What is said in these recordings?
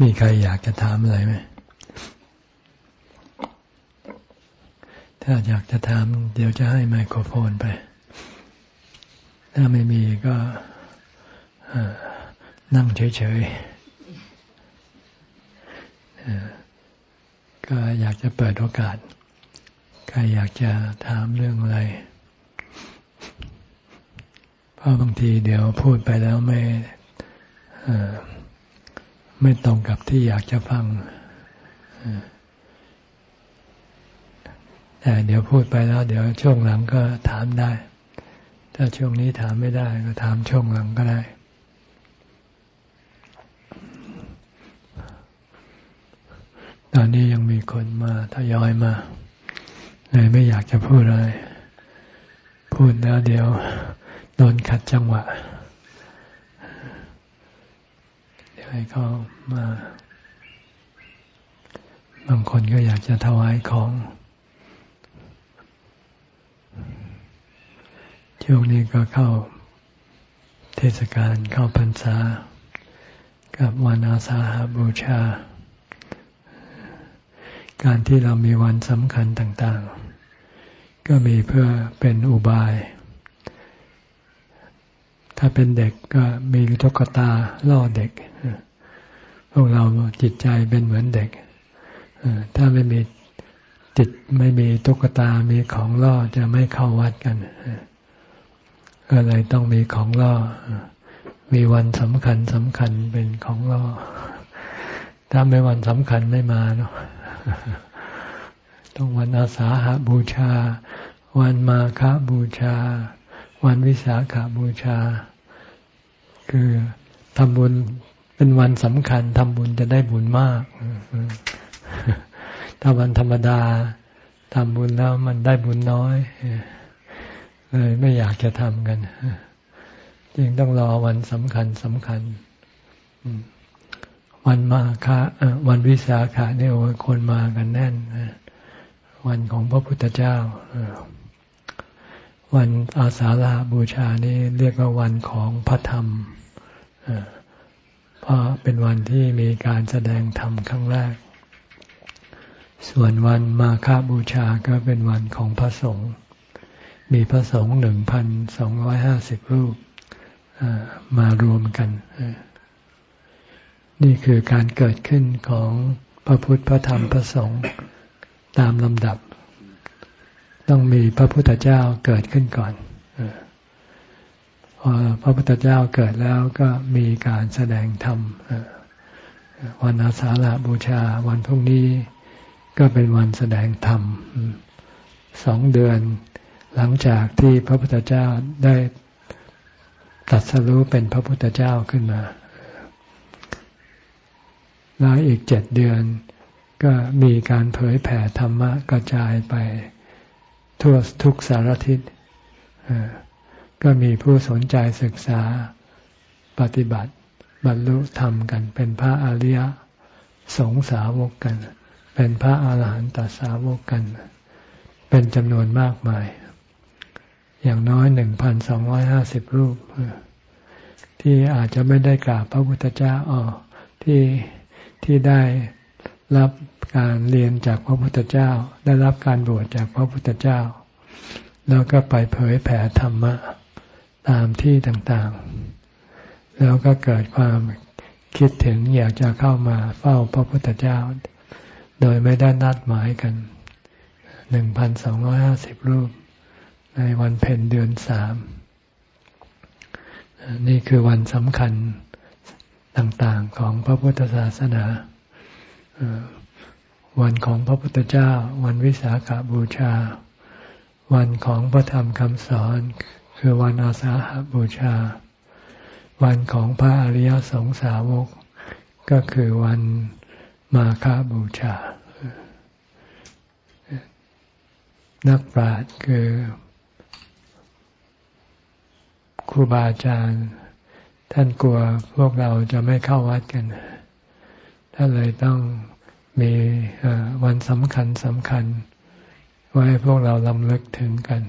มีใครอยากจะถามอะไรไหม ถ้าอยากจะถามเดี๋ยวจะให้ไมโครโฟนไป ถ้าไม่มีก็นั่งเฉยๆ ก็อยากจะเปิดโอกาส ใครอยากจะถามเรื่องอะไร เพราะบางทีเดี๋ยวพูดไปแล้วไม่ ไม่ตรงกับที่อยากจะฟัง แต่เดี๋ยวพูดไปแล้ว เดี๋ยวช่วงหลังก็ถามได้ ถ้าช่วงนี้ถามไม่ได้ ก็ถามช่วงหลังก็ได้ตอนนี้ยังมีคนมาทยอยมาเลยไม่อยากจะพูดอะไร พูดแล้วเดี๋ยวโดนขัดจังหวะ ให้เขามา บางคนก็อยากจะถวายของช่วงนี้ก็เข้าเทศกาลเข้าพรรษา กับวันอาสาหาบูชา การที่เรามีวันสำคัญต่าง ๆ ก็มีเพื่อเป็นอุบาย ถ้าเป็นเด็กก็มีตุ๊กตาล่อเด็ก พวกเราจิตใจเป็นเหมือนเด็ก ถ้าไม่มีจิตไม่มีตุ๊กตา มีของล่อจะไม่เข้าวัดกัน ก็เลยต้องมีของล่อ มีวันสำคัญสำคัญเป็นของล่อ ถ้าไม่วันสำคัญไม่มาเนาะ ต้องวันอาสาหาบูชา วันมาฆบูชาวันวิสาขาบูชา คือทำบุญเป็นวันสำคัญทำบุญจะได้บุญมาก ถ้าวันธรรมดาทำบุญแล้วมันได้บุญน้อยเลยไม่อยากจะทำกันจึงต้องรอวันสำคัญสำคัญวันมาฆะวันวิสาขะเนี่ยคนมากันแน่นวันของพระพุทธเจ้าวันอาสาฬหบูชานี่เรียกว่าวันของพระธรรม เพราะเป็นวันที่มีการแสดงธรรมครั้งแรก ส่วนวันมาฆบูชาก็เป็นวันของพระสงฆ์มีพระสงฆ์หนึ่งพันสองร้อยห้าสิบรูปมารวมกัน นี่คือการเกิดขึ้นของพระพุทธพระธรรมพระสงฆ์ตามลำดับ ต้องมีพระพุทธเจ้าเกิดขึ้นก่อน พอพระพุทธเจ้าเกิดแล้วก็มีการแสดงธรรมวันอาสาฬบูชาวันพรุ่งนี้ก็เป็นวันแสดงธรรมสองเดือน หลังจากที่พระพุทธเจ้าได้ตัดสรู้เป็นพระพุทธเจ้าขึ้นมา แล้วอีกเจ็ดเดือนก็มีการเผยแผ่ธรรมะกระจายไปทั่วทุกสารทิศ ก็มีผู้สนใจศึกษาปฏิบัติ บรรลุธรรมกัน เป็นพระอริยสงสาวกกัน เป็นพระอาหารหันตสาวกกัน เป็นจำนวนมากมาย อย่างน้อยหนึ่งพันสองร้อยห้าสิบรูป ที่อาจจะไม่ได้กราบพระพุทธเจ้าอ๋อที่ที่ได้รับการเรียนจากพระพุทธเจ้า ได้รับการบวชจากพระพุทธเจ้า แล้วก็ไปเผยแผ่ธรรมะ ตามที่ต่างๆ แล้วก็เกิดความคิดถึงอยากจะเข้ามาเฝ้าพระพุทธเจ้า โดยไม่ได้นัดหมายกันหนึ่งพันสองร้อยห้าสิบรูป ในวันเพ็ญเดือนสาม นี่คือวันสำคัญต่างๆของพระพุทธศาสนาวันของพระพุทธเจ้า วันวิสาขาบูชา วันของพระธรรมคำสอน คือวันอาสาหบูชา วันของพระอริยสงสาวก ก็คือวันมาฆบูชา นักปราชญ์คือครูบาอาจารย์ ท่านกลัวพวกเราจะไม่เข้าวัดกัน ท่านเลยต้องมีวันสำคัญสำคัญ ไว้พวกเราลำลึกถึงกัน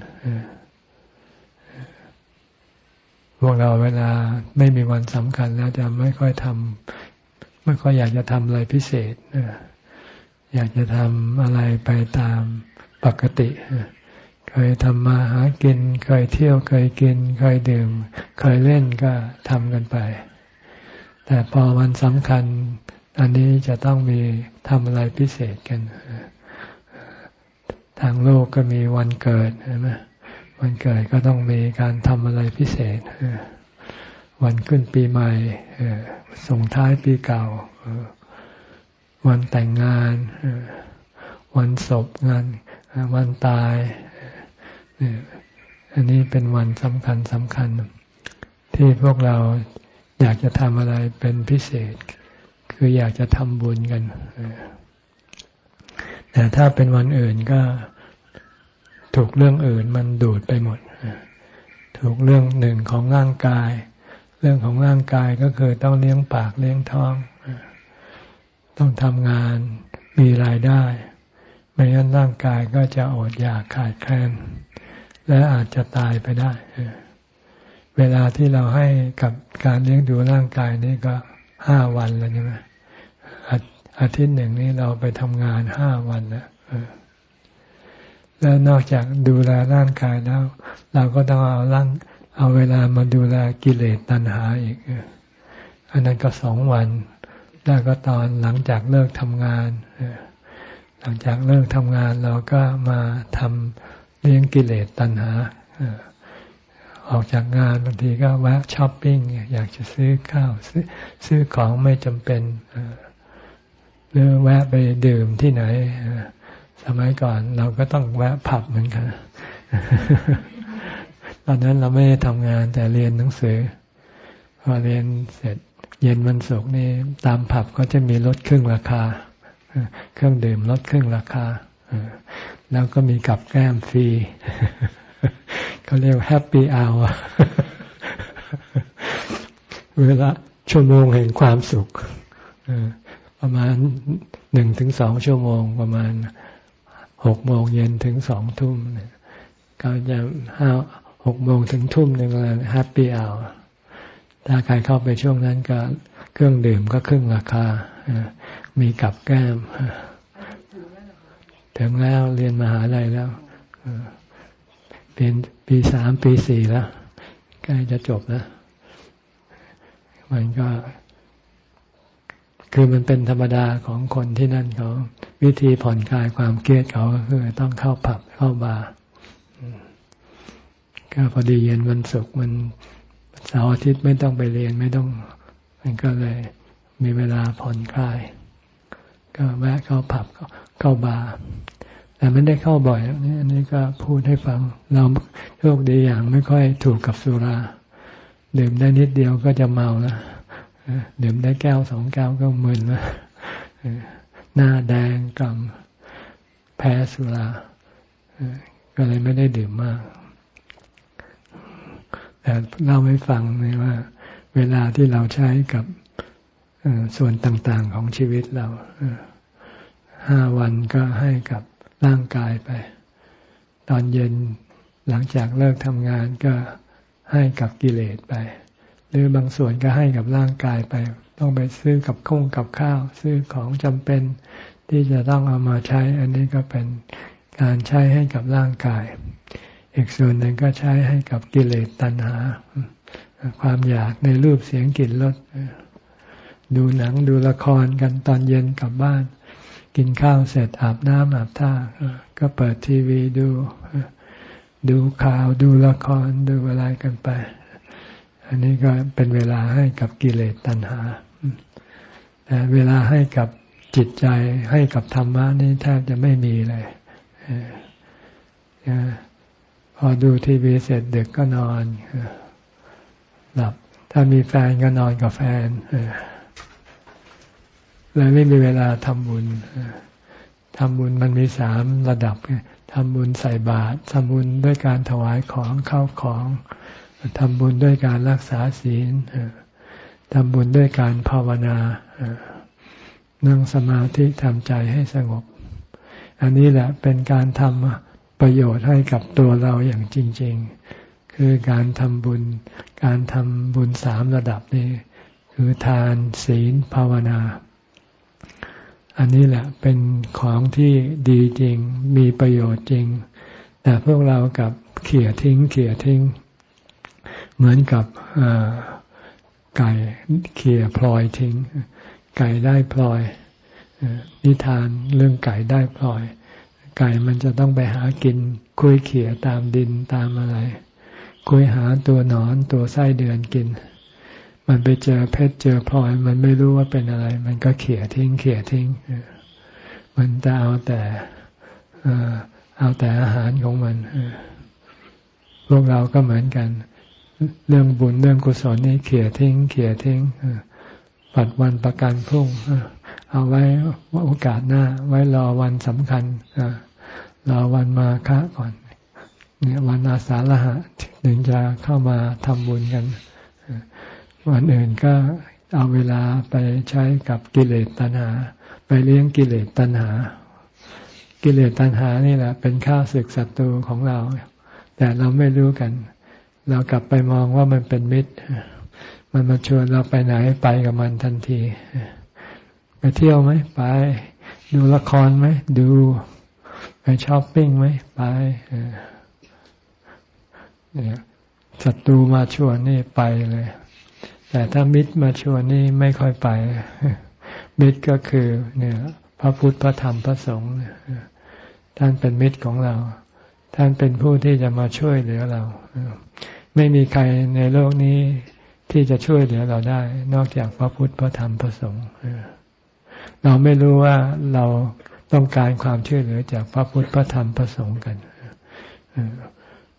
พวกเราเวลาไม่มีวันสำคัญแล้วจะไม่ค่อยทำไม่ค่อยอยากจะทำอะไรพิเศษอยากจะทำอะไรไปตามปกติเคยทำมาหากิน เคยเที่ยวเคยกิน เคยดื่ม เคยเล่นก็ทำกันไป แต่พอวันสำคัญ อันนี้จะต้องมีทำอะไรพิเศษกัน ทางโลกก็มีวันเกิดใช่ไหม วันเกิดก็ต้องมีการทำอะไรพิเศษ วันขึ้นปีใหม่ส่งท้ายปีเก่า วันแต่งงาน วันศพงาน วันตายอันนี้เป็นวันสำคัญสำคัญ ที่พวกเราอยากจะทำอะไรเป็นพิเศษ คืออยากจะทำบุญกันแต่ถ้าเป็นวันอื่นก็ ถูกเรื่องอื่นมันดูดไปหมด ถูกเรื่องหนึ่งของร่างกาย เรื่องของร่างกายก็คือต้องเลี้ยงปากเลี้ยงท้อง ต้องทำงานมีรายได้ ไม่งั้นร่างกายก็จะอดอยากขาดแคลน และอาจจะตายไปได้ เวลาที่เราให้กับการเลี้ยงดูร่างกายนี่ก็ห้าวันแล้วใช่ไหมอาทิตย์หนึ่งนี้เราไปทำงานห้าวันแล้ว แล้วนอกจากดูแลร่างกายแล้ว เราก็ต้องเอาร่างเอาเวลามาดูแลกิเลสตัณหาอีกอันนั้นก็สองวัน แล้วก็ตอนหลังจากเลิกทำงาน หลังจากเลิกทำงานเราก็มาทำเลี้ยงกิเลสตัณหาออกจากงานบางทีก็แวะช้อปปิ้งอยากจะซื้อข้าวซื้อซื้อของไม่จำเป็นหรือแวะไปดื่มที่ไหน สมัยก่อนเราก็ต้องแวะผับเหมือนกัน ตอนนั้นเราไม่ได้ทำงานแต่เรียนหนังสือ พอเรียนเสร็จเย็นวันศุกร์นี่ตามผับก็จะมีลดครึ่งราคา เครื่องดื่มลดครึ่งราคา แล้วก็มีกับแก้มฟรีเขาเรียกแฮปปี้อาวเวลาชั่วโมงแห่งความสุขประมาณหนึ่งถึงสองชั่วโมงประมาณ หกโมงเย็นถึงสองทุ่มก็จะห้าหกโมงถึงทุ่มหนึ่งอะไรแฮปปี้เอาถ้าใครเข้าไปช่วงนั้นก็เครื่องดื่มก็ครึ่งราคา มีกับแก้ม ถึงแล้วเรียนมหาลัยแล้วเป็นปีสามปีสี่แล้วใกล้จะจบแล้ว มันก็ คือมันเป็นธรรมดาของคนที่นั่นเขาวิธีผ่อนคลายความเครียดเขาก็คือต้องเข้าผับเข้าบาร์ก็พอดีเย็นวันศุกร์มันเสาร์อาทิตย์ไม่ต้องไปเรียนไม่ต้อง มันก็เลยมีเวลาผ่อนคลาย ก็แวะเข้าผับเข้าบาร์แต่ไม่ได้เข้าบ่อยนี่อันนี้ก็พูดให้ฟัง เราโชคดีอย่างไม่ค่อยถูกกับสุรา ดื่มได้นิดเดียวก็จะเมาแล้ว ดื่มได้แก้วสองแก้วก็มึนแล้วหน้าแดงกำแพ้สุราก็เลยไม่ได้ดื่มมาก แต่เล่าให้ฟังเลยว่า เวลาที่เราใช้กับส่วนต่างๆของชีวิตเราห้าวันก็ให้กับร่างกายไป ตอนเย็นหลังจากเลิกทำงานก็ให้กับกิเลสไป หรือบางส่วนก็ให้กับร่างกายไป ต้องไปซื้อกับข้งกับข้าว ซื้อของจำเป็นที่จะต้องเอามาใช้ อันนี้ก็เป็นการใช้ให้กับร่างกาย อีกส่วนหนึ่งก็ใช้ให้กับกิเลสตัณหา ความอยากในรูปเสียงกลิ่นรสดูหนังดูละครกันตอนเย็นกลับบ้าน กินข้าวเสร็จอาบน้ำอาบท่าก็เปิดทีวีดู ดูข่าวดูละครดูอะไรกันไป อันนี้ก็เป็นเวลาให้กับกิเลสตัณหาแต่เวลาให้กับจิตใจให้กับธรรมะนี่แทบจะไม่มีเลยพอดูทีวีเสร็จดึกก็นอนหลับ ถ้ามีแฟนก็นอนกับแฟนเลยไม่มีเวลาทำบุญทำบุญมันมีสามระดับทำบุญใส่บาตรทำบุญด้วยการถวายของเข้าของ ทำบุญด้วยการรักษาศีลทำบุญด้วยการภาวนา นั่งสมาธิทำใจให้สงบ อันนี้แหละเป็นการทำประโยชน์ให้กับตัวเราอย่างจริง ๆ คือการทำบุญ การทำบุญสามระดับนี้ คือทานศีลภาวนา อันนี้แหละเป็นของที่ดีจริง มีประโยชน์จริง แต่พวกเรากับเขี่ยทิ้ง เขี่ยทิ้ง เหมือนกับไก่เขี่ยพลอยทิ้ง ไก่ได้พลอยนิทานเรื่องไก่ได้พลอย ไก่มันจะต้องไปหากิน คุยเขี่ยตามดินตามอะไร คุยหาตัวหนอนตัวไส้เดือนกิน มันไปเจอเพชรเจอพลอย มันไม่รู้ว่าเป็นอะไร มันก็เขี่ยทิ้ง เขี่ยทิ้ง มันจะเอาแต่เอาแต่อาหารของมันพวกเราก็เหมือนกัน เรื่องบุญเรื่องกุศลนี่เขี่ยทิ้งเขี่ยทิ้งปัดวันประกันพรุ่งเอาไว้ว่าโอกาสหน้า ไว้รอวันสำคัญรอวันมาคะก่อน เนี่ยวันอาสาฬหะถึงจะเข้ามาทำบุญกัน วันอื่นก็เอาเวลาไปใช้กับกิเลสตัณหา ไปเลี้ยงกิเลสตัณหา กิเลสตัณหานี่แหละ เป็นข้าศึกศัตรูของเรา แต่เราไม่รู้กัน เรากลับไปมองว่ามันเป็นมิตร มันมาชวนเราไปไหนไปกับมันทันที ไปเที่ยวไหมไป ดูละครไหมดูไปช้อปปิ้งไหมไปเนี่ยศัตรูมาชวนนี่ไปเลย แต่ถ้ามิตรมาชวนนี่ไม่ค่อยไป มิตรก็คือ เนี่ย พระพุทธพระธรรมพระสงฆ์ท่านเป็นมิตรของเรา ท่านเป็นผู้ที่จะมาช่วยเหลือเราไม่มีใครในโลกนี้ที่จะช่วยเหลือเราได้ นอกจากพระพุทธพระธรรมพระสงฆ์เราไม่รู้ว่าเราต้องการความช่วยเหลือจากพระพุทธพระธรรมพระสงฆ์กัน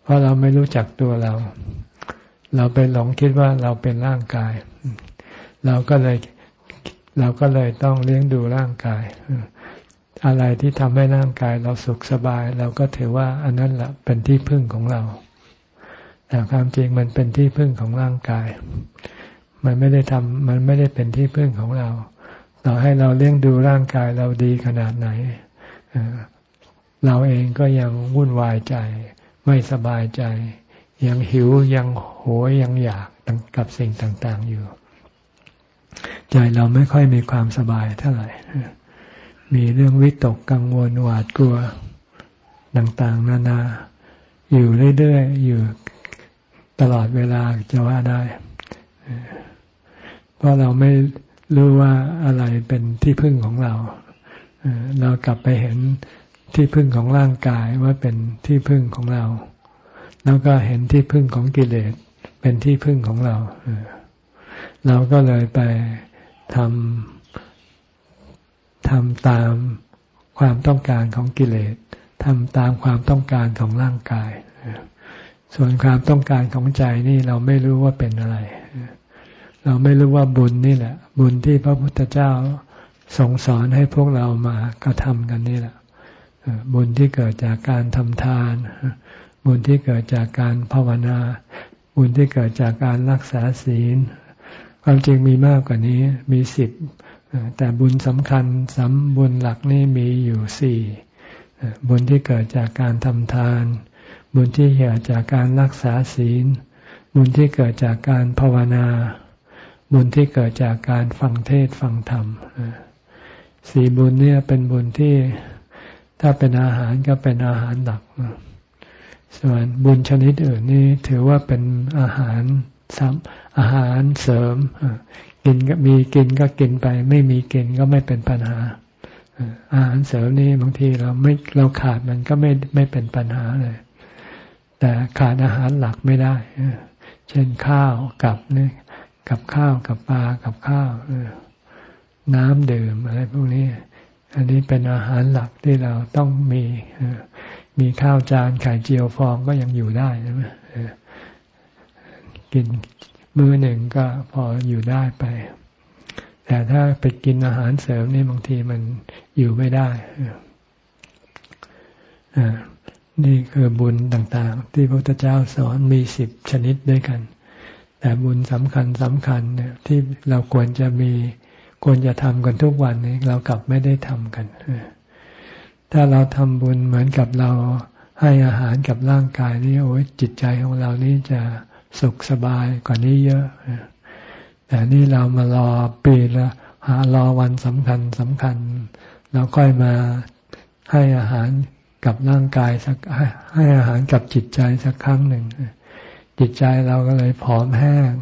เพราะเราไม่รู้จักตัวเรา เราไปหลงคิดว่าเราเป็นร่างกาย เราก็เลยเราก็เลยต้องเลี้ยงดูร่างกาย อะไรที่ทำให้ร่างกายเราสุขสบาย เราก็ถือว่าอันนั้นแหละเป็นที่พึ่งของเรา แต่ความจริงมันเป็นที่พึ่งของร่างกาย มันไม่ได้ทำมันไม่ได้เป็นที่พึ่งของเรา ต่อให้เราเลี้ยงดูร่างกายเราดีขนาดไหน เราเองก็ยังวุ่นวายใจ ไม่สบายใจ ยังหิวยังโหยยังอยากกับสิ่งต่าง ๆอยู่ ใจเราไม่ค่อยมีความสบายเท่าไหร่ มีเรื่องวิตกกังวลหวาดกลัวต่างๆ นานา อยู่เรื่อยๆ อยู่ตลอดเวลาจะว่าได้ เพราะเราไม่รู้ว่าอะไรเป็นที่พึ่งของเรา เรากลับไปเห็นที่พึ่งของร่างกายว่าเป็นที่พึ่งของเรา แล้วก็เห็นที่พึ่งของกิเลสเป็นที่พึ่งของเรา เราก็เลยไปทำ ทำตามความต้องการของกิเลสทำตามความต้องการของร่างกาย ส่วนความต้องการของใจนี่เราไม่รู้ว่าเป็นอะไร เราไม่รู้ว่าบุญนี่แหละ บุญที่พระพุทธเจ้าส่งสอนให้พวกเรามากระทำกันนี่แหละ บุญที่เกิดจากการทำทาน บุญที่เกิดจากการภาวนา บุญที่เกิดจากการรักษาศีล ความจริงมีมากกว่านี้ มีสิบ แต่บุญสำคัญสำบุญหลักนี่มีอยู่สี่บุญที่เกิดจากการทำทาน บุญที่เกิดจากการรักษาศีล บุญที่เกิดจากการภาวนา บุญที่เกิดจากการฟังเทศฟังธรรมสี่บุญเนี่ยเป็นบุญที่ถ้าเป็นอาหารก็เป็นอาหารหลัก ส่วนบุญชนิดอื่นนี่ถือว่าเป็นอาหารซ้ำอาหารเสริม กินก็มีกินก็กินไป ไม่มีกินก็ไม่เป็นปัญหาอาหารเสริมนี่บางทีเราไม่เราขาดมันก็ไม่ไม่เป็นปัญหาเลย แต่ขาดอาหารหลักไม่ได้เช่นข้าวกับเนี่ยกับข้าวกับปลากับข้าวน้ำดื่มอะไรพวกนี้ อันนี้เป็นอาหารหลักที่เราต้องมีมีข้าวจานไข่เจียวฟองก็ยังอยู่ได้ใช่ไหมกิน มื้อหนึ่งก็พออยู่ได้ไป แต่ถ้าไปกินอาหารเสริมนี่บางทีมันอยู่ไม่ได้นี่คือบุญต่างๆ ที่พระพุทธเจ้าสอนมีสิบชนิดด้วยกัน แต่บุญสำคัญสำคัญเนี่ยที่เราควรจะมีควรจะทำกันทุกวันนี้เรากลับไม่ได้ทำกันถ้าเราทำบุญเหมือนกับเราให้อาหารกับร่างกายนี่โอ้ยจิตใจของเรานี่จะ สุขสบายกว่านี้เยอะ แต่นี่เรามารอปีละหารอวันสำคัญสำคัญ เราค่อยมาให้อาหารกับร่างกายสักให้อาหารกับจิตใจสักครั้งหนึ่ง จิตใจเราก็เลยผอมแห้ง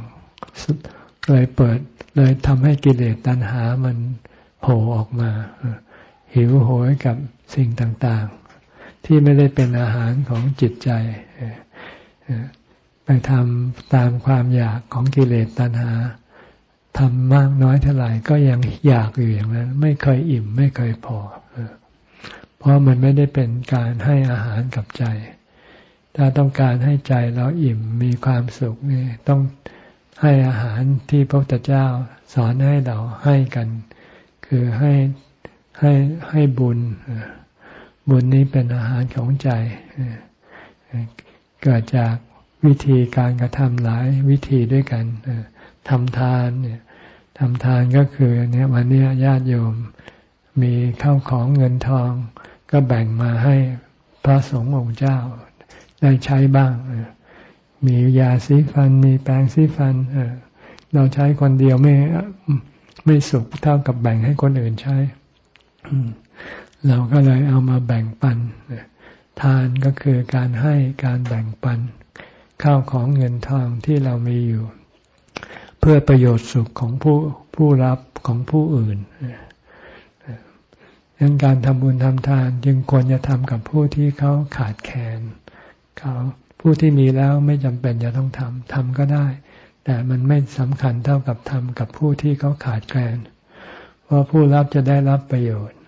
เลยเปิดเลยทำให้กิเลสตัณหามันโผล่ออกมา หิวโหยกับสิ่งต่างๆ ที่ไม่ได้เป็นอาหารของจิตใจ ไปทำตามความอยากของกิเลสตัณหาทำมากน้อยเท่าไหร่ก็ยังอยากอยู่อย่างนั้น ไม่เคยอิ่มไม่เคยพอเพราะมันไม่ได้เป็นการให้อาหารกับใจ ถ้าต้องการให้ใจเราอิ่มมีความสุขนี่ต้องให้อาหารที่พระพุทธเจ้าสอนให้เราให้กัน คือให้ให้ให้บุญ บุญนี้เป็นอาหารของใจ เกิดจาก วิธีการกระทำหลายวิธีด้วยกันทำทานเนี่ยทำทานก็คือเนี่ยวันนี้ญาติโยมมีข้าวของเงินทอง ก็แบ่งมาให้พระสงฆ์องค์เจ้า ได้ใช้บ้าง มียาสีฟัน มีแปรงสีฟันเราใช้คนเดียวไม่ไม่สุขเท่ากับแบ่งให้คนอื่นใช้เราก็เลยเอามาแบ่งปันทานก็คือการให้การแบ่งปัน ข้าวของเงินทองที่เรามีอยู่ เพื่อประโยชน์สุขของผู้ผู้รับของผู้อื่นดังการทำบุญทำทานจึงควรจะทำกับผู้ที่เขาขาดแคลนเขาผู้ที่มีแล้วไม่จำเป็นจะต้องทำทำก็ได้ แต่มันไม่สำคัญเท่ากับทำกับผู้ที่เขาขาดแคลนเพราะผู้รับจะได้รับประโยชน์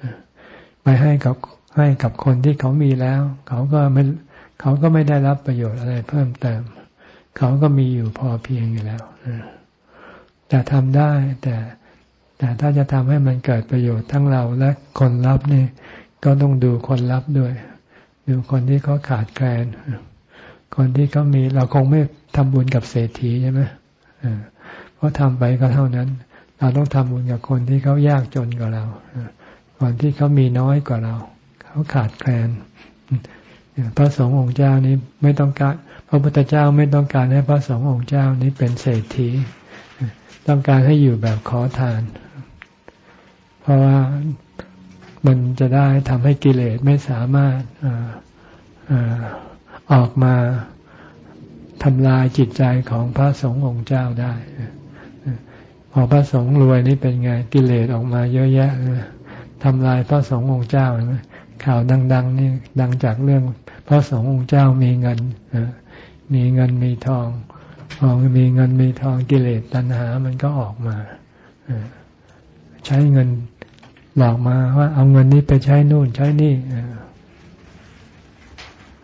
ไปให้กับให้กับคนที่เขามีแล้ว เขาก็ไม่ เขาก็ไม่ได้รับประโยชน์อะไรเพิ่มเติม เขาก็มีอยู่พอเพียงอยู่แล้วแต่ทำได้แต่แต่ถ้าจะทำให้มันเกิดประโยชน์ทั้งเราและคนรับนี่ก็ต้องดูคนรับด้วย ดูคนที่เขาขาดแคลนคนที่เขามีเราคงไม่ทำบุญกับเศรษฐีใช่ไหมเพราะทำไปก็เท่านั้น เราต้องทำบุญกับคนที่เขายากจนกว่าเราคนที่เขามีน้อยกว่าเรา เขาขาดแคลน พระสงฆ์องค์เจ้านี้ไม่ต้องการ พระพุทธเจ้าไม่ต้องการให้พระสงฆ์องค์เจ้านี้เป็นเศรษฐี ต้องการให้อยู่แบบขอทาน เพราะว่ามันจะได้ทำให้กิเลสไม่สามารถออกมาทำลายจิตใจของพระสงฆ์องค์เจ้าได้ พอพระสงฆ์รวยนี่เป็นไงกิเลสออกมาเยอะแยะทำลายพระสงฆ์องค์เจ้าข่าวดัง ๆ นี่ดังจากเรื่อง พระสงฆ์องค์เจ้ามีเงินมีเงินมีทองพอมีเงินมีทองกิเลสตัณหา มันก็ออกมาใช้เงินหลอกมาว่า เอาเงินนี้ไปใช้นู่นใช้นี่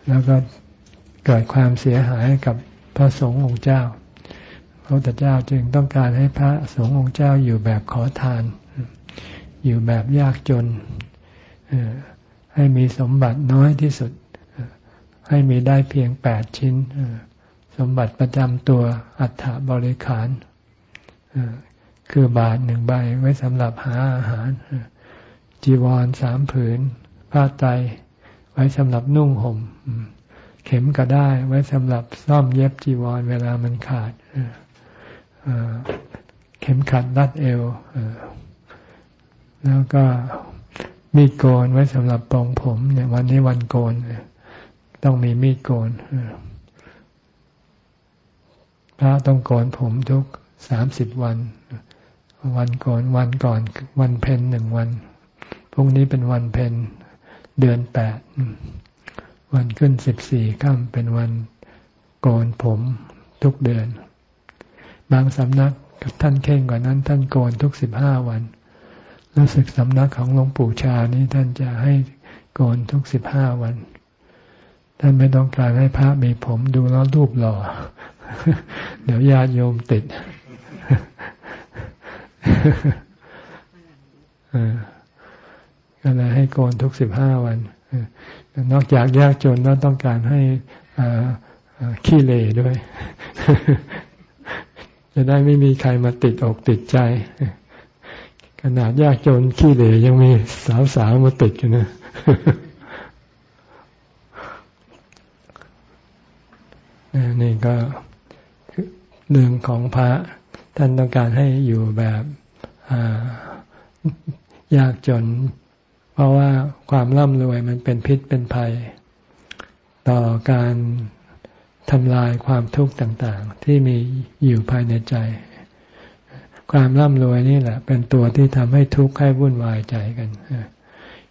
แล้วก็เกิดความเสียหายกับพระสงฆ์องค์เจ้า พระพุทธเจ้าจึงต้องการให้พระสงฆ์องค์เจ้าอยู่แบบขอทาน อยู่แบบยากจนให้มีสมบัติน้อยที่สุด ให้มีได้เพียงแปดชิ้น สมบัติประจำตัวอัฐบริขาร คือบาทหนึ่งใบไว้สำหรับหาอาหาร จีวรสามผืน ผ้าไตไว้สำหรับนุ่งห่ม เข็มก็ได้ไว้สำหรับซ่อมเย็บจีวรเวลามันขาด เข็มขัดรัดเอว แล้วก็มีดโกนไว้สำหรับปองผมเนี่ยวันนี้วันโกน ต้องมีมีดโกนพระต้องโกนผมทุกสามสิบวัน วันก่อนวันก่อน วันเพ็ญหนึ่งวัน พรุ่งนี้เป็นวันเพ็ญเดือนแปด วันขึ้นสิบสี่ค่ำเป็นวันโกนผมทุกเดือน บางสำนักกับท่านเข่งกว่านั้น ท่านโกนทุกสิบห้าวันรู้สึกสำนักของหลวงปู่ชานี่ท่านจะให้โกนทุกสิบห้าวัน ท่านไม่ต้องการให้พระมีผมดูแล้วรูปหล่อ เดี๋ยวญาติโยมติดก็เลยให้โกนทุกสิบห้าวัน นอกจากยากจนแล้วต้องการให้ขี้เลด้วย จะได้ไม่มีใครมาติดอกติดใจ ขนาดยากจนขี้เลยังมีสาวๆมาติดอยู่นะ นี่ก็เรื่องของพระท่านต้องการให้อยู่แบบยากจน เพราะว่าความร่ำรวยมันเป็นพิษเป็นภัย ต่อการทำลายความทุกข์ต่างๆ ที่มีอยู่ภายในใจ ความร่ำรวยนี่แหละ เป็นตัวที่ทำให้ทุกข์ให้วุ่นวายใจกัน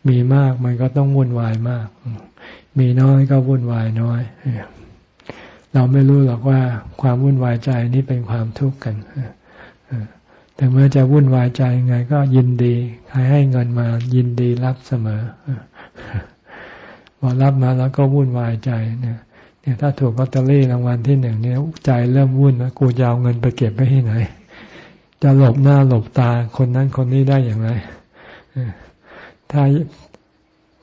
มีมากมันก็ต้องวุ่นวายมาก มีน้อยก็วุ่นวายน้อย เราไม่รู้หรอกว่าความวุ่นวายใจนี้เป็นความทุกข์กันแต่เมื่อจะวุ่นวายใจยังไง ก็ยินดีใครให้เงินมายินดีรับเสมอพอรับมาแล้วก็วุ่นวายใจเนี่ยเนี่ยถ้าถูกลอตเตอรี่รางวัลที่หนึ่งเนี่ยใจเริ่มวุ่นนะกูจะเอาเงินไปเก็บไว้ที่ไหน จะหลบหน้าหลบตาคนนั้นคนนี้ได้อย่างไรถ้า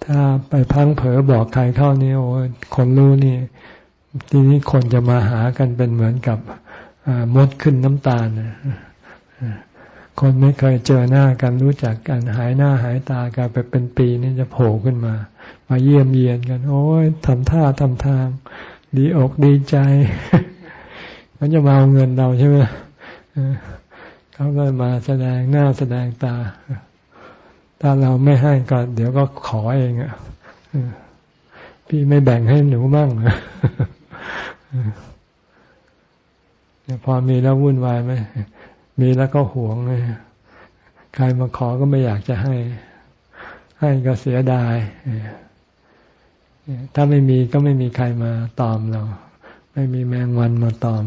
ถ้าไปพังเผลอบอกใครเข้านี่โอ้คนรู้นี่ ทีนี้คนจะมาหากันเป็นเหมือนกับมดขึ้นน้ำตาลคนไม่เคยเจอหน้ากันรู้จักกันหายหน้าหายตากันไปเป็นปีนี่จะโผล่ขึ้นมา มาเยี่ยมเยียนกัน โอ้ยทำท่าทำทาง ดีอกดีใจมันจะมาเอาเงินเราใช่ไหมเขาก็มาแสดงหน้าแสดงตา ถ้าเราไม่ให้ก็เดี๋ยวก็ขอเองอะพี่ไม่แบ่งให้หนูบ้าง พอมีแล้ววุ่นวายไหมมีแล้วก็หวงเลยใครมาขอก็ไม่อยากจะให้ ให้ก็เสียดายถ้าไม่มีก็ไม่มีใครมาตอมเรา ไม่มีแมงวันมาตอม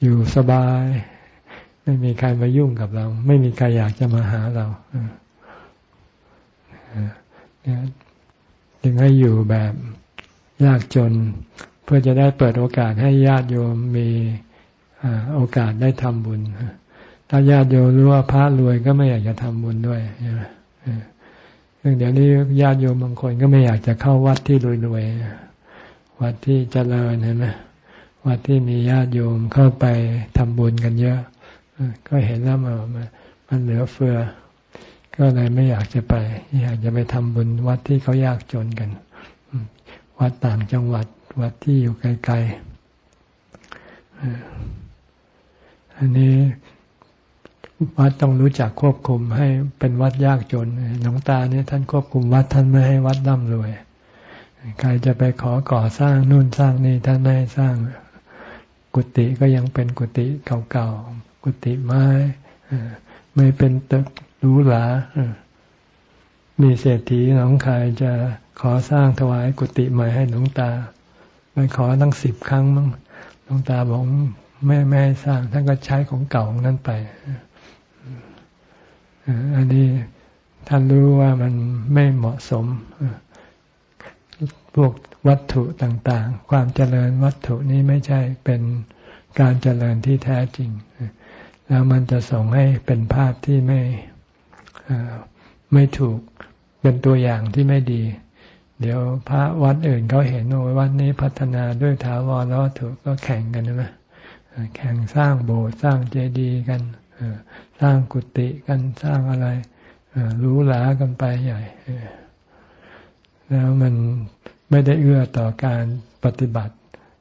อยู่สบาย ไม่มีใครมายุ่งกับเรา ไม่มีใครอยากจะมาหาเราจึงให้อยู่แบบยากจน เพื่อจะได้เปิดโอกาสให้ญาติโยมมีโอกาสได้ทำบุญ ถ้าญาติโยมรู้ว่าพระรวยก็ไม่อยากจะทำบุญด้วยใช่ไหมซึ่งเดี๋ยวนี้ญาติโยมบางคนก็ไม่อยากจะเข้าวัดที่รวยๆ วัดที่เจริญเห็นไหมวัดที่มีญาติโยมเข้าไปทำบุญกันเยอะ ก็เห็นแล้วมันมันเหลือเฟือ ก็เลยไม่อยากจะไป อยากจะไปทำบุญวัดที่เขายากจนกัน วัดต่างจังหวัด วัดที่อยู่ไกลๆอันนี้วัดต้องรู้จักควบคุมให้เป็นวัดยากจนหลวงตาเนี่ยท่านควบคุมวัดท่านไม่ให้วัดร่ำรวย ใครจะไปขอก่อสร้างนู่นสร้างนี่ท่านไม่ให้สร้าง กุฏิก็ยังเป็นกุฏิเก่าๆ กุฏิไม้ไม่เป็นตึกหรูหรามีเศรษฐีหลวงใครจะขอสร้างถวายกุฏิใหม่ให้หลวงตา ไปขอตั้งสิบครั้งมั้งหลวงตาบอกไม่ไม่ให้สร้างท่านก็ใช้ของเก่านั้นไปอันนี้ท่านรู้ว่ามันไม่เหมาะสมพวกวัตถุต่างๆ ความเจริญวัตถุนี้ไม่ใช่เป็นการเจริญที่แท้จริง แล้วมันจะส่งให้เป็นภาพที่ไม่ไม่ถูกเป็นตัวอย่างที่ไม่ดี เดี๋ยวพระวัดอื่นเขาเห็นโอ้วัดนี้พัฒนาด้วยถาวรวัตถุก็แข่งกันนะแข่งสร้างโบสถ์สร้างเจดีย์กันสร้างกุฏิกันสร้างอะไรรู้หลากันไปใหญ่แล้วมันไม่ได้เอื้อต่อการปฏิบัติ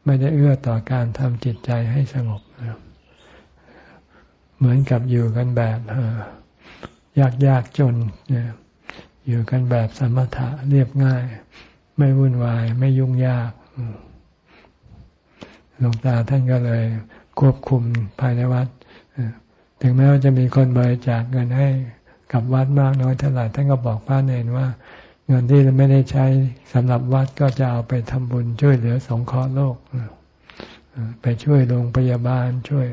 ไม่ได้เอื้อต่อการทำจิตใจให้สงบเหมือนกับอยู่กันแบบยากยากจน อยู่กันแบบสมถะเรียบง่าย ไม่วุ่นวาย ไม่ยุ่งยากหลวงตาท่านก็เลย ควบคุมภายในวัดถึงแม้ว่าจะมีคนบริจาคเงินให้กับวัดมากน้อยเท่าไหร่ท่านก็บอกพระเนนว่า เงินที่ไม่ได้ใช้สำหรับวัดก็จะเอาไปทำบุญช่วยเหลือสงเคราะห์โลกไปช่วยโรงพยาบาลช่วย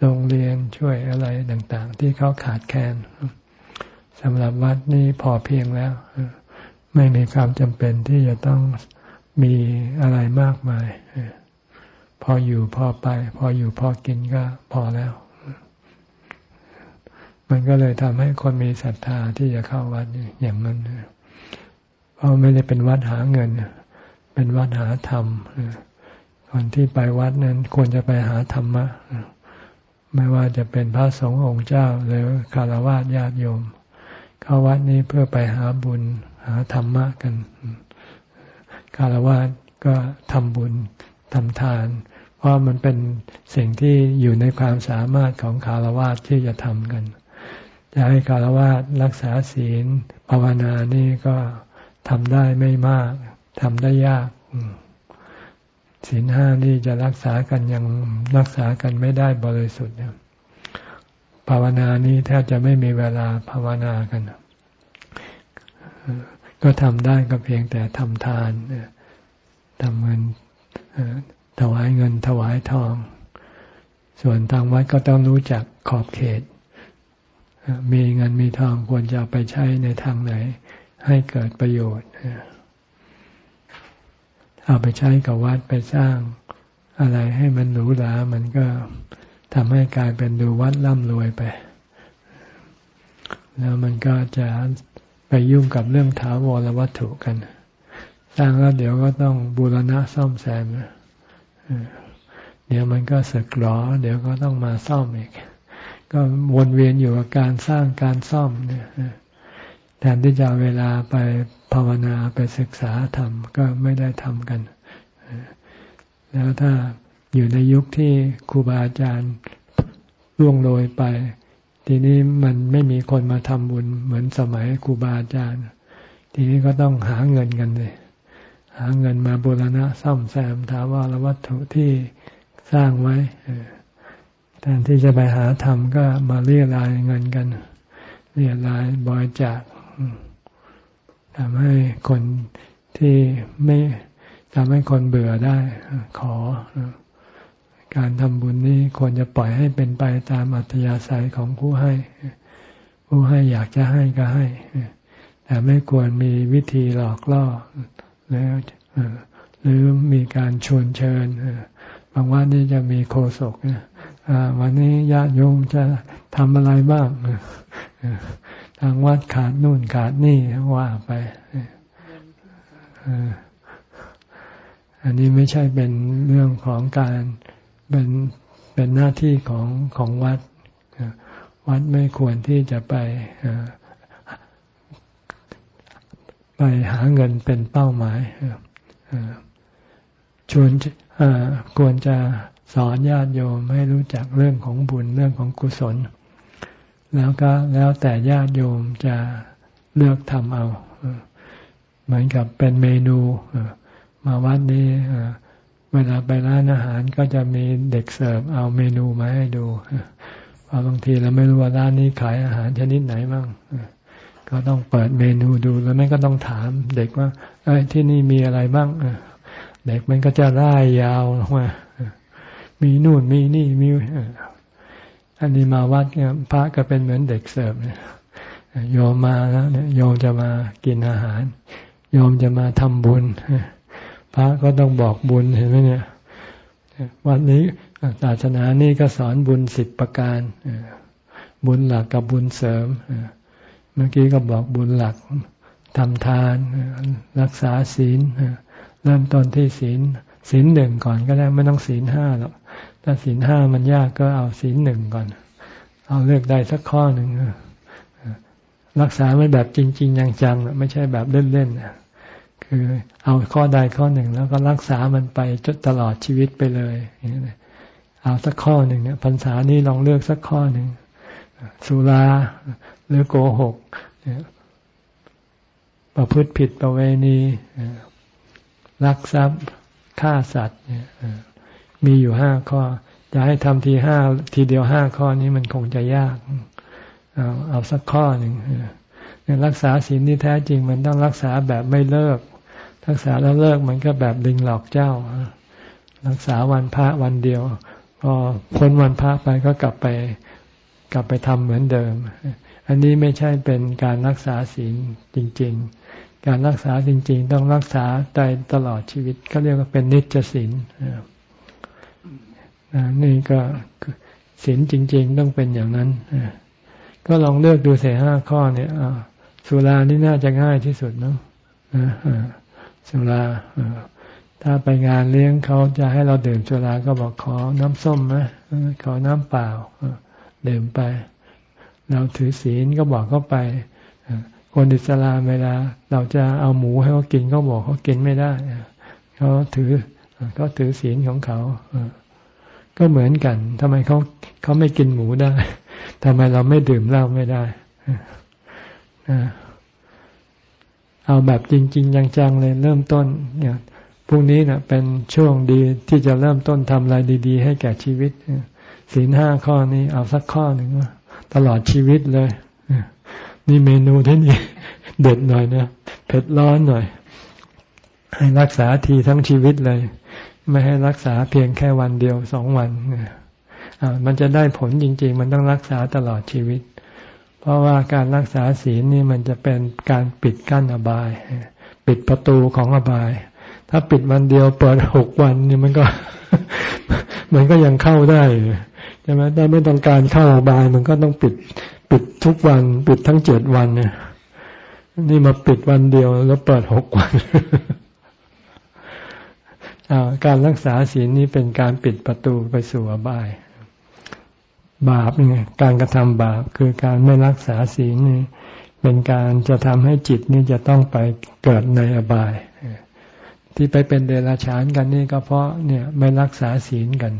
โรงเรียนช่วยอะไรต่าง ๆ ที่เขาขาดแคลน สำหรับวัดนี้พอเพียงแล้ว ไม่มีความจำเป็นที่จะต้องมีอะไรมากมาย พออยู่พอไป พออยู่พอกินก็พอแล้ว มันก็เลยทำให้คนมีศรัทธาที่จะเข้าวัดอย่างนั้นเพราะไม่ได้เป็นวัดหาเงิน เป็นวัดหาธรรมคนที่ไปวัดนั้นควรจะไปหาธรรมะไม่ว่าจะเป็นพระสงฆ์องค์เจ้าหรือคารวะญาติโยม เข้าวัดนี้เพื่อไปหาบุญหาธรรมะกันคารวะก็ทำบุญทำทาน เพราะมันเป็นสิ่งที่อยู่ในความสามารถของคารวะที่จะทำกันจะให้คารวะรักษาศีลภาวนานี่ก็ทำได้ไม่มากทำได้ยากศีลห้านี่จะรักษากันยังรักษากันไม่ได้บริสุทธิ์เนี่ย ภาวนานี้แทบจะไม่มีเวลาภาวนากัน ก็ทำได้ก็เพียงแต่ทำทานทำเงินถวายเงินถวายทอง ส่วนทางวัดก็ต้องรู้จักขอบเขต มีเงินมีทองควรจะไปใช้ในทางไหน ให้เกิดประโยชน์ เอาไปใช้กับวัดไปสร้างอะไรให้มันหรูหรา มันก็ ทำให้กลายเป็นดูวัดร่ำรวยไป แล้วมันก็จะไปยุ่งกับเรื่องถาวรวัตถุกัน สร้างแล้วเดี๋ยวก็ต้องบูรณะซ่อมแซมเดี๋ยวมันก็สึกหรอ เดี๋ยวก็ต้องมาซ่อมอีก ก็วนเวียนอยู่กับการสร้างการซ่อมเนี่ยแทนที่จะเวลาไปภาวนาไปศึกษาธรรมก็ไม่ได้ทำกัน แล้วถ้า อยู่ในยุคที่ครูบาอาจารย์ล่วงโรยไป ทีนี้มันไม่มีคนมาทำบุญเหมือนสมัยครูบาอาจารย์ ทีนี้ก็ต้องหาเงินกันเลยหาเงินมาบูรณะซ่อมแซมถาวรวัตถุที่สร้างไว้แทนที่จะไปหาทำก็มาเรียรายเงินกันเรียรายบอยจากทำให้คนที่ไม่ทำให้คนเบื่อได้ขอ การทำบุญนี้ควรจะปล่อยให้เป็นไปตามอัธยาศัยของผู้ให้ ผู้ให้อยากจะให้ก็ให้ แต่ไม่ควรมีวิธีหลอกล่อแล้วหรือมีการชวนเชิญบางวันนี้จะมีโคศกวันนี้ญาติโยมจะทำอะไรบ้างทางวัดขาดนู่นขาดนี่ว่าไปอันนี้ไม่ใช่เป็นเรื่องของการ เป็นเป็นหน้าที่ของของวัด วัดไม่ควรที่จะไปไปหาเงินเป็นเป้าหมายชวนควรจะสอนญาติโยมให้รู้จักเรื่องของบุญเรื่องของกุศล แล้วก็แล้วแต่ญาติโยมจะเลือกทำเอา เหมือนกับเป็นเมนูมาวัดนี้ เวลาไปร้านอาหารก็จะมีเด็กเสิร์ฟเอาเมนูมาให้ดูเพราะบางทีเราไม่รู้ว่าร้านนี้ขายอาหารชนิดไหนบ้างก็ต้องเปิดเมนูดูแล้วม่ก็ต้องถามเด็กว่าเอ้ที่นี่มีอะไรบ้างเด็กมันก็จะร่ายยาวว่ามีนู่นมีนี่มีอันนี้มาวัดเนี่ยพระก็เป็นเหมือนเด็กเสิร์ฟเนี่ยโยมมาแล้วเนี่ยโยมจะมากินอาหาร โยมจะมาทำบุญ พระก็ต้องบอกบุญเห็นไหมเนี่ยวันนี้ศาสนานี่ก็สอนบุญสิบประการบุญหลักกับบุญเสริมเมื่อกี้ก็บอกบุญหลักทำทานรักษาศีลเริ่มต้นที่ศีลศีลหนึ่งก่อนก็ได้ไม่ต้องศีลห้าหรอกถ้าศีลห้ามันยากก็เอาศีลหนึ่งก่อน เอาเลือกได้สักข้อหนึ่งรักษาไม่แบบจริงๆยังจังไม่ใช่แบบเล่นๆ คือเอาข้อใดข้อหนึ่ง แล้วก็รักษามันไปจนตลอดชีวิตไปเลยเอาสักข้อหนึ่งเนี่ยพรรษานี้ลองเลือกสักข้อหนึ่งสุราหรือโกหกประพฤติผิดประเวณีลักทรัพย์ฆ่าสัตว์เนี่ยมีอยู่ห้าข้อ จะให้ทำทีห้าทีเดียวห้าข้อนี้มันคงจะยากเอาเอาสักข้อหนึ่งรักษาศีลที่แท้จริงมันต้องรักษาแบบไม่เลิก รักษาแล้วเลิกมันก็แบบลิงหลอกเจ้า รักษาวันพระวันเดียว พอพ้นวันพระไปก็กลับไปกลับไปทำเหมือนเดิม อันนี้ไม่ใช่เป็นการรักษาศีลจริง ๆ การรักษาจริง ๆ ต้องรักษาใจตลอดชีวิตเขาเรียกว่าเป็นนิจศีลนี่ก็ศีลจริง ๆ ต้องเป็นอย่างนั้นก็ลองเลือกดูเสียห้าข้อเนี่ยสุรานี่น่าจะง่ายที่สุดเนาะ สุราถ้าไปงานเลี้ยงเขาจะให้เราดื่มสุราก็บอกขอน้ำส้มไหมขอน้ำเปล่าดื่มไป เราถือศีลก็บอกเขาไปคนอิสลามเวลา เราจะเอาหมูให้เขากินก็บอกเขากินไม่ได้เขาถือเขาถือศีลของเขาก็เหมือนกันทำไมเขาเขาไม่กินหมูได้ทำไมเราไม่ดื่มเหล้าไม่ได้ เอาแบบจริง ๆ จังๆเลยเริ่มต้นเนี่ยพรุ่งนี้นะเป็นช่วงดีที่จะเริ่มต้นทำอะไรดี ๆ ให้แก่ชีวิตศีลห้าข้อนี้เอาสักข้อหนึ่งตลอดชีวิตเลยนี่เมนูที่นี่เด็ดหน่อยนะเผ็ดร้อนหน่อย ให้รักษาทีทั้งชีวิตเลย ไม่ให้รักษาเพียงแค่วันเดียวสองวันมันจะได้ผลจริง ๆ มันต้องรักษาตลอดชีวิต เพราะว่าการรักษาศีลนี่มันจะเป็นการปิดกั้นอบาย ปิดประตูของอบาย ถ้าปิดวันเดียวเปิดหกวันนี่มันก็ มันก็ยังเข้าได้ใช่ไหมถ้าไม่ต้องการเข้าอบาย มันก็ต้องปิด ปิดทุกวัน ปิดทั้งเจ็ดวันเนี่ยนี่มาปิดวันเดียวแล้วเปิดหกวันการรักษาศีลนี้เป็นการปิดประตูไปสู่อบาย บาปเนี่ยการกระทำบาปคือการไม่รักษาศีลเนี่ยเป็นการจะทำให้จิตนี่จะต้องไปเกิดในอบาย ที่ไปเป็นเดรัจฉานกันนี่ก็เพราะเนี่ยไม่รักษาศีลกัน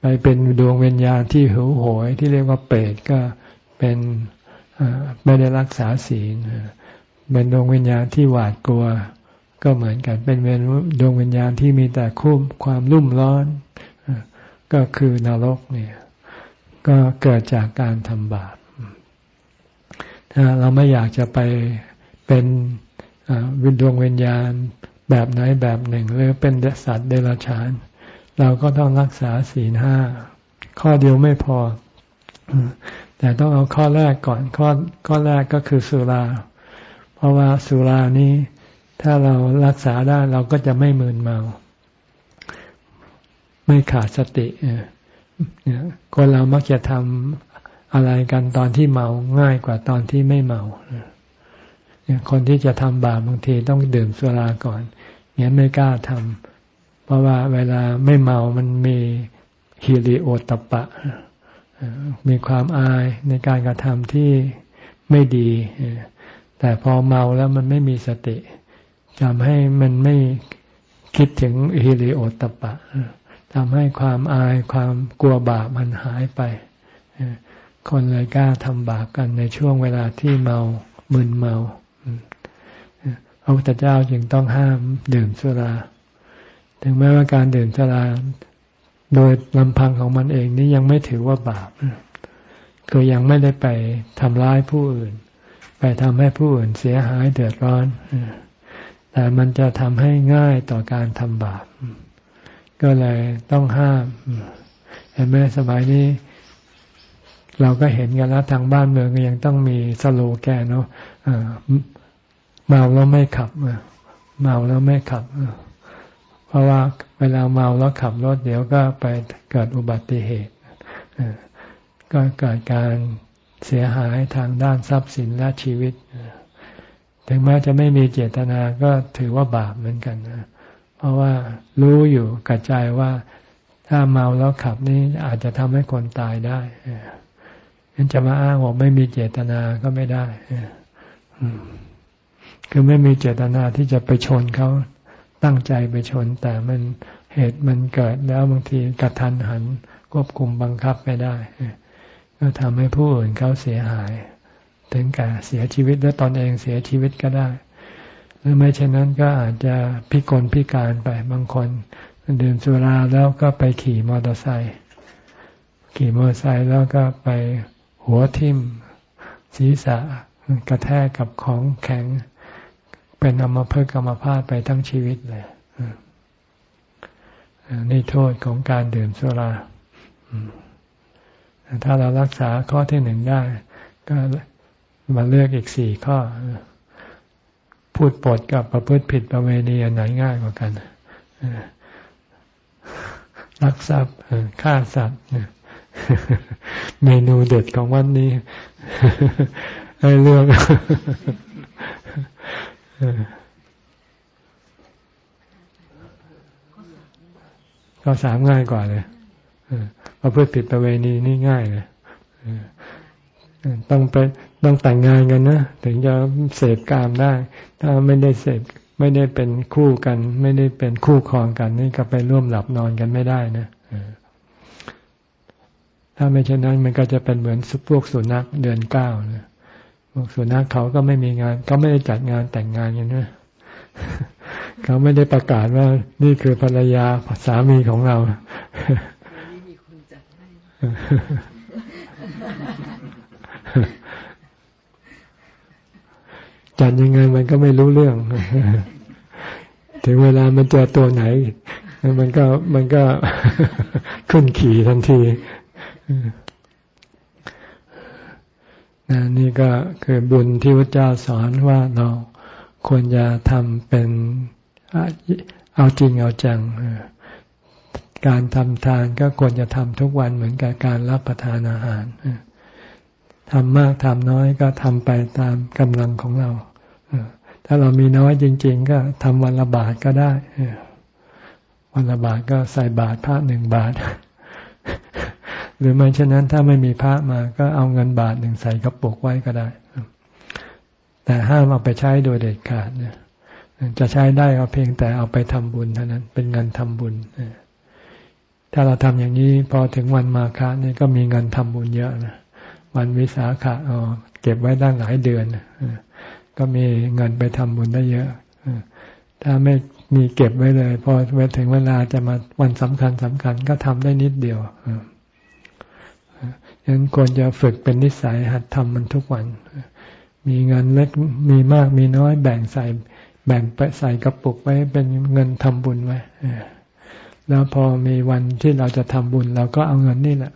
ไปเป็นดวงวิญญาณที่หิวโหยที่เรียกว่าเปรตก็เป็นไม่ได้รักษาศีลเป็นดวงวิญญาณที่หวาดกลัว ก็เหมือนกันเป็นดวงวิญญาณที่มีแต่คุ้มความรุ่มร้อน ก็คือนรกเนี่ย ก็เกิดจากการทำบาป ถ้าเราไม่อยากจะไปเป็นวิดวงวิญญาณแบบไหนแบบหนึ่ง หรือเป็นสัตว์เดรัจฉาน เราก็ต้องรักษาศีลห้า ข้อเดียวไม่พอ แต่ต้องเอาข้อแรกก่อน ข้อข้อแรกก็คือสุรา เพราะว่าสุรานี้ถ้าเรารักษาได้เราก็จะไม่มึนเมา ไม่ขาดสติคนเรามักจะทำอะไรกันตอนที่เมาง่ายกว่าตอนที่ไม่เมาคนที่จะทำบาปบางทีต้องดื่มสุราก่อนเนี่ยไม่กล้าทำเพราะว่าเวลาไม่เมามันมีฮิริโอตปะ มีความอายในการกระทำที่ไม่ดี แต่พอเมาแล้วมันไม่มีสติทำให้มันไม่คิดถึงฮิริโอตปะ ทำให้ความอายความกลัวบาปมันหายไปคนเลยกล้าทำบาปกันในช่วงเวลาที่เมามึนเมาพระพุทธเจ้าจึงต้องห้ามดื่มสุรา ถึงแม้ว่าการดื่มสุรา โดยลำพังของมันเองนี่ยังไม่ถือว่าบาปคือยังไม่ได้ไปทำร้ายผู้อื่น ไปทำให้ผู้อื่นเสียหายเดือดร้อน แต่มันจะทำให้ง่ายต่อการทำบาป ก็เลยต้องห้าม เห็นไหมสมัยนี้ เราก็เห็นกันแล้วทางบ้านเมืองก็ยังต้องมีสโลแกนเนาะเมาแล้วไม่ขับเมาแล้วไม่ขับเพราะว่าเวลาเมาแล้วขับรถเดี๋ยวก็ไปเกิดอุบัติเหตุก็เกิดการเสียหายทางด้านทรัพย์สินและชีวิต ถึงแม้จะไม่มีเจตนาก็ถือว่าบาปเหมือนกันนะ เพราะว่ารู้อยู่กระจายว่าถ้าเมาแล้วขับนี่อาจจะทำให้คนตายได้งั้นจะมาอ้างว่าไม่มีเจตนาก็ไม่ได้คือไม่มีเจตนาที่จะไปชนเขาตั้งใจไปชน แต่มันเหตุมันเกิดแล้วบางทีกระทันหันควบคุมบังคับไม่ได้ ก็ทำให้ผู้อื่นเขาเสียหาย ถึงแก่เสียชีวิตและตอนเองเสียชีวิตก็ได้ หรือไม่เช่นนั้นก็อาจจะพิกลพิการไปบางคนดื่มสุราแล้วก็ไปขี่มอเตอร์ไซค์ขี่มอเตอร์ไซค์แล้วก็ไปหัวทิ่มศีรษะกระแทกกับของแข็ง เป็นอมภพกรรมภาพไปทั้งชีวิตเลยนี่โทษของการดื่มสุราถ้าเรารักษาข้อที่หนึ่งได้ ก็มาเลือกอีกสี่ข้อ พูดปดกับประพฤติผิดประเวณีอันไหนง่ายกว่ากันรักทรัพย์ฆ่าสัตว์เมนูเด็ดของวันนี้ให้เลือกก็สามง่ายกว่าเลยประพฤติผิดประเวณีนี่ง่ายเลย ต้องไปต้องแต่งงานกันนะถึงจะเสพกามได้ ถ้าไม่ได้เสพไม่ได้เป็นคู่กัน ไม่ได้เป็นคู่ครองกัน นี่ก็ไปร่วมหลับนอนกันไม่ได้นะถ้าไม่เช่นนั้นมันก็จะเป็นเหมือนพวกสุนัขเดือนเก้านะพวกสุนัขเขาก็ไม่มีงานเขาไม่ได้จัดงานแต่งงานกันนะเขาไม่ได้ประกาศว่านี่คือภรรยาสามีของเรา จัดยังไงมันก็ไม่รู้เรื่อง ถึงเวลามันเจอตัวไหน มันก็มันก็ขึ้นขี่ทันทีนี่ก็คือบุญที่พระเจ้าสอนว่าเราควรจะทำเป็นเอาจริงเอาจัง การทำทานก็ควรจะทำทุกวันเหมือนกับการรับประทานอาหารทำมากทำน้อยก็ทำไปตามกำลังของเรา ถ้าเรามีน้อยจริง ๆ ก็ทำวันละบาทก็ได้วันละบาทก็ใส่บาทพระหนึ่งบาท หรือไม่เช่นนั้นถ้าไม่มีพระมาก็เอาเงินบาทหนึ่งใส่กระปุกไว้ก็ได้ แต่ห้ามเอาไปใช้โดยเด็ดขาดจะใช้ได้ก็เพียงแต่เอาไปทำบุญเท่านั้น เป็นเงินทำบุญถ้าเราทำอย่างนี้พอถึงวันมาฆะนี่ยก็มีเงินทำบุญเยอะนะวันวิสาขะอ๋อเก็บไว้ตั้หลายเดือน ก็มีเงินไปทำบุญได้เยอะถ้าไม่มีเก็บไว้เลย พอไปถึงเวลาจะมาวันสำคัญสำคัญก็ทำได้นิดเดียวฉะนั้นควรจะฝึกเป็นนิสัยหัดทำมันทุกวัน มีเงินเล็กมีมากมีน้อย แบ่งใส่แบ่งไปใส่กระปุกไว้เป็นเงินทำบุญไว้แล้วพอมีวันที่เราจะทำบุญ เราก็เอาเงินนี่แหละ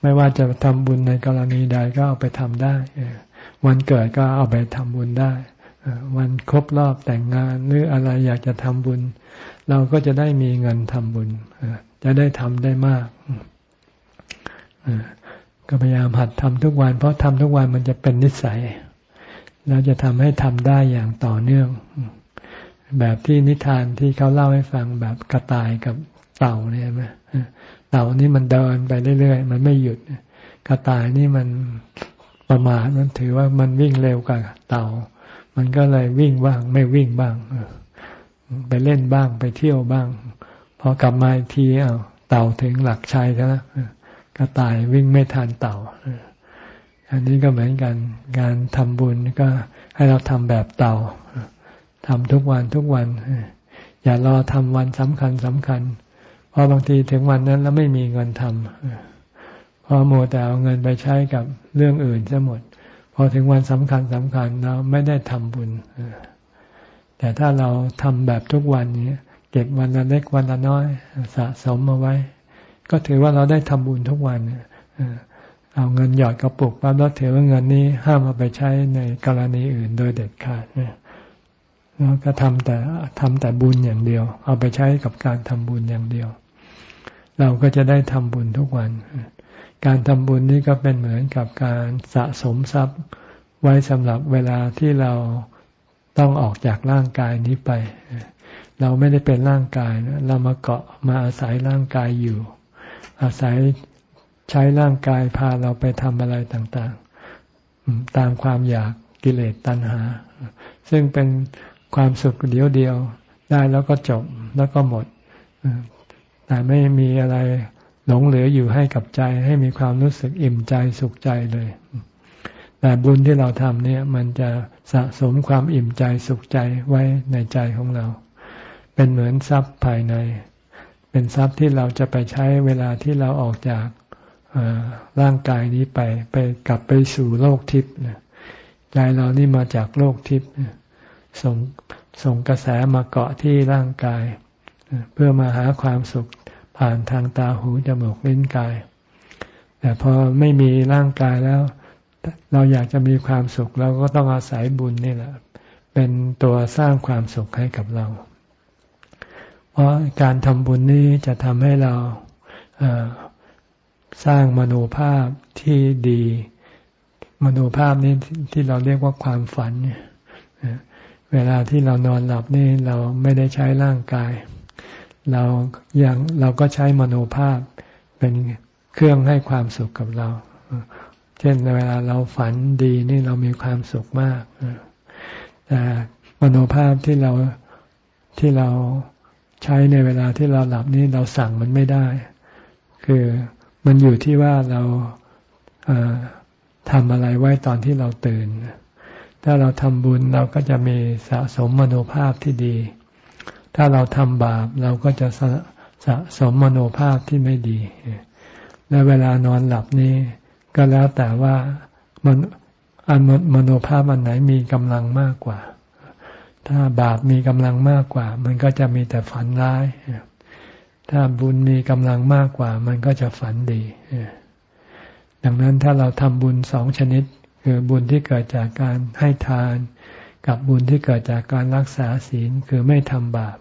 ไม่ว่าจะทำบุญในกรณีใดก็เอาไปทำได้ วันเกิดก็เอาไปทำบุญได้ วันครบรอบแต่งงานหรืออะไรอยากจะทำบุญ เราก็จะได้มีเงินทำบุญ จะได้ทำได้มาก ก็พยายามหัดทำทุกวัน เพราะทำทุกวันมันจะเป็นนิสัย เราจะทำให้ทำได้อย่างต่อเนื่อง แบบที่นิทานที่เขาเล่าให้ฟังแบบกระต่ายกับเต่าเนี่ยไหมเต่านี่มันเดินไปเรื่อยๆ มันไม่หยุด กระต่ายนี่มัน ประมาทมันถือว่ามันวิ่งเร็วกว่าเต่า มันก็เลยวิ่งบ้าง ไม่วิ่งบ้างไปเล่นบ้างไปเที่ยวบ้าง พอกลับมาทีเอาเต่าถึงหลักชัยแล้วกระต่ายวิ่งไม่ทันเต่าอันนี้ก็เหมือนกันการทำบุญก็ให้เราทำแบบเต่าทำทุกวันทุกวัน อย่ารอทำวันสำคัญสำคัญ เพราะบางทีถึงวันนั้นแล้วไม่มีเงินทำ พอโมแต่เอาเงินไปใช้กับเรื่องอื่นซะหมด พอถึงวันสำคัญสำคัญเราไม่ได้ทำบุญ แต่ถ้าเราทำแบบทุกวันนี้เก็บวันละเล็กวันละน้อย สะสมมาไว้ ก็ถือว่าเราได้ทำบุญทุกวันเอาเงินหยอดกระปุกปั๊บแล้วถือว่าเงินนี้ห้ามเอาไปใช้ในกรณีอื่นโดยเด็ดขาดแล้วก็ทำแต่ทำแต่บุญอย่างเดียว เอาไปใช้กับการทำบุญอย่างเดียว เราก็จะได้ทำบุญทุกวัน การทำบุญนี่ก็เป็นเหมือนกับการสะสมทรัพย์ไว้สำหรับเวลาที่เราต้องออกจากร่างกายนี้ไป เราไม่ได้เป็นร่างกายนะเรามาเกาะมาอาศัยร่างกายอยู่ อาศัยใช้ร่างกายพาเราไปทำอะไรต่างๆ ตามความอยากกิเลสตัณหา ซึ่งเป็นความสุขเดียวเดียวได้แล้วก็จบแล้วก็หมด แต่ไม่มีอะไร หลงเหลืออยู่ให้กับใจให้มีความรู้สึกอิ่มใจสุขใจเลย แต่บุญที่เราทำเนี่ยมันจะสะสมความอิ่มใจสุขใจไว้ในใจของเรา เป็นเหมือนทรัพย์ภายใน เป็นทรัพย์ที่เราจะไปใช้เวลาที่เราออกจากร่างกายนี้ไปไปกลับไปสู่โลกทิพย์ใจเรานี่มาจากโลกทิพย์ส่งส่งกระแสมาเกาะที่ร่างกาย เพื่อมาหาความสุข ผ่านทางตาหูจมูกลิ้นกาย แต่พอไม่มีร่างกายแล้ว เราอยากจะมีความสุขเราก็ต้องอาศัยบุญนี่แหละ เป็นตัวสร้างความสุขให้กับเรา เพราะการทำบุญนี้จะทำให้เราสร้างมโนภาพที่ดี มโนภาพนี้ที่เราเรียกว่าความฝันเเวลาที่เรานอนหลับนี่เราไม่ได้ใช้ร่างกายเเรายังเราก็ใช้มโนภาพเป็นเครื่องให้ความสุขกับเรา เช่นเวลาเราฝันดีนี่เรามีความสุขมาก แต่มโนภาพที่เราที่เราใช้ในเวลาที่เราหลับนี่เราสั่งมันไม่ได้ คือมันอยู่ที่ว่าเราทำอะไรไว้ตอนที่เราตื่น ถ้าเราทำบุญเราก็จะมีสะสมมโนภาพที่ดี ถ้าเราทำบาปเราก็จะสะสะสมมโนภาพที่ไม่ดี และเวลานอนหลับนี้ ก็แล้วแต่ว่ามันอันมโนภาพอันไหนมีกำลังมากกว่า ถ้าบาปมีกำลังมากกว่า มันก็จะมีแต่ฝันร้าย ถ้าบุญมีกำลังมากกว่า มันก็จะฝันดี ดังนั้นถ้าเราทำบุญสองชนิด คือบุญที่เกิดจากการให้ทาน กับบุญที่เกิดจากการรักษาศีลคือไม่ทำบาป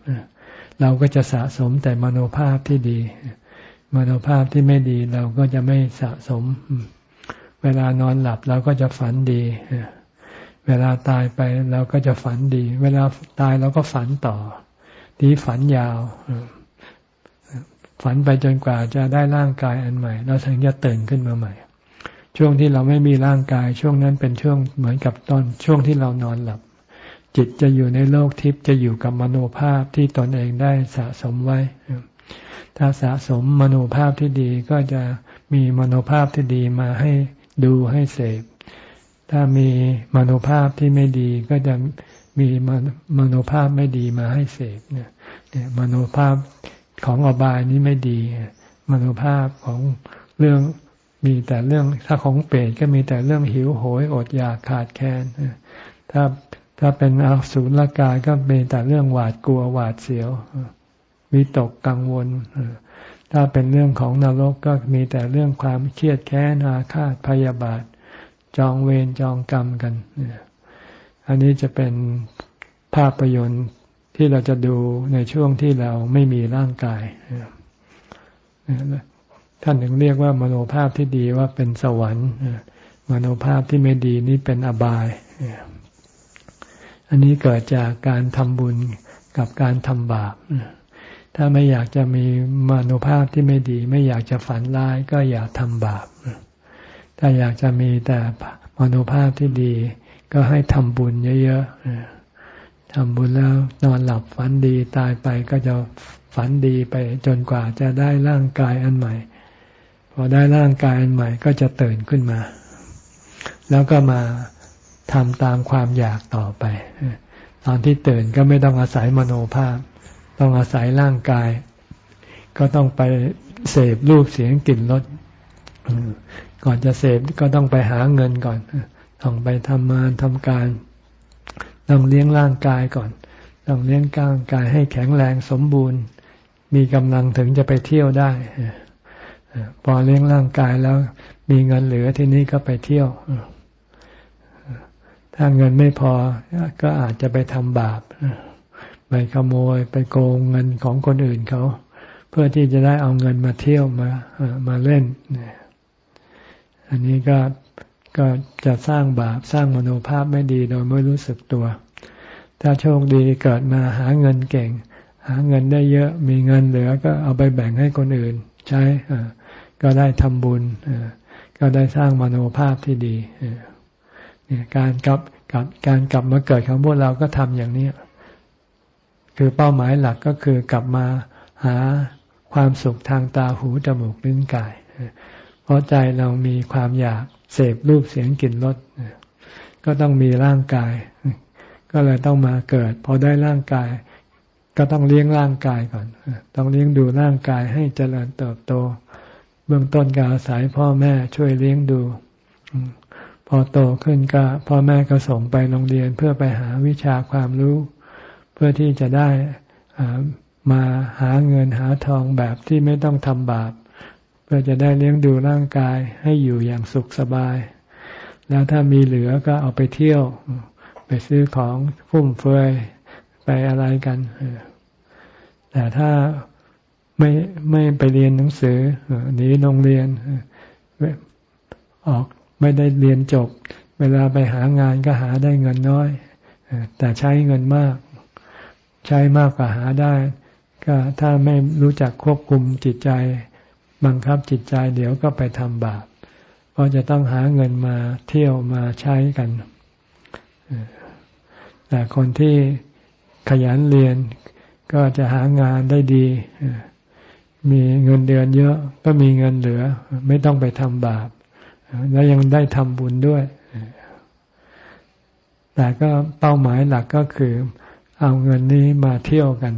เราก็จะสะสมแต่มโนภาพที่ดี มโนภาพที่ไม่ดีเราก็จะไม่สะสม เวลานอนหลับเราก็จะฝันดี เวลาตายไปเราก็จะฝันดี เวลาตายเราก็ฝันต่อ ทีฝันยาว ฝันไปจนกว่าจะได้ร่างกายอันใหม่ เราถึงจะตื่นขึ้นมาใหม่ ช่วงที่เราไม่มีร่างกาย ช่วงนั้นเป็นช่วงเหมือนกับตอนช่วงที่เรานอนหลับ จิตจะอยู่ในโลกทิพย์จะอยู่กับมโนภาพที่ตนเองได้สะสมไว้ ถ้าสะสมมโนภาพที่ดีก็จะมีมโนภาพที่ดีมาให้ดูให้เสพ ถ้ามีมโนภาพที่ไม่ดีก็จะมีมโนภาพไม่ดีมาให้เสพเนี่ยมโนภาพของอบายนี้ไม่ดี มโนภาพของเรื่องมีแต่เรื่องถ้าของเปรตก็มีแต่เรื่องหิวโหยอดอยากขาดแคลนถ้า ถ้าเป็นอสูรกายก็มีแต่เรื่องหวาดกลัวหวาดเสียววิตกกังวล ถ้าเป็นเรื่องของนรกก็มีแต่เรื่องความเครียดแค้นอาฆาตพยาบาท จองเวรจองกรรมกัน อันนี้จะเป็นภาพยนตร์ที่เราจะดูในช่วงที่เราไม่มีร่างกาย ท่านถึงเรียกว่ามโนภาพที่ดีว่าเป็นสวรรค์มโนภาพที่ไม่ดีนี่เป็นอบาย อันนี้เกิดจากการทำบุญกับการทำบาป ถ้าไม่อยากจะมีมโนภาพที่ไม่ดี ไม่อยากจะฝันร้ายก็อย่าทำบาป ถ้าอยากจะมีแต่มโนภาพที่ดี ก็ให้ทำบุญเยอะๆทำบุญแล้วนอนหลับฝันดีตายไปก็จะฝันดีไปจนกว่าจะได้ร่างกายอันใหม่ พอได้ร่างกายอันใหม่ก็จะตื่นขึ้นมา แล้วก็มา ทำตามความอยากต่อไป ตอนที่ตื่นก็ไม่ต้องอาศัยมโนภาพ ต้องอาศัยร่างกาย ก็ต้องไปเสพรูปเสียงกลิ่นรสก่อนจะเสพก็ต้องไปหาเงินก่อนต้องไปทำงานทำการต้องเลี้ยงร่างกายก่อน ต้องเลี้ยงร่างกายให้แข็งแรงสมบูรณ์ มีกำลังถึงจะไปเที่ยวได้ พอเลี้ยงร่างกายแล้วมีเงินเหลือที่นี้ก็ไปเที่ยว ถ้าเงินไม่พอก็อาจจะไปทำบาปไปขโมยไปโกงเงินของคนอื่นเขา เพื่อที่จะได้เอาเงินมาเที่ยวมามาเล่น อันนี้ก็ก็จะสร้างบาปสร้างมโนภาพไม่ดีโดยไม่รู้สึกตัว ถ้าโชคดีเกิดมาหาเงินเก่ง หาเงินได้เยอะมีเงินเหลือก็เอาไปแบ่งให้คนอื่น ใช้ก็ได้ทำบุญก็ได้สร้างมโนภาพที่ดี การกลับกับการกลับมาเกิดของพวกเราก็ทำอย่างนี้คือเป้าหมายหลักก็คือกลับมาหาความสุขทางตาหูจมูกลิ้นกาย เพราะใจเรามีความอยากเสพรูปเสียงกลิ่นรสก็ต้องมีร่างกาย ก็เลยต้องมาเกิด พอได้ร่างกาย ก็ต้องเลี้ยงร่างกายก่อน ต้องเลี้ยงดูร่างกายให้เจริญเติบโต เบื้องต้นการอาศัยพ่อแม่ช่วยเลี้ยงดู พอโตขึ้นก็พ่อแม่ก็ส่งไปโรงเรียนเพื่อไปหาวิชาความรู้ เพื่อที่จะได้มาหาเงินหาทองแบบที่ไม่ต้องทำบาป เพื่อจะได้เลี้ยงดูร่างกายให้อยู่อย่างสุขสบาย แล้วถ้ามีเหลือก็เอาไปเที่ยว ไปซื้อของฟุ่มเฟือยไปอะไรกันแต่ถ้าไม่ไม่ไปเรียนหนังสือหนีโรงเรียนออก ไม่ได้เรียนจบ เวลาไปหางานก็หาได้เงินน้อย แต่ใช้เงินมาก ใช้มากกว่าหาได้ ก็ถ้าไม่รู้จักควบคุมจิตใจ บังคับจิตใจเดี๋ยวก็ไปทำบาปเพราะจะต้องหาเงินมาเที่ยวมาใช้กันแต่คนที่ขยันเรียนก็จะหางานได้ดี มีเงินเดือนเยอะก็มีเงินเหลือ ไม่ต้องไปทำบาป แล้วยังได้ทำบุญด้วย แต่ก็เป้าหมายหลักก็คือ เอาเงินนี้มาเที่ยวกัน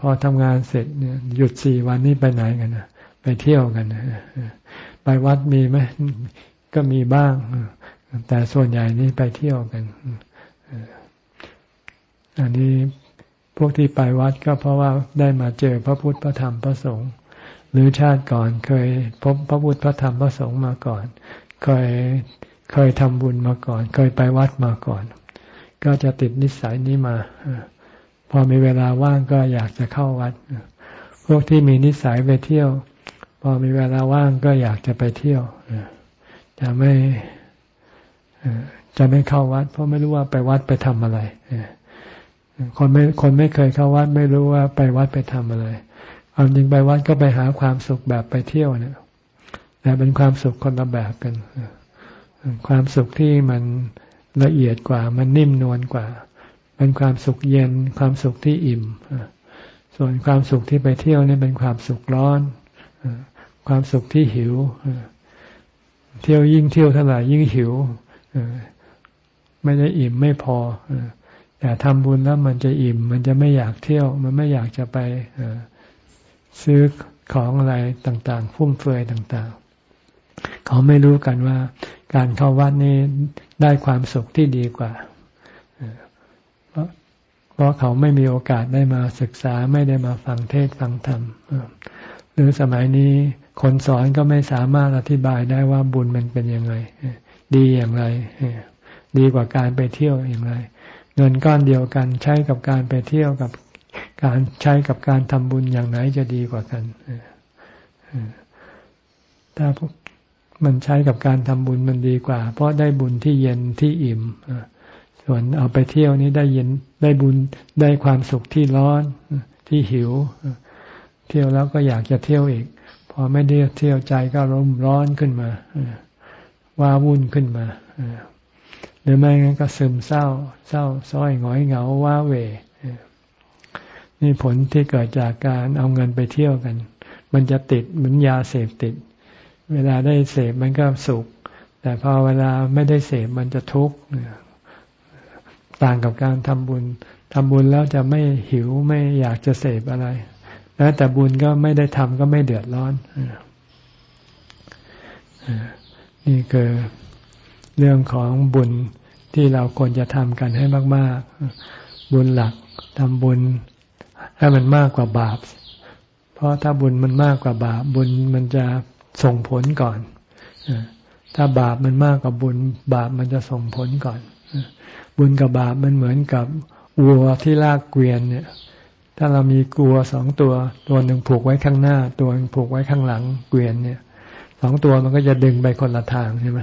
พอทำงานเสร็จเนี่ยหยุดสี่วันนี้ไปไหนกันไปเที่ยวกันไปวัดมีไหมก็มีบ้าง แต่ส่วนใหญ่นี่ไปเที่ยวกันอันนี้พวกที่ไปวัดก็เพราะว่าได้มาเจอพระพุทธพระธรรมพระสงฆ์ หรือชาติก่อนเคยพบพระพุทธพระธรรมพระสงฆ์มาก่อน เคยเคยทำบุญมาก่อน เคยไปวัดมาก่อน ก็จะติดนิสัยนี้มา พอมีเวลาว่างก็อยากจะเข้าวัด พวกที่มีนิสัยไปเที่ยว พอมีเวลาว่างก็อยากจะไปเที่ยวจะไม่จะไม่เข้าวัด เพราะไม่รู้ว่าไปวัดไปทำอะไรคนไม่คนไม่เคยเข้าวัด ไม่รู้ว่าไปวัดไปทำอะไร ความจริงไปวัดก็ไปหาความสุขแบบไปเที่ยวเนี่ยแต่เป็นความสุขคนละแบบกัน ความสุขที่มันละเอียดกว่า มันนิ่มนวลกว่า เป็นความสุขเย็น ความสุขที่อิ่ม ส่วนความสุขที่ไปเที่ยวนี่เป็นความสุขร้อน ความสุขที่หิว เที่ยวยิ่งเที่ยวเท่าไหร่ยิ่งหิว ไม่ได้อิ่มไม่พอแต่ทำบุญแล้วมันจะอิ่ม มันจะไม่อยากเที่ยว มันไม่อยากจะไป ซื้อของอะไรต่างๆ ฟุ่มเฟือยต่างๆ เขาไม่รู้กันว่า การเข้าวัดนี้ได้ความสุขที่ดีกว่า เพราะเขาไม่มีโอกาสได้มาศึกษาไม่ได้มาฟังเทศฟังธรรมหรือสมัยนี้คนสอนก็ไม่สามารถอธิบายได้ว่าบุญมันเป็นยังไง ดีอย่างไร ดีกว่าการไปเที่ยวอย่างไร เงินก้อนเดียวกันใช้กับการไปเที่ยวกับ การใช้กับการทำบุญอย่างไหนจะดีกว่ากันถ้ามันใช้กับการทำบุญมันดีกว่า เพราะได้บุญที่เย็นที่อิ่มส่วนเอาไปเที่ยวนี้ได้เย็นได้บุญได้ความสุขที่ร้อนที่หิว เที่ยวแล้วก็อยากจะเที่ยวอีก พอไม่ได้เที่ยวใจก็ร้มร้อนขึ้นมาว่าวุ่นขึ้นมาหรือไม่งั้นก็ซึมเศร้า เศร้าซ้อยหงอยเหงาว้าเว นี่ผลที่เกิดจากการเอาเงินไปเที่ยวกัน มันจะติดเหมือนยาเสพติด เวลาได้เสพมันก็สุข แต่พอเวลาไม่ได้เสพมันจะทุกข์ต่างกับการทำบุญทำบุญแล้วจะไม่หิวไม่อยากจะเสพอะไรแล้วแต่บุญก็ไม่ได้ทำก็ไม่เดือดร้อนนี่คือเรื่องของบุญที่เราควรจะทำกันให้มาก ๆ บุญหลักทำบุญ ให้มันมากกว่าบาป เพราะถ้าบุญมันมากกว่าบาป บุญมันจะส่งผลก่อนถ้าบาปมันมากกว่าบุญ บาปมันจะส่งผลก่อน บุญกับบาปมันเหมือนกับวัวที่ลากเกวียนเนี่ย ถ้าเรามีกลัวสองตัว ตัวหนึ่งผูกไว้ข้างหน้า ตัวหนึ่งผูกไว้ข้างหลังเกวียนเนี่ยสองตัวมันก็จะดึงไปคนละทางใช่ไหม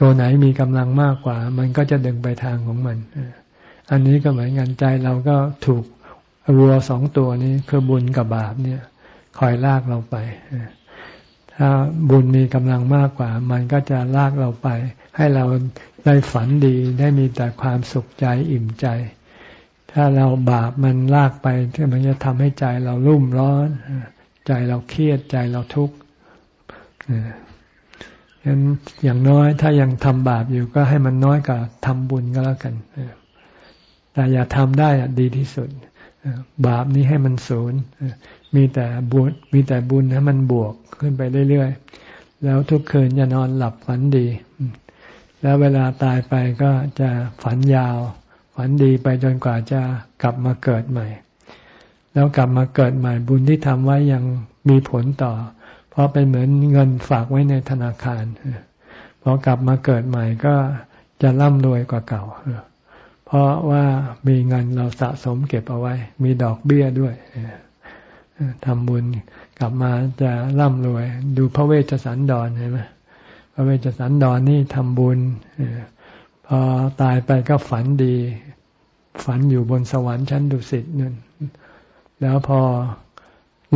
ตัวไหนมีกำลังมากกว่า มันก็จะดึงไปทางของมัน อันนี้ก็เหมือนกันใจเราก็ถูก วัวสองตัวนี้คือบุญกับบาปเนี่ย คอยลากเราไป ถ้าบุญมีกำลังมากกว่า มันก็จะลากเราไป ให้เราได้ฝันดีได้มีแต่ความสุขใจอิ่มใจ ถ้าเราบาปมันลากไปมันจะทำให้ใจเรารุ่มร้อน ใจเราเครียดใจเราทุกข์ฉะนั้นอย่างน้อยถ้ายังทำบาปอยู่ก็ให้มันน้อยกว่าทำบุญก็แล้วกันแต่อย่าทำได้ดีที่สุด บาปนี้ให้มันศูนย์มีแต่บุญมีแต่บุญให้มันบวกขึ้นไปเรื่อยๆ แล้วทุกคืนจะนอนหลับฝันดี แล้วเวลาตายไปก็จะฝันยาว ฝันดีไปจนกว่าจะกลับมาเกิดใหม่ แล้วกลับมาเกิดใหม่บุญที่ทำไว้ยังมีผลต่อ เพราะเป็นเหมือนเงินฝากไว้ในธนาคารพอกลับมาเกิดใหม่ก็จะร่ำรวยกว่าเก่า เพราะว่ามีเงินเราสะสมเก็บเอาไว้ มีดอกเบี้ยด้วยทำบุญกลับมาจะร่ำรวย ดูพระเวชสันดรเห็นไหมพระเวชสันดรนนี่ทำบุญพอตายไปก็ฝันดี ฝันอยู่บนสวรรค์ชั้นดุสิตนั่นแล้วพอ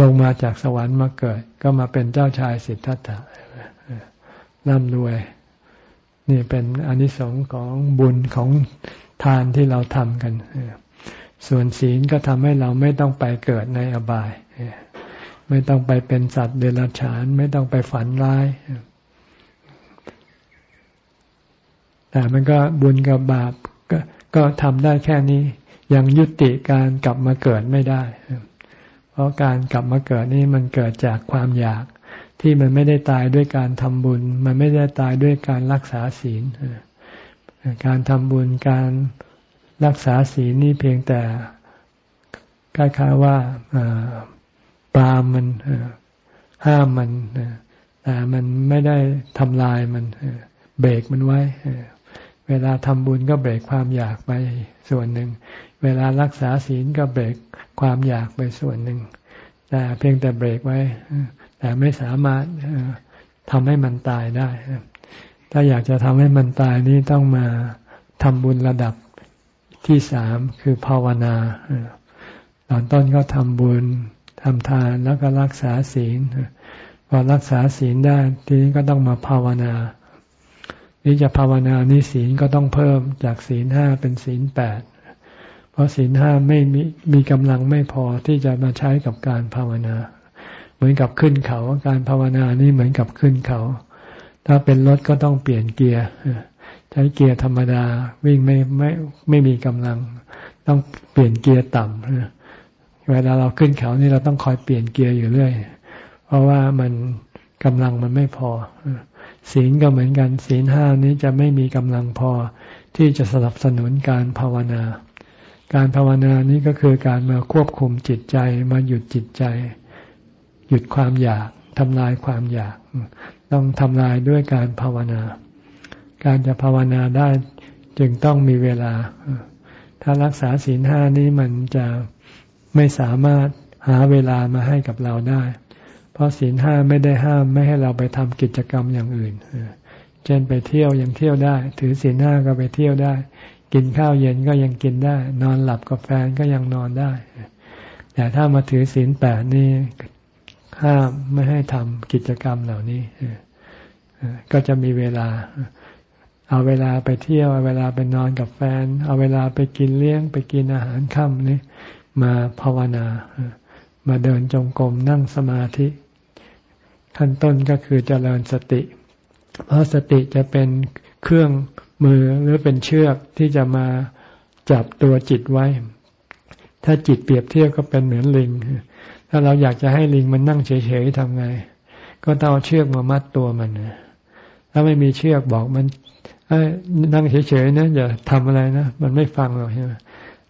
ลงมาจากสวรรค์มาเกิด ก็มาเป็นเจ้าชายสิทธัตถะร่ำรวย นี่เป็นอนิสงส์ของบุญของ ทานที่เราทำกัน ส่วนศีลก็ทำให้เราไม่ต้องไปเกิดในอบาย ไม่ต้องไปเป็นสัตว์เดรัจฉาน ไม่ต้องไปฝันร้าย แต่มันก็บุญกับบาปก็ก็ทำได้แค่นี้ ยังยุติการกลับมาเกิดไม่ได้ เพราะการกลับมาเกิดนี่มันเกิดจากความอยากที่มันไม่ได้ตายด้วยการทำบุญ มันไม่ได้ตายด้วยการรักษาศีล การทำบุญการรักษาศีลนี่เพียงแต่คล้ายๆว่าปรามมันห้ามมันแต่มันไม่ได้ทำลายมันเบรกมันไว้เวลาทำบุญก็เบรกความอยากไปส่วนหนึ่ง เวลารักษาศีลก็เบรกความอยากไปส่วนหนึ่ง แต่เพียงแต่เบรกไว้ แต่ไม่สามารถทำให้มันตายได้ ถ้าอยากจะทำให้มันตายนี่ต้องมาทำบุญระดับที่สามคือภาวนาตอนต้นก็ทำบุญทำทานแล้วก็รักษาศีลพอรักษาศีลได้ทีนี้ก็ต้องมาภาวนา นี่จะภาวนานี่ศีลก็ต้องเพิ่มจากศีลห้าเป็นศีลแปดเพราะศีลห้าไม่มีมีกำลังไม่พอที่จะมาใช้กับการภาวนา เหมือนกับขึ้นเขาการภาวนานี่เหมือนกับขึ้นเขา ถ้าเป็นรถก็ต้องเปลี่ยนเกียร์ใช้เกียร์ธรรมดาวิ่งไม่ไม่ไม่มีกำลัง ต้องเปลี่ยนเกียร์ต่ำเวลาเราขึ้นเขานี่เราต้องคอยเปลี่ยนเกียร์อยู่เรื่อย เพราะว่ามันกำลังมันไม่พอศีลก็เหมือนกัน ศีลห้านี้จะไม่มีกำลังพอที่จะสนับสนุนการภาวนา การภาวนานี้ก็คือการมาควบคุมจิตใจมาหยุดจิตใจ หยุดความอยากทำลายความอยาก ต้องทำลายด้วยการภาวนา การจะภาวนาได้จึงต้องมีเวลา ถ้ารักษาศีลห้านี้มันจะไม่สามารถหาเวลามาให้กับเราได้ เพราะศีลห้าไม่ได้ห้ามไม่ให้เราไปทำกิจกรรมอย่างอื่น เช่นไปเที่ยวยังเที่ยวได้ ถือศีลห้าก็ไปเที่ยวได้ กินข้าวเย็นก็ยังกินได้ นอนหลับกับแฟนก็ยังนอนได้ แต่ถ้ามาถือศีลแปดนี่ ห้ามไม่ให้ทำกิจกรรมเหล่านี้ก็จะมีเวลา เอาเวลาไปเที่ยว เอาเวลาไปนอนกับแฟน เอาเวลาไปกินเลี้ยง ไปกินอาหารค่ำนี่มาภาวนา มาเดินจงกรมนั่งสมาธิ ขั้นต้นก็คือเจริญสติ เพราะสติจะเป็นเครื่องมือหรือเป็นเชือกที่จะมาจับตัวจิตไว้ ถ้าจิตเปรียบเทียบก็เป็นเหมือนลิง ถ้าเราอยากจะให้ลิงมันนั่งเฉยๆทำไง ก็ต้องเอาเชือกมามัดตัวมันถ้าไม่มีเชือกบอกมันนั่งเฉยๆนะอย่าทำอะไรนะมันไม่ฟังหรอกใช่ไหม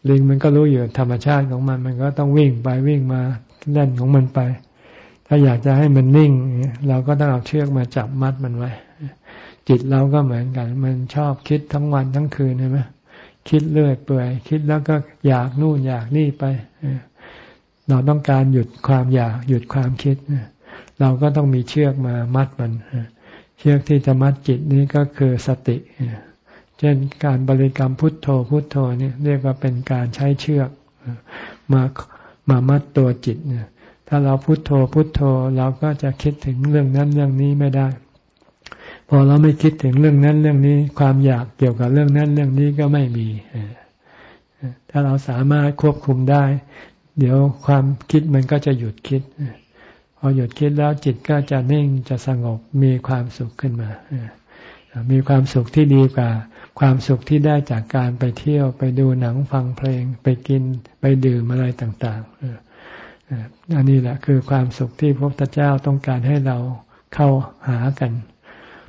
ลิงมันก็รู้อยู่ธรรมชาติของมัน มันก็ต้องวิ่งไปวิ่งมาเล่นของมันไป ถ้าอยากจะให้มันนิ่ง เราก็ต้องเอาเชือกมาจับมัดมันไว้ จิตเราก็เหมือนกัน มันชอบคิดทั้งวันทั้งคืนใช่ไหมคิดเรื่อยเปื่อย คิดแล้วก็อยากนู่นอยากนี่ไป เราต้องการหยุดความอยากหยุดความคิด เราก็ต้องมีเชือกมามัดมันเชือกที่จะมัดจิตนี้ก็คือสติเช่นการบริกรรมพุทโธพุทโธนี่เรียกว่าเป็นการใช้เชือกมามามัดตัวจิตเนี่ยถ้าเราพุโทโธพุโทโธเราก็จะคิดถึงเรื่องนั้นเรื่องนี้ไม่ได้ พอเราไม่คิดถึงเรื่องนั้นเรื่องนี้ ความอยากเกี่ยวกับเรื่องนั้นเรื่องนี้ก็ไม่มีถ้าเราสามารถควบคุมได้ เดี๋ยวความคิดมันก็จะหยุดคิดพอหยุดคิดแล้วจิตก็จะนิ่งจะสงบมีความสุขขึ้นมามีความสุขที่ดีกว่า ความสุขที่ได้จากการไปเที่ยวไปดูหนังฟังเพลง ไปกินไปดื่มอะไรต่างๆอันนี้แหละคือความสุขที่พระพุทธเจ้าต้องการให้เราเข้าหากัน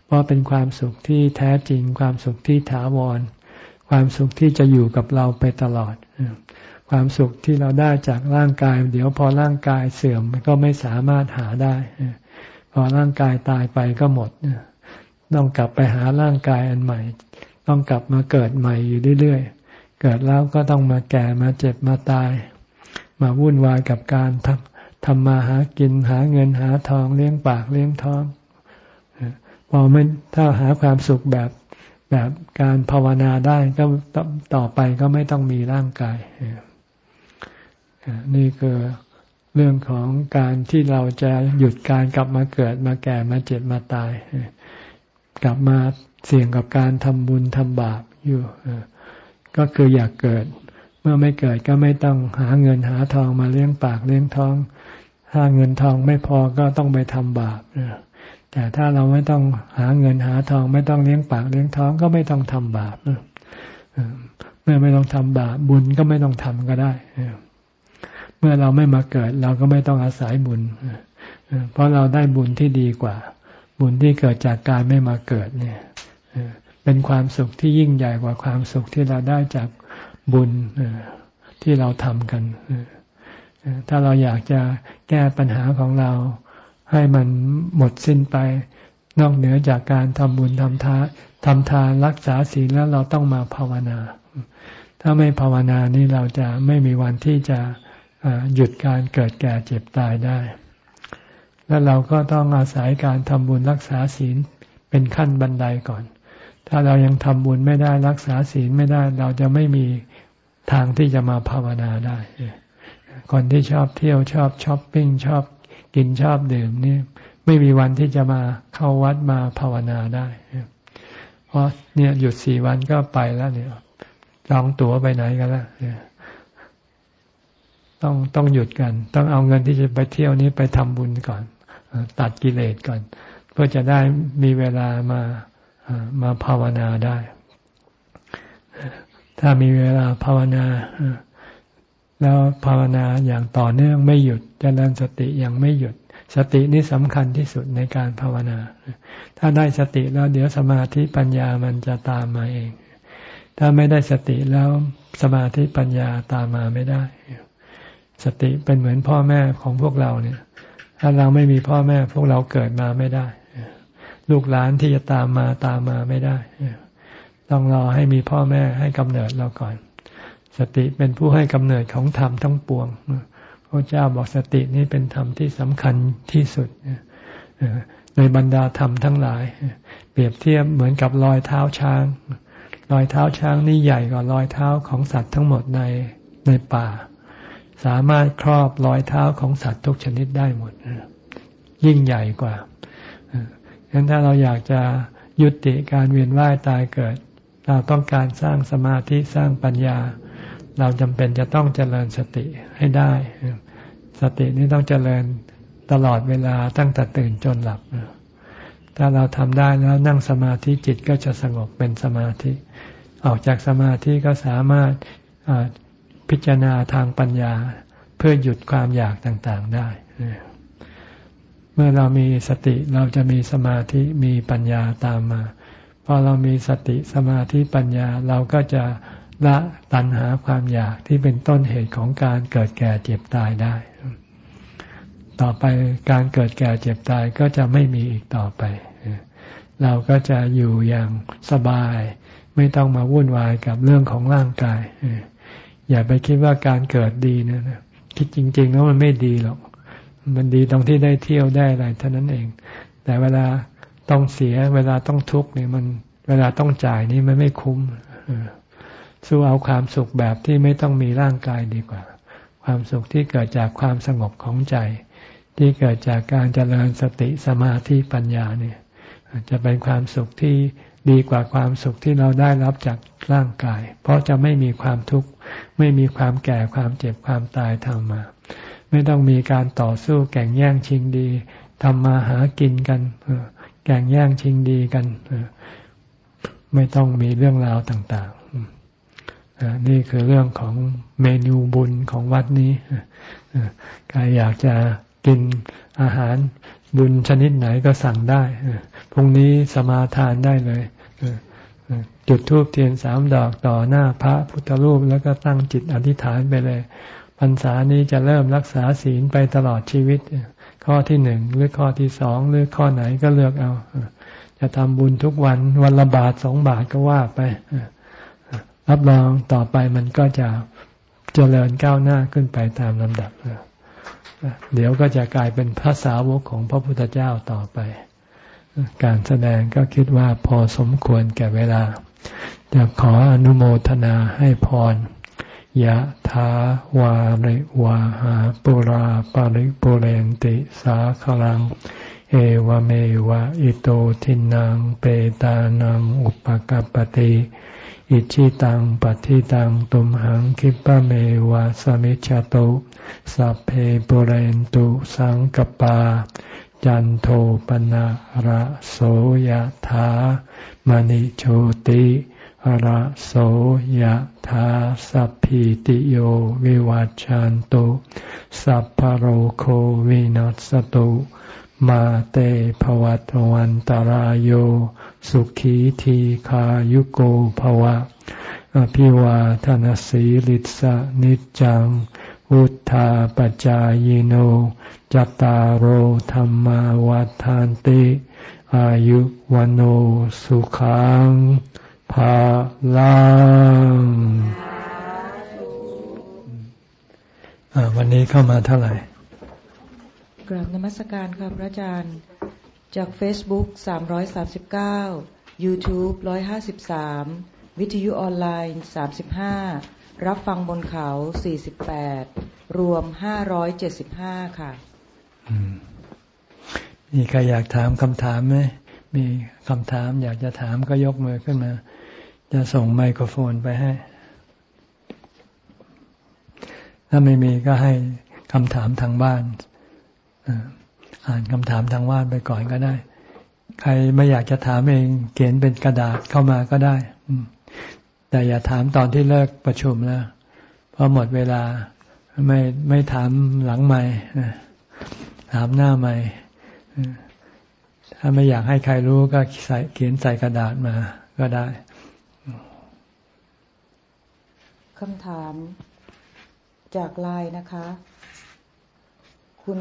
เพราะเป็นความสุขที่แท้จริง ความสุขที่ถาวร ความสุขที่จะอยู่กับเราไปตลอด ความสุขที่เราได้จากร่างกาย เดี๋ยวพอร่างกายเสื่อมก็ไม่สามารถหาได้ พอร่างกายตายไปก็หมดต้องกลับไปหาร่างกายอันใหม่ ต้องกลับมาเกิดใหม่อยู่เรื่อยๆ เกิดแล้วก็ต้องมาแก่มาเจ็บมาตาย มาวุ่นวายกับการทำทำมาหากินหาเงินหาทองเลี้ยงปากเลี้ยงท้องพอไม่ถ้าหาความสุขแบบแบบการภาวนาได้ก็ต่อไปก็ไม่ต้องมีร่างกาย นี่คือเรื่องของการที่เราจะหยุดการกลับมาเกิดมาแก่มาเจ็บมาตาย กลับมาเสี่ยงกับการทำบุญทำบาปอยู่ก็คืออยากเกิด เมื่อไม่เกิดก็ไม่ต้องหาเงินหาทองมาเลี้ยงปากเลี้ยงท้อง ถ้าเงินทองไม่พอก็ต้องไปทำบาปแต่ถ้าเราไม่ต้องหาเงินหาทอง ไม่ต้องเลี้ยงปากเลี้ยงท้องก็ไม่ต้องทำบาปเมื่อไม่ต้องทำบาปบุญก็ไม่ต้องทำก็ได้ เมื่อเราไม่มาเกิด เราก็ไม่ต้องอาศัยบุญ เพราะเราได้บุญที่ดีกว่า บุญที่เกิดจากการไม่มาเกิดเนี่ยเป็นความสุขที่ยิ่งใหญ่กว่าความสุขที่เราได้จากบุญที่เราทำกันถ้าเราอยากจะแก้ปัญหาของเรา ให้มันหมดสิ้นไป นอกเหนือจากการทำบุญทำทาทำทานรักษาศีลแล้วเราต้องมาภาวนา ถ้าไม่ภาวนานี่เราจะไม่มีวันที่จะ หยุดการเกิดแก่เจ็บตายได้ แล้วเราก็ต้องอาศัยการทำบุญรักษาศีลเป็นขั้นบันไดก่อน ถ้าเรายังทำบุญไม่ได้รักษาศีลไม่ได้ เราจะไม่มีทางที่จะมาภาวนาได้ คนที่ชอบเที่ยวชอบช้อปปิ้งชอบกินชอบดื่มนี่ไม่มีวันที่จะมาเข้าวัดมาภาวนาได้ เพราะเนี่ยหยุดสี่วันก็ไปแล้วเนี่ยจองตั๋วไปไหนกันแล้ว ต้องต้องหยุดกัน ต้องเอาเงินที่จะไปเที่ยวนี้ไปทำบุญก่อนตัดกิเลสก่อน เพื่อจะได้มีเวลามามาภาวนาได้ ถ้ามีเวลาภาวนาแล้วภาวนาอย่างต่อเนื่องไม่หยุดจเจริญสติอยังไม่หยุด สตินี่สำคัญที่สุดในการภาวนา ถ้าได้สติแล้วเดี๋ยวสมาธิปัญญามันจะตามมาเอง ถ้าไม่ได้สติแล้วสมาธิปัญญาตามมาไม่ได้ สติเป็นเหมือนพ่อแม่ของพวกเราเนี่ย ถ้าเราไม่มีพ่อแม่ พวกเราเกิดมาไม่ได้ ลูกหลานที่จะตามมาตามมาไม่ได้ ต้องรอให้มีพ่อแม่ให้กำเนิดเราก่อน สติเป็นผู้ให้กำเนิดของธรรมทั้งปวงพระเจ้าบอกสตินี้เป็นธรรมที่สำคัญที่สุดในบรรดาธรรมทั้งหลาย เปรียบเทียบเหมือนกับรอยเท้าช้าง รอยเท้าช้างนี่ใหญ่กว่ารอยเท้าของสัตว์ทั้งหมดในในป่า สามารถครอบรอยเท้าของสัตว์ทุกชนิดได้หมดยิ่งใหญ่กว่าฉะนั้นถ้าเราอยากจะยุติการเวียนว่ายตายเกิด เราต้องการสร้างสมาธิสร้างปัญญา เราจำเป็นจะต้องเจริญสติให้ได้ สตินี้ต้องเจริญตลอดเวลาตั้งแต่ตื่นจนหลับถ้าเราทำได้แล้วนั่งสมาธิจิตก็จะสงบเป็นสมาธิ ออกจากสมาธิก็สามารถ พิจารณาทางปัญญา เพื่อหยุดความอยากต่างๆได้ เมื่อเรามีสติเราจะมีสมาธิมีปัญญาตามมาพอเรามีสติสมาธิปัญญาเราก็จะละตัณหาความอยากที่เป็นต้นเหตุของการเกิดแก่เจ็บตายได้ ต่อไปการเกิดแก่เจ็บตายก็จะไม่มีอีกต่อไป เราก็จะอยู่อย่างสบาย ไม่ต้องมาวุ่นวายกับเรื่องของร่างกาย อย่าไปคิดว่าการเกิดดีนะคิดจริง ๆ แล้วมันไม่ดีหรอก มันดีตรงที่ได้เที่ยวได้อะไรเท่านั้นเอง แต่เวลาต้องเสีย เวลาต้องทุกข์เนี่ยมัน เวลาต้องจ่ายนี่มันไม่คุ้มสู้เอาความสุขแบบที่ไม่ต้องมีร่างกายดีกว่า ความสุขที่เกิดจากความสงบของใจ ที่เกิดจากการเจริญสติสมาธิปัญญาเนี่ยจะเป็นความสุขที่ ดีกว่าความสุขที่เราได้รับจากร่างกาย เพราะจะไม่มีความทุกข์ไม่มีความแก่ความเจ็บความตายทำมา ไม่ต้องมีการต่อสู้แข่งแย่งชิงดีทำมาหากินกันแข่งแย่งชิงดีกันไม่ต้องมีเรื่องราวต่างๆนี่คือเรื่องของเมนูบุญของวัดนี้ใครอยากจะกินอาหาร บุญชนิดไหนก็สั่งได้พรุ่งนี้สมาทานได้เลยจุดธูปเทียนสามดอกต่อหน้าพระพุทธรูปแล้วก็ตั้งจิตอธิษฐานไปเลยพรรษานี้จะเริ่มรักษาศีลไปตลอดชีวิต ข้อที่หนึ่งหรือข้อที่สองหรือข้อไหนก็เลือกเอา จะทำบุญทุกวันวันละบาทสองบาทก็ว่าไป รับรองต่อไปมันก็จะเจริญก้าวหน้าขึ้นไปตามลำดับเเดี๋ยวก็จะกลายเป็นพระสาวกของพระพุทธเจ้าต่อไป การแสดงก็คิดว่าพอสมควรแก่เวลา จะขออนุโมทนาให้พรยะถาวาริวาหาปุราปาริปุเรนติสาคลัง เอวเมวะอิโตทินังเปตานังอุปกัปติ อิชิตังปฏิตังตุมหังคิปะเมวะสมิจฉตุสัพเพปุเรนตุสังกปา จันโทปนะระโสยธามณิโชติระโสยธาสัพพิติโยวิวัจจันตุสัพพโรโควินัสตุ มาเตภวัตวันตารโย สุขีทีขายุโกภวะ อภิวาทนสีลิสะนิจัง วุธาปจายโน จตารโหธรรมวัฏานติ อายุวันโอสุขังภาลังวันนี้เข้ามาเท่าไหร่ กราบนมัสการครับพระอาจารย์ จาก Facebook 339 YouTube 153 วิทยุออนไลน์ 35 รับฟังบนเขา 48 รวม 575 ค่ะมีใครอยากถามคำถามไหม มีคำถามอยากจะถามก็ยกมือขึ้นมา จะส่งไมโครโฟนไปให้ ถ้าไม่มีก็ให้คำถามทางบ้าน อ่านคำถามทางว่านไปก่อนก็ได้ ใครไม่อยากจะถามเอง เขียนเป็นกระดาษเข้ามาก็ได้แต่อย่าถามตอนที่เลิกประชุมแล้วเพราะหมดเวลาไม่ไม่ถามหลังไม่ถามหน้าไม่ถ้าไม่อยากให้ใครรู้ก็ใส่เขียนใส่กระดาษมาก็ได้คำถามจากไลน์นะคะ คุณ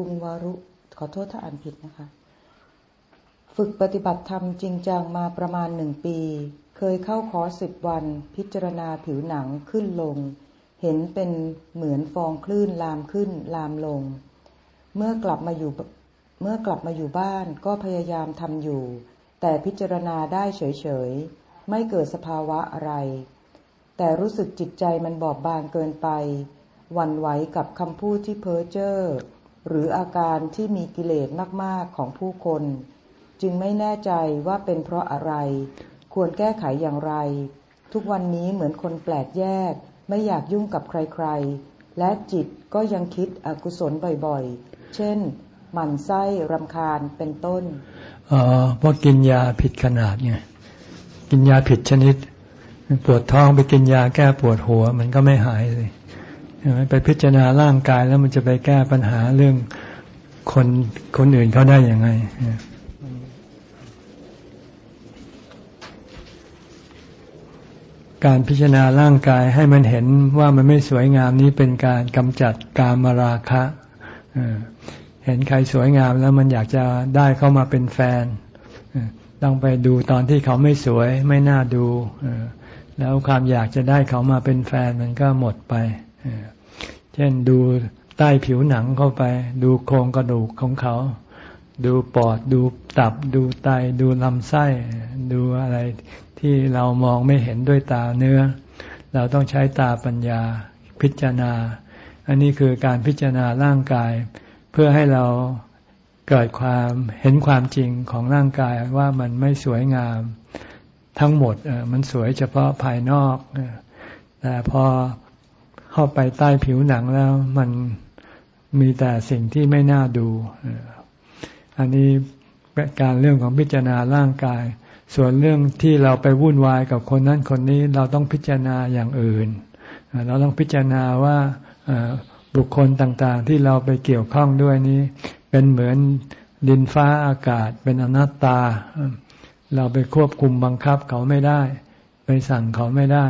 กุงวารุ ขอโทษถ้าอ่านผิดนะคะ ฝึกปฏิบัติธรรมจริงจังมาประมาณหนึ่งปี เคยเข้าคอสิบวัน พิจารณาผิวหนังขึ้นลง เห็นเป็นเหมือนฟองคลื่นลามขึ้นลามลง เมื่อกลับมาอยู่เมื่อกลับมาอยู่บ้านก็พยายามทำอยู่ แต่พิจารณาได้เฉยๆ ไม่เกิดสภาวะอะไร แต่รู้สึกจิตใจมันบอบบางเกินไปวันไหวกับคำพูดที่เพ้อเจ้อ หรืออาการที่มีกิเลสมาก ๆ ของผู้คน จึงไม่แน่ใจว่าเป็นเพราะอะไร ควรแก้ไขอย่างไร ทุกวันนี้เหมือนคนแปลกแยก ไม่อยากยุ่งกับใคร ๆ และจิตก็ยังคิดอกุศลบ่อยๆ เช่น หมันไส้รำคาญเป็นต้นอ๋อเพราะกินยาผิดขนาดไงกินยาผิดชนิด ปวดท้องไปกินยาแก้ปวดหัว มันก็ไม่หายเลย ไปพิจารณาร่างกายแล้วมันจะไปแก้ปัญหาเรื่องคนคนอื่นเขาได้ย่างไงการพิจารณาร่างกายให้มันเห็นว่ามันไม่สวยงามนี้เป็นการกำจัดกามราคะเห็นใครสวยงามแล้วมันอยากจะได้เข้ามาเป็นแฟนต้องไปดูตอนที่เขาไม่สวยไม่น่าดูแล้วความอยากจะได้เขามาเป็นแฟนมันก็หมดไป เช่นดูใต้ผิวหนังเข้าไป ดูโครงกระดูกของเขา ดูปอด ดูตับ ดูไต ดูลำไส้ ดูอะไรที่เรามองไม่เห็นด้วยตาเนื้อ เราต้องใช้ตาปัญญาพิจารณา อันนี้คือการพิจารณาร่างกาย เพื่อให้เราเกิดความเห็นความจริงของร่างกายว่ามันไม่สวยงามทั้งหมดมันสวยเฉพาะภายนอกแต่พอ เข้าไปใต้ผิวหนังแล้ว มันมีแต่สิ่งที่ไม่น่าดู อันนี้การเรื่องของพิจารณาร่างกาย ส่วนเรื่องที่เราไปวุ่นวายกับคนนั้นคนนี้เราต้องพิจารณาอย่างอื่น เราต้องพิจารณาว่าบุคคลต่างๆ ที่เราไปเกี่ยวข้องด้วยนี้ เป็นเหมือนดินฟ้าอากาศ เป็นอนัตตา เราไปควบคุมบังคับเขาไม่ได้ ไปสั่งเขาไม่ได้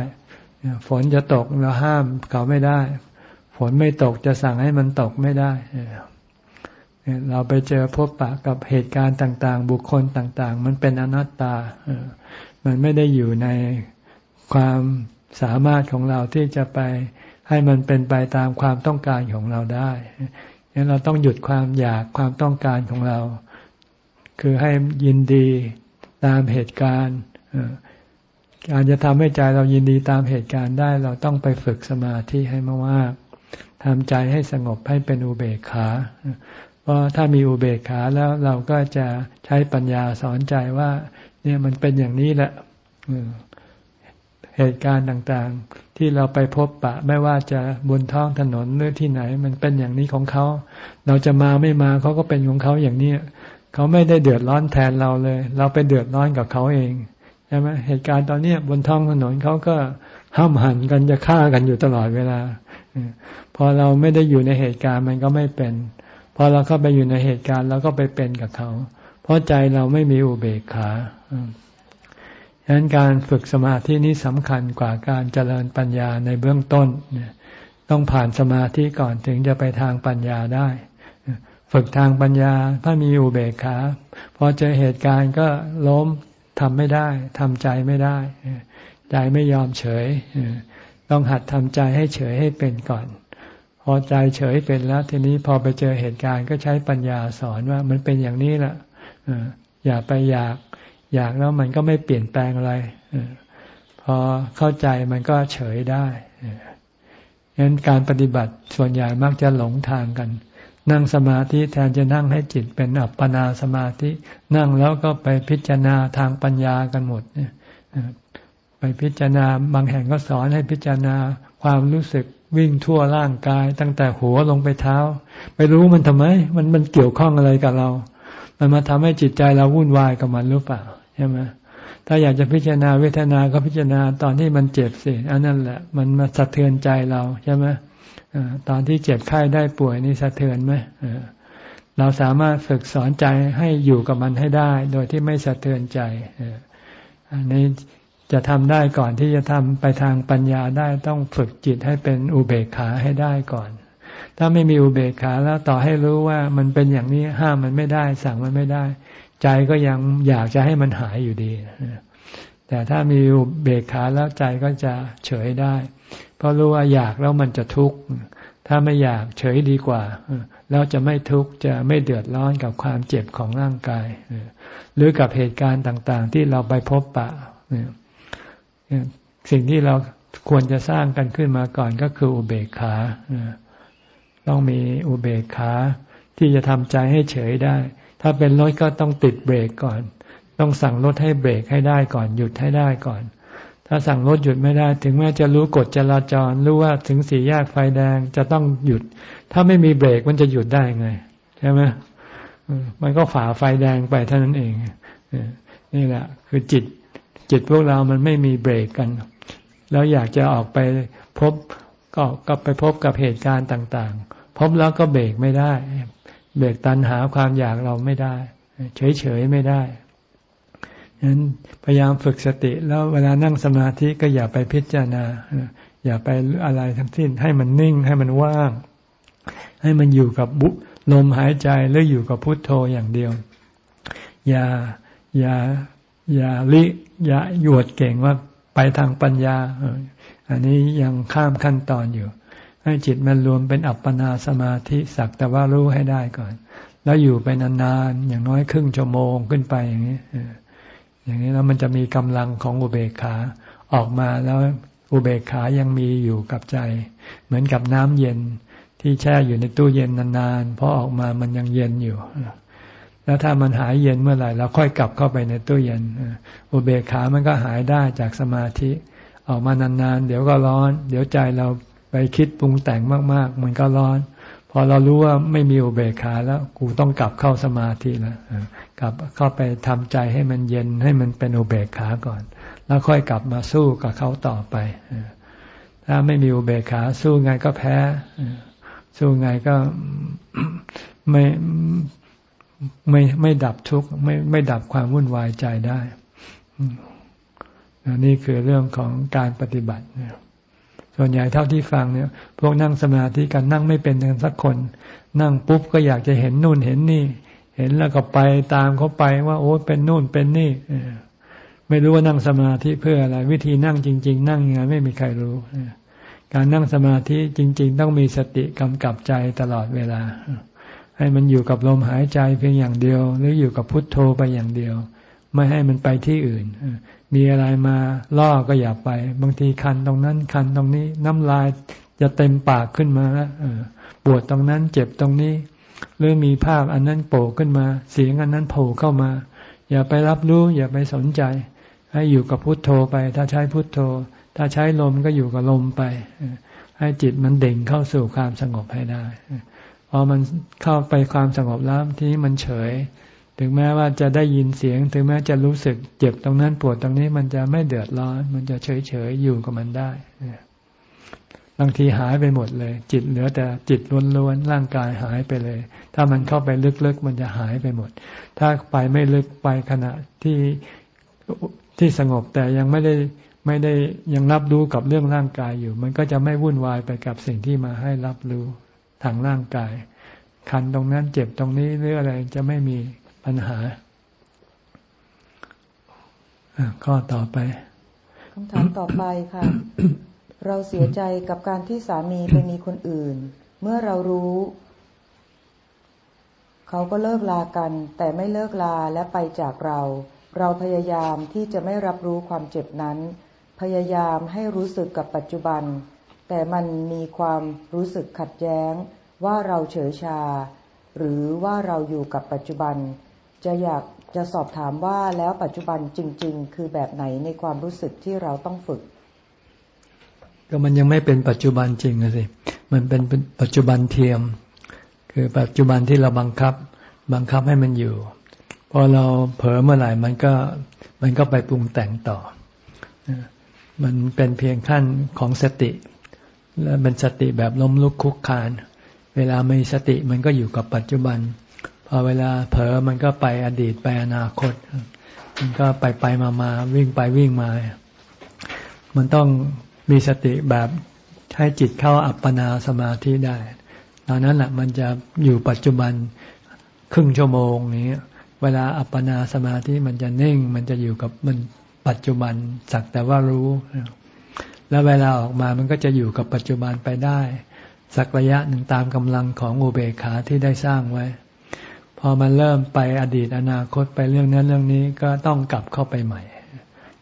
ฝนจะตกเราห้ามเขาไม่ได้ ฝนไม่ตกจะสั่งให้มันตกไม่ได้เราไปเจอพบปะกับเหตุการณ์ต่าง ๆ บุคคลต่าง ๆ มันเป็นอนัตตามันไม่ได้อยู่ในความสามารถของเราที่จะไปให้มันเป็นไปตามความต้องการของเราได้งั้นเราต้องหยุดความอยากความต้องการของเรา คือให้ยินดีตามเหตุการณ์ การจะทำให้ใจเรายินดีตามเหตุการณ์ได้ เราต้องไปฝึกสมาธิให้มากๆทำใจให้สงบให้เป็นอุเบกขา เพราะถ้ามีอุเบกขาแล้วเราก็จะใช้ปัญญาสอนใจว่า เนี่ยมันเป็นอย่างนี้แหละเหตุการณ์ต่างๆ ที่เราไปพบปะ ไม่ว่าจะบนท้องถนนหรือที่ไหน มันเป็นอย่างนี้ของเขา เราจะมาไม่มาเขาก็เป็นของเขาอย่างนี้เขาไม่ได้เดือดร้อนแทนเราเลย เราไปเดือดร้อนกับเขาเอง ใช่ไหมเหตุการณ์ตอนนี้บนท้องถนนเขาก็ห้ามหันกันจะฆ่ากันอยู่ตลอดเวลาพอเราไม่ได้อยู่ในเหตุการณ์มันก็ไม่เป็นพอเราเข้าไปอยู่ในเหตุการณ์เราก็ไปเป็นกับเขา เพราะใจเราไม่มีอุเบกขาฉะนั้นการฝึกสมาธินี้สำคัญกว่าการเจริญปัญญาในเบื้องต้นต้องผ่านสมาธิก่อนถึงจะไปทางปัญญาได้ ฝึกทางปัญญาถ้ามีอุเบกขาพอเจอเหตุการณ์ก็ล้ม ทำไม่ได้ทำใจไม่ได้ ใจไม่ยอมเฉย ต้องหัดทำใจให้เฉยให้เป็นก่อน พอใจเฉยเป็นแล้ว ทีนี้พอไปเจอเหตุการณ์ก็ใช้ปัญญาสอนว่ามันเป็นอย่างนี้แหละอย่าไปอยาก อยากแล้วมันก็ไม่เปลี่ยนแปลงอะไรพอเข้าใจมันก็เฉยได้ฉะนั้นการปฏิบัติส่วนใหญ่มักจะหลงทางกัน นั่งสมาธิแทนจะนั่งให้จิตเป็นอัปปนาสมาธิ นั่งแล้วก็ไปพิจารณาทางปัญญากันหมดเไปพิจารณาบางแห่งก็สอนให้พิจารณาความรู้สึกวิ่งทั่วร่างกาย ตั้งแต่หัวลงไปเท้า ไปรู้มันทำไม มันมันเกี่ยวข้องอะไรกับเรา มันมาทำให้จิตใจเราวุ่นวายกับมันหรือเปล่าใช่ไหมถ้าอยากจะพิจารณาเวทนาก็พิจารณาตอนที่มันเจ็บสิอันนั้นแหละ มันมาสะเทือนใจเราใช่ไหม ตอนที่เจ็บไข้ได้ป่วยนี่สะเทือนไหมเราสามารถฝึกสอนใจให้อยู่กับมันให้ได้ โดยที่ไม่สะเทือนใจอันนี้จะทำได้ก่อนที่จะทำไปทางปัญญาได้ต้องฝึกจิตให้เป็นอุเบกขาให้ได้ก่อน ถ้าไม่มีอุเบกขาแล้วต่อให้รู้ว่ามันเป็นอย่างนี้ห้ามมันไม่ได้ สั่งมันไม่ได้ ใจก็ยังอยากจะให้มันหายอยู่ดีแต่ถ้ามีอุเบกขาแล้วใจก็จะเฉยได้ เพราะรู้ว่าอยากแล้วมันจะทุกข์ถ้าไม่อยากเฉยดีกว่าแล้วจะไม่ทุกข์จะไม่เดือดร้อนกับความเจ็บของร่างกายหรือกับเหตุการณ์ต่าง ๆ ที่เราไปพบปะสิ่งที่เราควรจะสร้างกันขึ้นมาก่อนก็คืออุเบกขาต้องมีอุเบกขาที่จะทำใจให้เฉยได้ ถ้าเป็นรถก็ต้องติดเบรกก่อน ต้องสั่งรถให้เบรกให้ได้ก่อน หยุดให้ได้ก่อน ถ้าสั่งรถหยุดไม่ได้ ถึงแม้จะรู้กฎจราจร รู้ว่าถึงสี่แยกไฟแดงจะต้องหยุด ถ้าไม่มีเบรกมันจะหยุดได้ไง ใช่ไหมมันก็ฝ่าไฟแดงไปเท่านั้นเอง นี่แหละ คือจิตจิตพวกเรามันไม่มีเบรกกัน แล้วอยากจะออกไปพบก็ก็ไปพบกับเหตุการณ์ต่างๆ พบแล้วก็เบรกไม่ได้ เบรกตันหาความอยากเราไม่ได้ เฉยๆไม่ได้ ฉะนั้นพยายามฝึกสติแล้วเวลานั่งสมาธิก็อย่าไปพิจารณา อย่าไปอะไรทั้งสิ้น ให้มันนิ่งให้มันว่าง ให้มันอยู่กับบุลมหายใจหรืออยู่กับพุทโธอย่างเดียว อย่าอย่าอย่าลิอย่าหยวดเก่งว่าไปทางปัญญา อันนี้ยังข้ามขั้นตอนอยู่ ให้จิตมันรวมเป็นอัปปนาสมาธิสักแต่ว่ารู้ให้ได้ก่อน แล้วอยู่ไปนานๆอย่างน้อยครึ่งชั่วโมงขึ้นไปอย่างนี้ อย่างนี้แล้วมันจะมีกำลังของอุเบกขาออกมาแล้วอุเบกขายังมีอยู่กับใจ เหมือนกับน้ำเย็นที่แช่อยู่ในตู้เย็นนานๆพอออกมามันยังเย็นอยู่ แล้วถ้ามันหายเย็นเมื่อไหร่เราค่อยกลับเข้าไปในตู้เย็นอุเบกขามันก็หายได้จากสมาธิ ออกมานานๆ เดี๋ยวก็ร้อน เดี๋ยวใจเราไปคิดปรุงแต่งมากๆ มันก็ร้อน พอเรารู้ว่าไม่มีอุเบกขาแล้ว กูต้องกลับเข้าสมาธิแล้วกลับเข้าไปทำใจให้มันเย็นให้มันเป็นอุเบกขาก่อน แล้วค่อยกลับมาสู้กับเขาต่อไปถ้าไม่มีอุเบกขาสู้ไงก็แพ้สู้ไงก็ไม่ไม่ไม่ดับทุกข์ไม่ไม่ดับความวุ่นวายใจได้นี่คือเรื่องของการปฏิบัติเนี่ย ส่วนใหญ่เท่าที่ฟังเนี่ย พวกนั่งสมาธิกันนั่งไม่เป็นกันสักคน นั่งปุ๊บก็อยากจะเห็นนู่นเห็นนี่ เห็นแล้วก็ไปตามเขาไปว่า โอ้เป็นนู่นเป็นนี่ไม่รู้ว่านั่งสมาธิเพื่ออะไร วิธีนั่งจริง ๆ นั่งยังไงไม่มีใครรู้การนั่งสมาธิจริง ๆ ต้องมีสติกำกับใจตลอดเวลา ให้มันอยู่กับลมหายใจเพียงอย่างเดียว หรืออยู่กับพุทโธไปอย่างเดียว ไม่ให้มันไปที่อื่น มีอะไรมาล่อก็อย่าไป บางทีคันตรงนั้นคันตรงนี้ น้ำลายจะเต็มปากขึ้นมาแล้วปวดตรงนั้นเจ็บตรงนี้ หรือมีภาพอันนั้นโผล่ขึ้นมา เสียงอันนั้นโผล่เข้ามา อย่าไปรับรู้ อย่าไปสนใจ ให้อยู่กับพุทโธไป ถ้าใช้พุทโธ ถ้าใช้ลมก็อยู่กับลมไป ให้จิตมันเด่งเข้าสู่ความสงบให้ได้พอมันเข้าไปความสงบแล้วทีนี้มันเฉย ถึงแม้ว่าจะได้ยินเสียง ถึงแม้จะรู้สึกเจ็บตรงนั้นปวดตรงนี้มันจะไม่เดือดร้อน มันจะเฉยเฉยอยู่กับมันได้บางทีหายไปหมดเลย จิตเหลือแต่จิตล้วนๆร่างกายหายไปเลย ถ้ามันเข้าไปลึกๆ มันจะหายไปหมด ถ้าไปไม่ลึกไปขณะที่ที่สงบแต่ยังไม่ได้ไม่ได้ยังรับรู้กับเรื่องร่างกายอยู่ มันก็จะไม่วุ่นวายไปกับสิ่งที่มาให้รับรู้ทางร่างกาย คันตรงนั้นเจ็บตรงนี้หรืออะไรจะไม่มี ปัญหาข้อต่อไปคำถามต่อไปค่ะ เราเสียใจกับการที่สามีไปมีคนอื่น เมื่อเรารู้ เขาก็เลิกลากัน แต่ไม่เลิกลาและไปจากเรา เราพยายามที่จะไม่รับรู้ความเจ็บนั้น พยายามให้รู้สึกกับปัจจุบัน แต่มันมีความรู้สึกขัดแย้ง ว่าเราเฉยชา หรือว่าเราอยู่กับปัจจุบัน จะอยากจะสอบถามว่าแล้วปัจจุบันจริง ๆ คือแบบไหนในความรู้สึกที่เราต้องฝึก ก็มันยังไม่เป็นปัจจุบันจริงสิมันเป็นปัจจุบันเทียม คือปัจจุบันที่เราบังคับ บังคับให้มันอยู่ พอเราเผลอเมื่อไหร่มันก็มันก็ไปปรุงแต่งต่อ มันเป็นเพียงขั้นของสติ และเป็นสติแบบล้มลุกคุกคาน เวลาไมีสติมันก็อยู่กับปัจจุบัน พอเวลาเผลอมันก็ไปอดีตไปอนาคต มันก็ไปไปมามาวิ่งไปวิ่งมา มันต้องมีสติแบบให้จิตเข้าอัปปนาสมาธิได้ตอนนั้นแหละมันจะอยู่ปัจจุบันครึ่งชั่วโมงนี้ เวลาอัปปนาสมาธิมันจะนิ่ง มันจะอยู่กับมันปัจจุบันสักแต่ว่ารู้ แล้วเวลาออกมามันก็จะอยู่กับปัจจุบันไปได้ สักระยะหนึ่งตามกำลังของอุเบกขาที่ได้สร้างไว้ พอมันเริ่มไปอดีตอนาคตไปเรื่องนั้นเรื่องนี้ก็ต้องกลับเข้าไปใหม่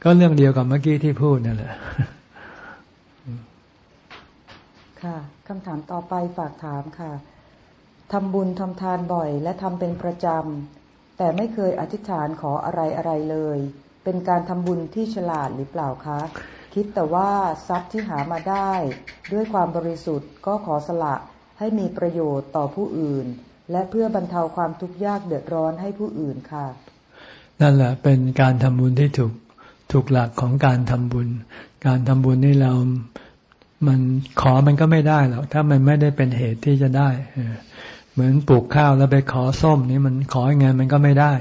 ก็เรื่องเดียวกับเมื่อกี้ที่พูดนั่นแหละ ค่ะคำถามต่อไปฝากถามค่ะทำบุญทำทานบ่อย และทำเป็นประจำแต่ไม่เคยอธิษฐานขออะไรอะไรเลย เป็นการทำบุญที่ฉลาดหรือเปล่าคะ คิดแต่ว่าทรัพย์ที่หามาได้ ด้วยความบริสุทธิ์ก็ขอสละให้มีประโยชน์ต่อผู้อื่น และเพื่อบรรเทาความทุกข์ยากเดือดร้อนให้ผู้อื่นค่ะ นั่นแหละเป็นการทำบุญที่ถูกถูกหลักของการทำบุญ การทำบุญนี่เรา มันขอมันก็ไม่ได้หรอกถ้ามันไม่ได้เป็นเหตุที่จะได้เหมือนปลูกข้าวแล้วไปขอส้มนี่มันขอยังไงมันก็ไม่ได้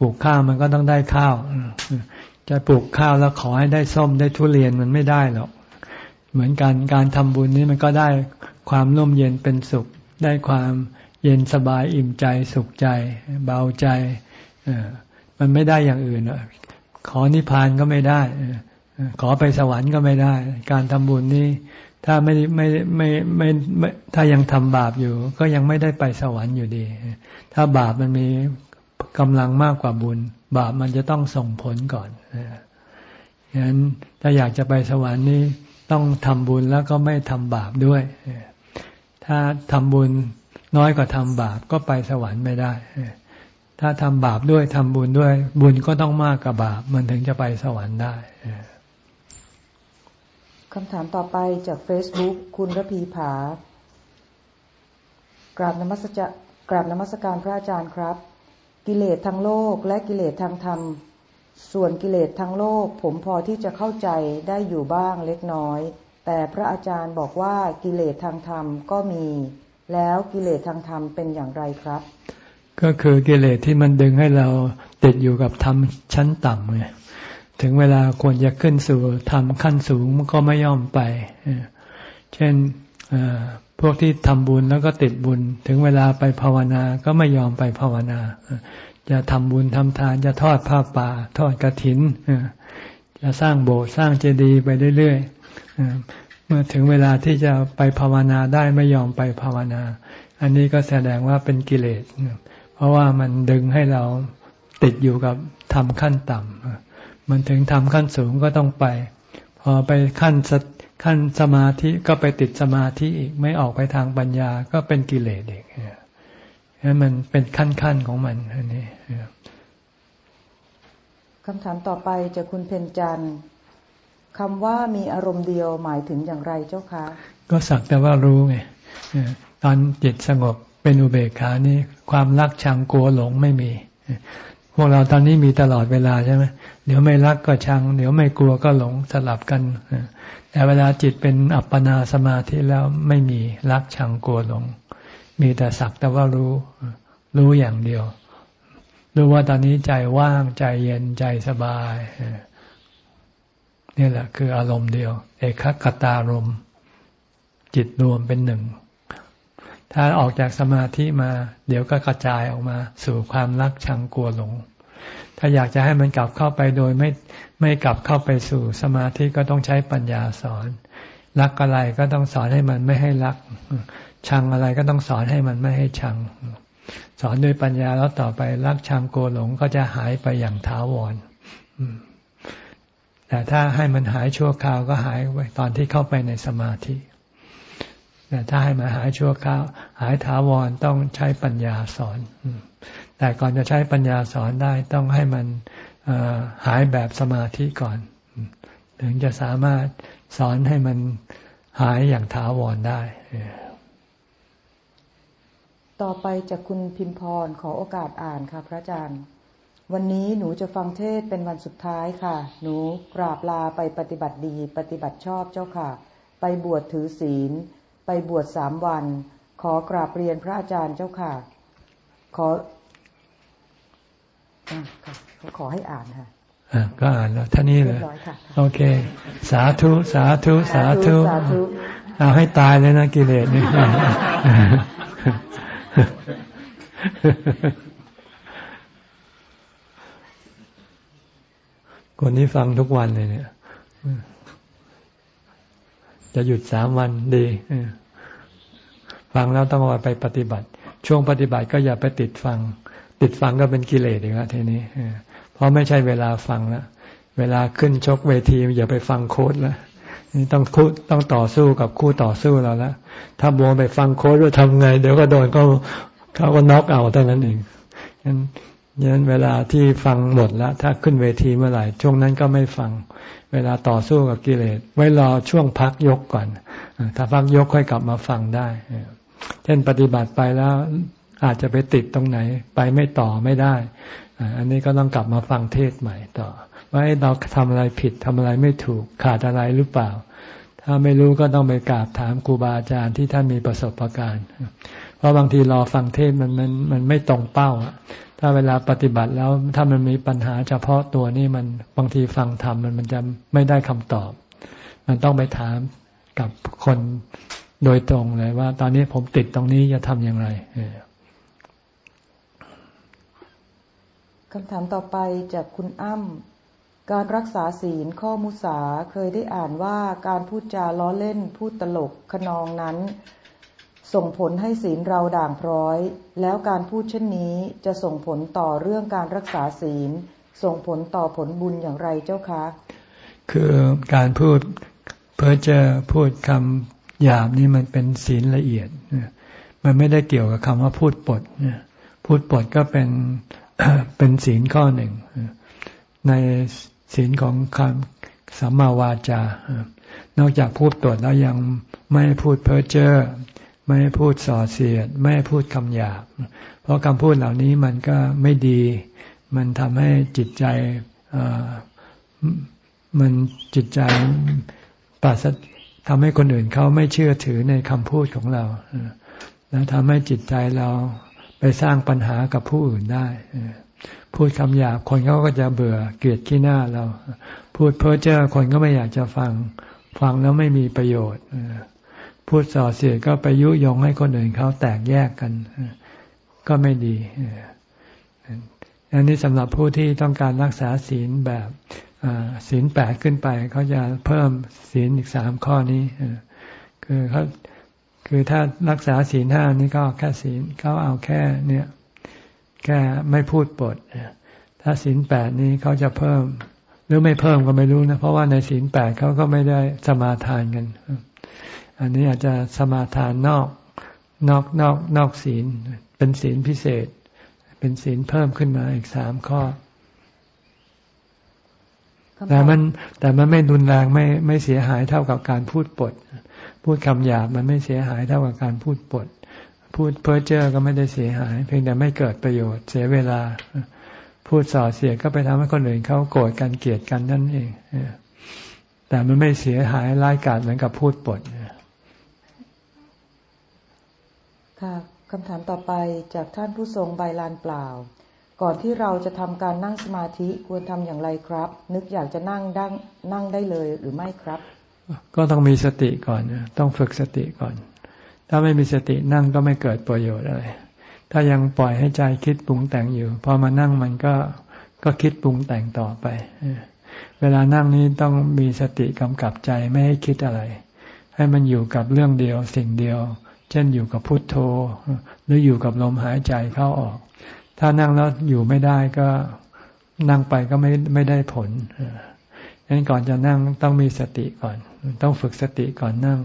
ปลูกข้าวมันก็ต้องได้ข้าวจะปลูกข้าวแล้วขอให้ได้ส้มได้ทุเรียนมันไม่ได้หรอกเหมือนการการทำบุญนี้มันก็ได้ความร่มเย็นเป็นสุข ได้ความ เย็นสบายอิ่มใจสุขใจ เบาใจมันไม่ได้อย่างอื่นขอนิพพานก็ไม่ได้ขอไปสวรรค์ก็ไม่ได้ การทำบุญนี้ถ้าไม่ไม่ไม่ไม่ไม่ถ้ายังทำบาปอยู่ ก็ยังไม่ได้ไปสวรรค์อยู่ดี ถ้าบาปมันมีกำลังมากกว่าบุญ บาปมันจะต้องส่งผลก่อนฉะนั้นถ้าอยากจะไปสวรรค์นี้ต้องทำบุญแล้วก็ไม่ทำบาปด้วย ถ้าทำบุญ น้อยกว่าทำบาปก็ไปสวรรค์ไม่ได้ ถ้าทำบาปด้วยทำบุญด้วย บุญก็ต้องมากกว่าบาป มันถึงจะไปสวรรค์ได้คำถามต่อไปจาก Facebook คุณระพีผากราบนมัสจะกราบนมัสการพระอาจารย์ครับ กิเลสทางโลกและกิเลสทางธรรม ส่วนกิเลสทางโลก ผมพอที่จะเข้าใจได้อยู่บ้างเล็กน้อย แต่พระอาจารย์บอกว่ากิเลสทางธรรมก็มี แล้วกิเลสทางธรรมเป็นอย่างไรครับ ก็คือกิเลสที่มันดึงให้เราติดอยู่กับธรรมชั้นต่ำไงถึงเวลาควรจะขึ้นสู่ทำขั้นสูงมันก็ไม่ยอมไป เช่นพวกที่ทำบุญแล้วก็ติดบุญ ถึงเวลาไปภาวนาก็ไม่ยอมไปภาวนาจะทำบุญทำทานจะทอดผ้าป่า ทอดกระถินจะสร้างโบสถ์สร้างเจดีย์ไปเรื่อยๆ เมื่อถึงเวลาที่จะไปภาวนาได้ไม่ยอมไปภาวนา อันนี้ก็แสดงว่าเป็นกิเลส เพราะว่ามันดึงให้เราติดอยู่กับทำขั้นต่ำมันถึงทำขั้นสูงก็ต้องไป พอไปขั้นขั้นสมาธิก็ไปติดสมาธิอีกไม่ออกไปทางปัญญาก็เป็นกิเลสอีกนั้นมันเป็นขั้นๆของมันอันนี้คำถามต่อไปจะคุณเพนจันทร์ คำว่ามีอารมณ์เดียวหมายถึงอย่างไรเจ้าคะ ก็สักแต่ว่ารู้ไงตอนจิตสงบเป็นอุเบกขานี่ความรักชังกลัวหลงไม่มี พวกเราตอนนี้มีตลอดเวลาใช่ไหมเดี๋ยวไม่รักก็ชัง เดี๋ยวไม่กลัวก็หลงสลับกันแต่เวลาจิตเป็นอัปปนาสมาธิแล้วไม่มีรักชังกลัวหลง มีแต่สักแต่ว่ารู้ รู้อย่างเดียว รู้ว่าตอนนี้ใจว่างใจเย็นใจสบาย นี่แหละคืออารมณ์เดียว เอกคตารมจิตรวมเป็นหนึ่ง ถ้าออกจากสมาธิมา เดี๋ยวก็กระจายออกมา สู่ความรักชังกลัวหลง ถ้าอยากจะให้มันกลับเข้าไปโดยไม่ไม่กลับเข้าไปสู่สมาธิก็ต้องใช้ปัญญาสอน รักอะไรก็ต้องสอนให้มันไม่ให้รัก ชังอะไรก็ต้องสอนให้มันไม่ให้ชัง สอนด้วยปัญญาแล้วต่อไปรักชังโกหลงก็จะหายไปอย่างถาวร แต่ถ้าให้มันหายชั่วคราวก็หายไว้ตอนที่เข้าไปในสมาธิแต่ถ้าให้มันหายชั่วคราว หายถาวรต้องใช้ปัญญาสอน แต่ก่อนจะใช้ปัญญาสอนได้ต้องให้มันหายแบบสมาธิก่อน ถึงจะสามารถสอนให้มันหายอย่างถาวรได้ ต่อไปจากคุณพิมพรขอโอกาสอ่านค่ะพระอาจารย์ วันนี้หนูจะฟังเทศเป็นวันสุดท้ายค่ะ หนูกราบลาไปปฏิบัติดี ปฏิบัติชอบเจ้าค่ะ ไปบวชถือศีล ไปบวชสามวัน ขอกราบเรียนพระอาจารย์เจ้าค่ะ ขออขอให้อ่านค่ะก็อ่านแล้วท่านี้เลยโอเค สาธุ สาธุ สาธุ เอาให้ตายเลยนะกิเลสนี่ คนนี้ฟังทุกวันเลยเนี่ย จะหยุดสามวันดีฟังแล้วต้องเอาไปปฏิบัติ ช่วงปฏิบัติก็อย่าไปติดฟัง ติดฟังก็เป็นกิเลสอีกแล้วทีนี้เพราะไม่ใช่เวลาฟังแล้วเวลาขึ้นชกเวทีอย่าไปฟังโค้ดแล้วนี่ต้องคู่ต้องต่อสู้กับคู่ต่อสู้เราแล้วถ้าบัวไปฟังโค้ดว่าทำไง เดี๋ยวก็โดนเขาเขาก็น็อกเอาเท่านั้นเอง ดังนั้นเวลาที่ฟังหมดแล้ว ถ้าขึ้นเวทีเมื่อไหร่ช่วงนั้นก็ไม่ฟัง เวลาต่อสู้กับกิเลส ไว้รอช่วงพักยกก่อน ถ้าพักยกค่อยกลับมาฟังได้ เช่นปฏิบัติไปแล้วอาจจะไปติดตรงไหน ไปไม่ต่อไม่ได้ อันนี้ก็ต้องกลับมาฟังเทศใหม่ต่อ ว่าเราทำอะไรผิดทำอะไรไม่ถูกขาดอะไรหรือเปล่า ถ้าไม่รู้ก็ต้องไปกราบถามครูบาอาจารย์ที่ท่านมีประสบการณ์ เพราะบางทีรอฟังเทศมันมันมันไม่ตรงเป้า ถ้าเวลาปฏิบัติแล้วถ้ามันมีปัญหาเฉพาะตัวนี่มันบางทีฟังธรรมมันมันจะไม่ได้คำตอบ มันต้องไปถามกับคนโดยตรงเลยว่า ตอนนี้ผมติดตรงนี้จะทำอย่างไรคำถามต่อไปจากคุณอ้ำการรักษาศีลข้อมุสาเคยได้อ่านว่าการพูดจาล้อเล่นพูดตลกขนองนั้น ส่งผลให้ศีลเราด่างพร้อย แล้วการพูดเช่นนี้จะส่งผลต่อเรื่องการรักษาศีล ส่งผลต่อผลบุญอย่างไรเจ้าคะ คือการพูดเพื่อจะพูดคำหยาบนี่มันเป็นศีลละเอียด มันไม่ได้เกี่ยวกับคำว่าพูดปด พูดปดก็เป็นเป็นศีลข้อหนึ่ง ในศีลของคำสัมมาวาจา นอกจากพูดตดแล้วยังไม่พูดเพ้อเจ้อ ไม่ให้พูดส่อเสียด ไม่ให้พูดคำหยาบ เพราะคำพูดเหล่านี้มันก็ไม่ดี มันทำให้จิตใจมันจิตใจปัสทำให้คนอื่นเขาไม่เชื่อถือในคำพูดของเรา แล้วทำให้จิตใจเราไปสร้างปัญหากับผู้อื่นได้ พูดคำหยาบคนเขาก็จะเบื่อเกลียดขี้หน้าเรา พูดเพ้อเจ้อคนก็ไม่อยากจะฟัง ฟังแล้วไม่มีประโยชน์ พูดส่อเสียก็ไปยุยงให้คนอื่นเขาแตกแยกกัน ก็ไม่ดีอันนี้สำหรับผู้ที่ต้องการรักษาศีลแบบศีลแปดขึ้นไปเขาจะเพิ่มศีลอีกสามข้อนี้คือเขาคือถ้ารักษาศีลห้านี่ก็แค่ศีลเขาเอาแค่เนี่ยแค่ไม่พูดปดถ้าศีลแปดนี้เขาจะเพิ่ม หรือไม่เพิ่มก็ไม่รู้นะ เพราะว่าในศีลแปดเขาก็ไม่ได้สมาทานกัน อันนี้อาจจะสมาทานนอกนอกนอกนอกศีล เป็นศีลพิเศษ เป็นศีลเพิ่มขึ้นมาอีกสามข้อ แต่มันแต่มันไม่รุนแรงไม่ไม่เสียหายเท่ากับการพูดปด พูดคำหยาบมันไม่เสียหายเท่ากับการพูดปด พูดเพ้อเจ้อก็ไม่ได้เสียหาย เพียงแต่ไม่เกิดประโยชน์เสียเวลา พูดส่อเสียก็ไปทำให้คนอื่นเขาโกรธกันเกลียดกันนั่นเองแต่มันไม่เสียหายร้ายกาจเหมือนกับพูดปด ค่ะคำถามต่อไปจากท่านผู้ทรงใบลานเปล่า ก่อนที่เราจะทำการนั่งสมาธิควรทำอย่างไรครับ นึกอยากจะนั่งดั้งนั่งได้เลยหรือไม่ครับ ก็ต้องมีสติก่อนต้องฝึกสติก่อน ถ้าไม่มีสตินั่งก็ไม่เกิดประโยชน์อะไร ถ้ายังปล่อยให้ใจคิดปรุงแต่งอยู่ พอมานั่งมันก็ก็คิดปรุงแต่งต่อไป เวลานั่งนี้ต้องมีสติกำกับใจไม่ให้คิดอะไร ให้มันอยู่กับเรื่องเดียวสิ่งเดียว เช่นอยู่กับพุทโธ หรืออยู่กับลมหายใจเข้าออก ถ้านั่งแล้วอยู่ไม่ได้ก็นั่งไปก็ไม่ไม่ได้ผลดังนั้นก่อนจะนั่งต้องมีสติก่อน ต้องฝึกสติก่อนนั่ง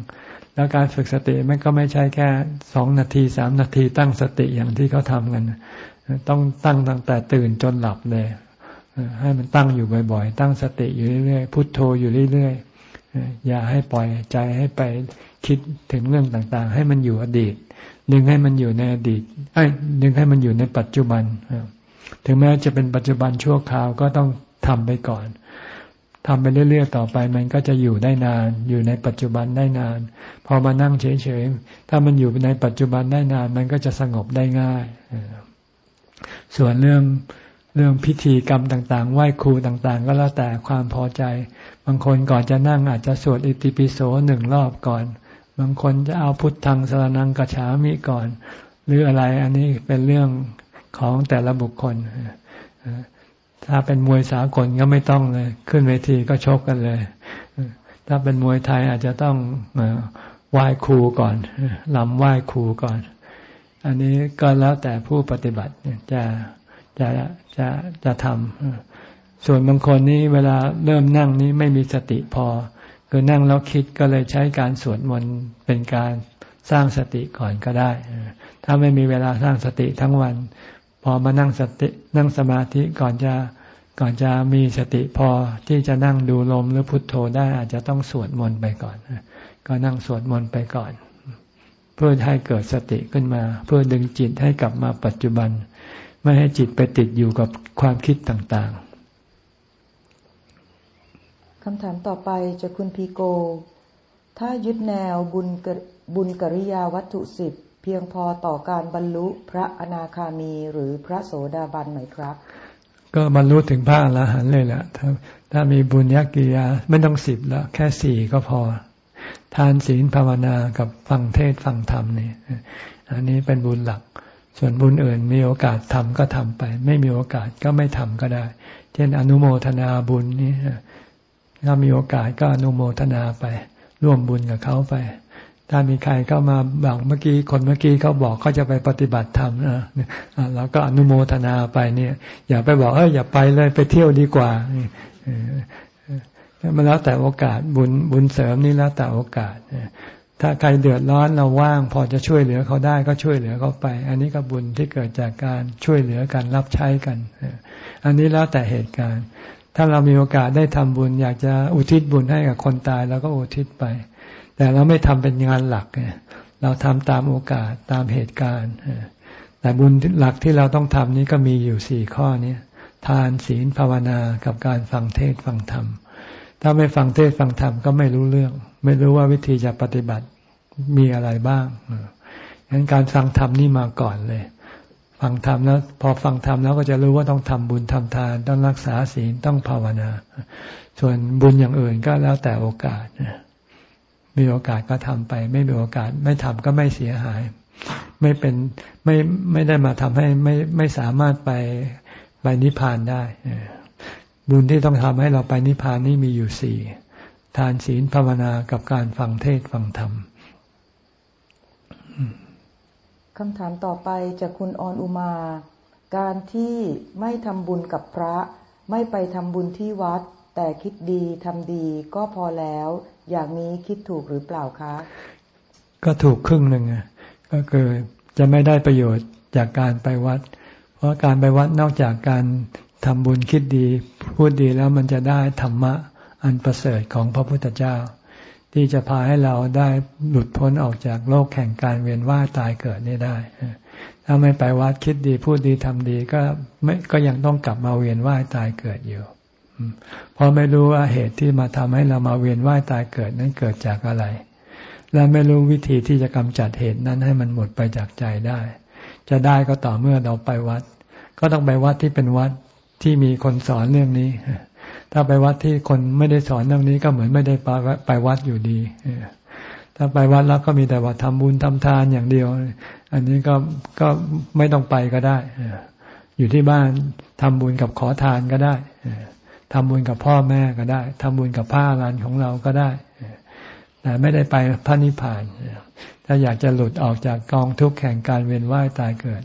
แล้วการฝึกสติมันก็ไม่ใช่แค่สองนาทีสามนาทีตั้งสติอย่างที่เขาทำกันต้องตั้งตั้งแต่ตื่นจนหลับเลย ให้มันตั้งอยู่บ่อย ๆ ตั้งสติอยู่เรื่อยๆพุทโธอยู่เรื่อยๆอย่าให้ปล่อยใจให้ไป คิดถึงเรื่องต่างๆ ให้มันอยู่อดีต ดึงให้มันอยู่ในอดีตไอ้ดึงให้มันอยู่ในปัจจุบัน ถึงแม้จะเป็นปัจจุบันชั่วคราวก็ต้องทำไปก่อนทำไปเรื่อยๆต่อไป มันก็จะอยู่ได้นาน อยู่ในปัจจุบันได้นาน พอมานั่งเฉยๆ ถ้ามันอยู่ในปัจจุบันได้นาน มันก็จะสงบได้ง่าย ส่วนเรื่องเรื่องพิธีกรรมต่างๆ ไหว้ครูต่างๆ ก็แล้วแต่ความพอใจ บางคนก่อนจะนั่งอาจจะสวดอิติปิโสหนึ่งรอบก่อน บางคนจะเอาพุทธังสรนังกัจฉามิก่อน หรืออะไรอันนี้เป็นเรื่องของแต่ละบุคคล ถ้าเป็นมวยสากลก็ไม่ต้องเลย ขึ้นเวทีก็ชกกันเลย ถ้าเป็นมวยไทยอาจจะต้องไหว้ครูก่อนลำไหว้ครูก่อน อันนี้ก็แล้วแต่ผู้ปฏิบัติจะจะจะจะทำส่วนบางคนนี้เวลาเริ่มนั่งนี้ไม่มีสติพอ คือนั่งแล้วคิดก็เลยใช้การสวดมนต์เป็นการสร้างสติก่อนก็ได้ ถ้าไม่มีเวลาสร้างสติทั้งวัน พอมานั่งสตินั่งสมาธิก่อนจะก่อนจะมีสติพอที่จะนั่งดูลมหรือพุทโธได้อาจจะต้องสวดมนต์ไปก่อน ก็นั่งสวดมนต์ไปก่อน เพื่อให้เกิดสติขึ้นมา เพื่อดึงจิตให้กลับมาปัจจุบัน ไม่ให้จิตไปติดอยู่กับความคิดต่างๆ คำถามต่อไปจากคุณพีโก ถ้ายึดแนวบุญบุญกริยาวัตถุสิบเพียงพอต่อการบรรลุพระอนาคามีหรือพระโสดาบันไหมครับ ก็บรรลุถึงพระอรหันต์เลยแหละถ้าถ้ามีบุญยักกิยาไม่ต้องสิบแล้วแค่สี่ก็พอ ทานศีลภาวนากับฟังเทศฟังธรรมนี่อันนี้เป็นบุญหลัก ส่วนบุญอื่นมีโอกาสทำก็ทำไป ไม่มีโอกาสก็ไม่ทำก็ได้ เช่นอนุโมทนาบุญนี่ ถ้ามีโอกาสก็อนุโมทนาไป ร่วมบุญกับเขาไป ถ้ามีใครเข้ามาบอกเมื่อกี้คนเมื่อกี้เขาบอกเขาจะไปปฏิบัติธรรมนะเราก็อนุโมทนาไปเนี่ย อย่าไปบอกเอออย่าไปเลยไปเที่ยวดีกว่ามันแล้วแต่โอกาสบุญบุญเสริมนี่แล้วแต่โอกาสถ้าใครเดือดร้อนเราว่าง พอจะช่วยเหลือเขาได้ก็ช่วยเหลือเขาไป อันนี้ก็บุญที่เกิดจากการช่วยเหลือกันรับใช้กัน อันนี้แล้วแต่เหตุการณ์ ถ้าเรามีโอกาสได้ทำบุญ อยากจะอุทิศบุญให้กับคนตายเราก็อุทิศไป แต่เราไม่ทำเป็นงานหลัก เราทำตามโอกาสตามเหตุการณ์แต่บุญหลักที่เราต้องทำนี้ก็มีอยู่สี่ข้อนี้ทานศีลภาวนากับการฟังเทศฟังธรรม ถ้าไม่ฟังเทศฟังธรรมก็ไม่รู้เรื่อง ไม่รู้ว่าวิธีจะปฏิบัติมีอะไรบ้างงั้นการฟังธรรมนี่มาก่อนเลย ฟังธรรมแล้วพอฟังธรรมแล้วก็จะรู้ว่าต้องทำบุญทำทาน ต้องรักษาศีลต้องภาวนา ส่วนบุญอย่างอื่นก็แล้วแต่โอกาสมีโอกาสก็ทำไป ไม่มีโอกาส ไม่ทำก็ไม่เสียหาย ไม่เป็นไม่ไม่ได้มาทำให้ไม่ไม่สามารถไปไปนิพพานได้บุญที่ต้องทำให้เราไปนิพพานนี่มีอยู่สี่ทานศีลภาวนากับการฟังเทศฟังธรรม คำถามต่อไปจากคุณออนอุมา การที่ไม่ทำบุญกับพระ ไม่ไปทำบุญที่วัด แต่คิดดีทำดีก็พอแล้ว อย่างนี้คิดถูกหรือเปล่าคะ ก็ถูกครึ่งหนึ่งก็คือจะไม่ได้ประโยชน์จากการไปวัด เพราะการไปวัดนอกจากการทำบุญคิดดี พูดดีแล้วมันจะได้ธรรมะอันประเสริฐของพระพุทธเจ้า ที่จะพาให้เราได้หลุดพ้นออกจากโลกแห่งการเวียนว่ายตายเกิดนี่ได้ ถ้าไม่ไปวัดคิดดีพูดดีทำดีก็ไม่ก็ยังต้องกลับมาเวียนว่ายตายเกิดอยู่เพราะไม่รู้ว่าเหตุที่มาทำให้เรามาเวียนว่ายตายเกิดนั้นเกิดจากอะไร และไม่รู้วิธีที่จะกำจัดเหตุนั้นให้มันหมดไปจากใจได้ จะได้ก็ต่อเมื่อเราไปวัด ก็ต้องไปวัดที่เป็นวัดที่มีคนสอนเรื่องนี้ ถ้าไปวัดที่คนไม่ได้สอนเรื่องนี้ก็เหมือนไม่ได้ไปวัดอยู่ดีถ้าไปวัดแล้วก็มีแต่ว่าทำบุญทำทานอย่างเดียว อันนี้ก็ก็ไม่ต้องไปก็ได้อยู่ที่บ้านทำบุญกับขอทานก็ได้ทำบุญกับพ่อแม่ก็ได้ทำบุญกับผ้างานของเราก็ได้แต่ไม่ได้ไปพระนิพพานถ้าอยากจะหลุดออกจากกองทุกข์แห่งการเวียนว่ายตายเกิด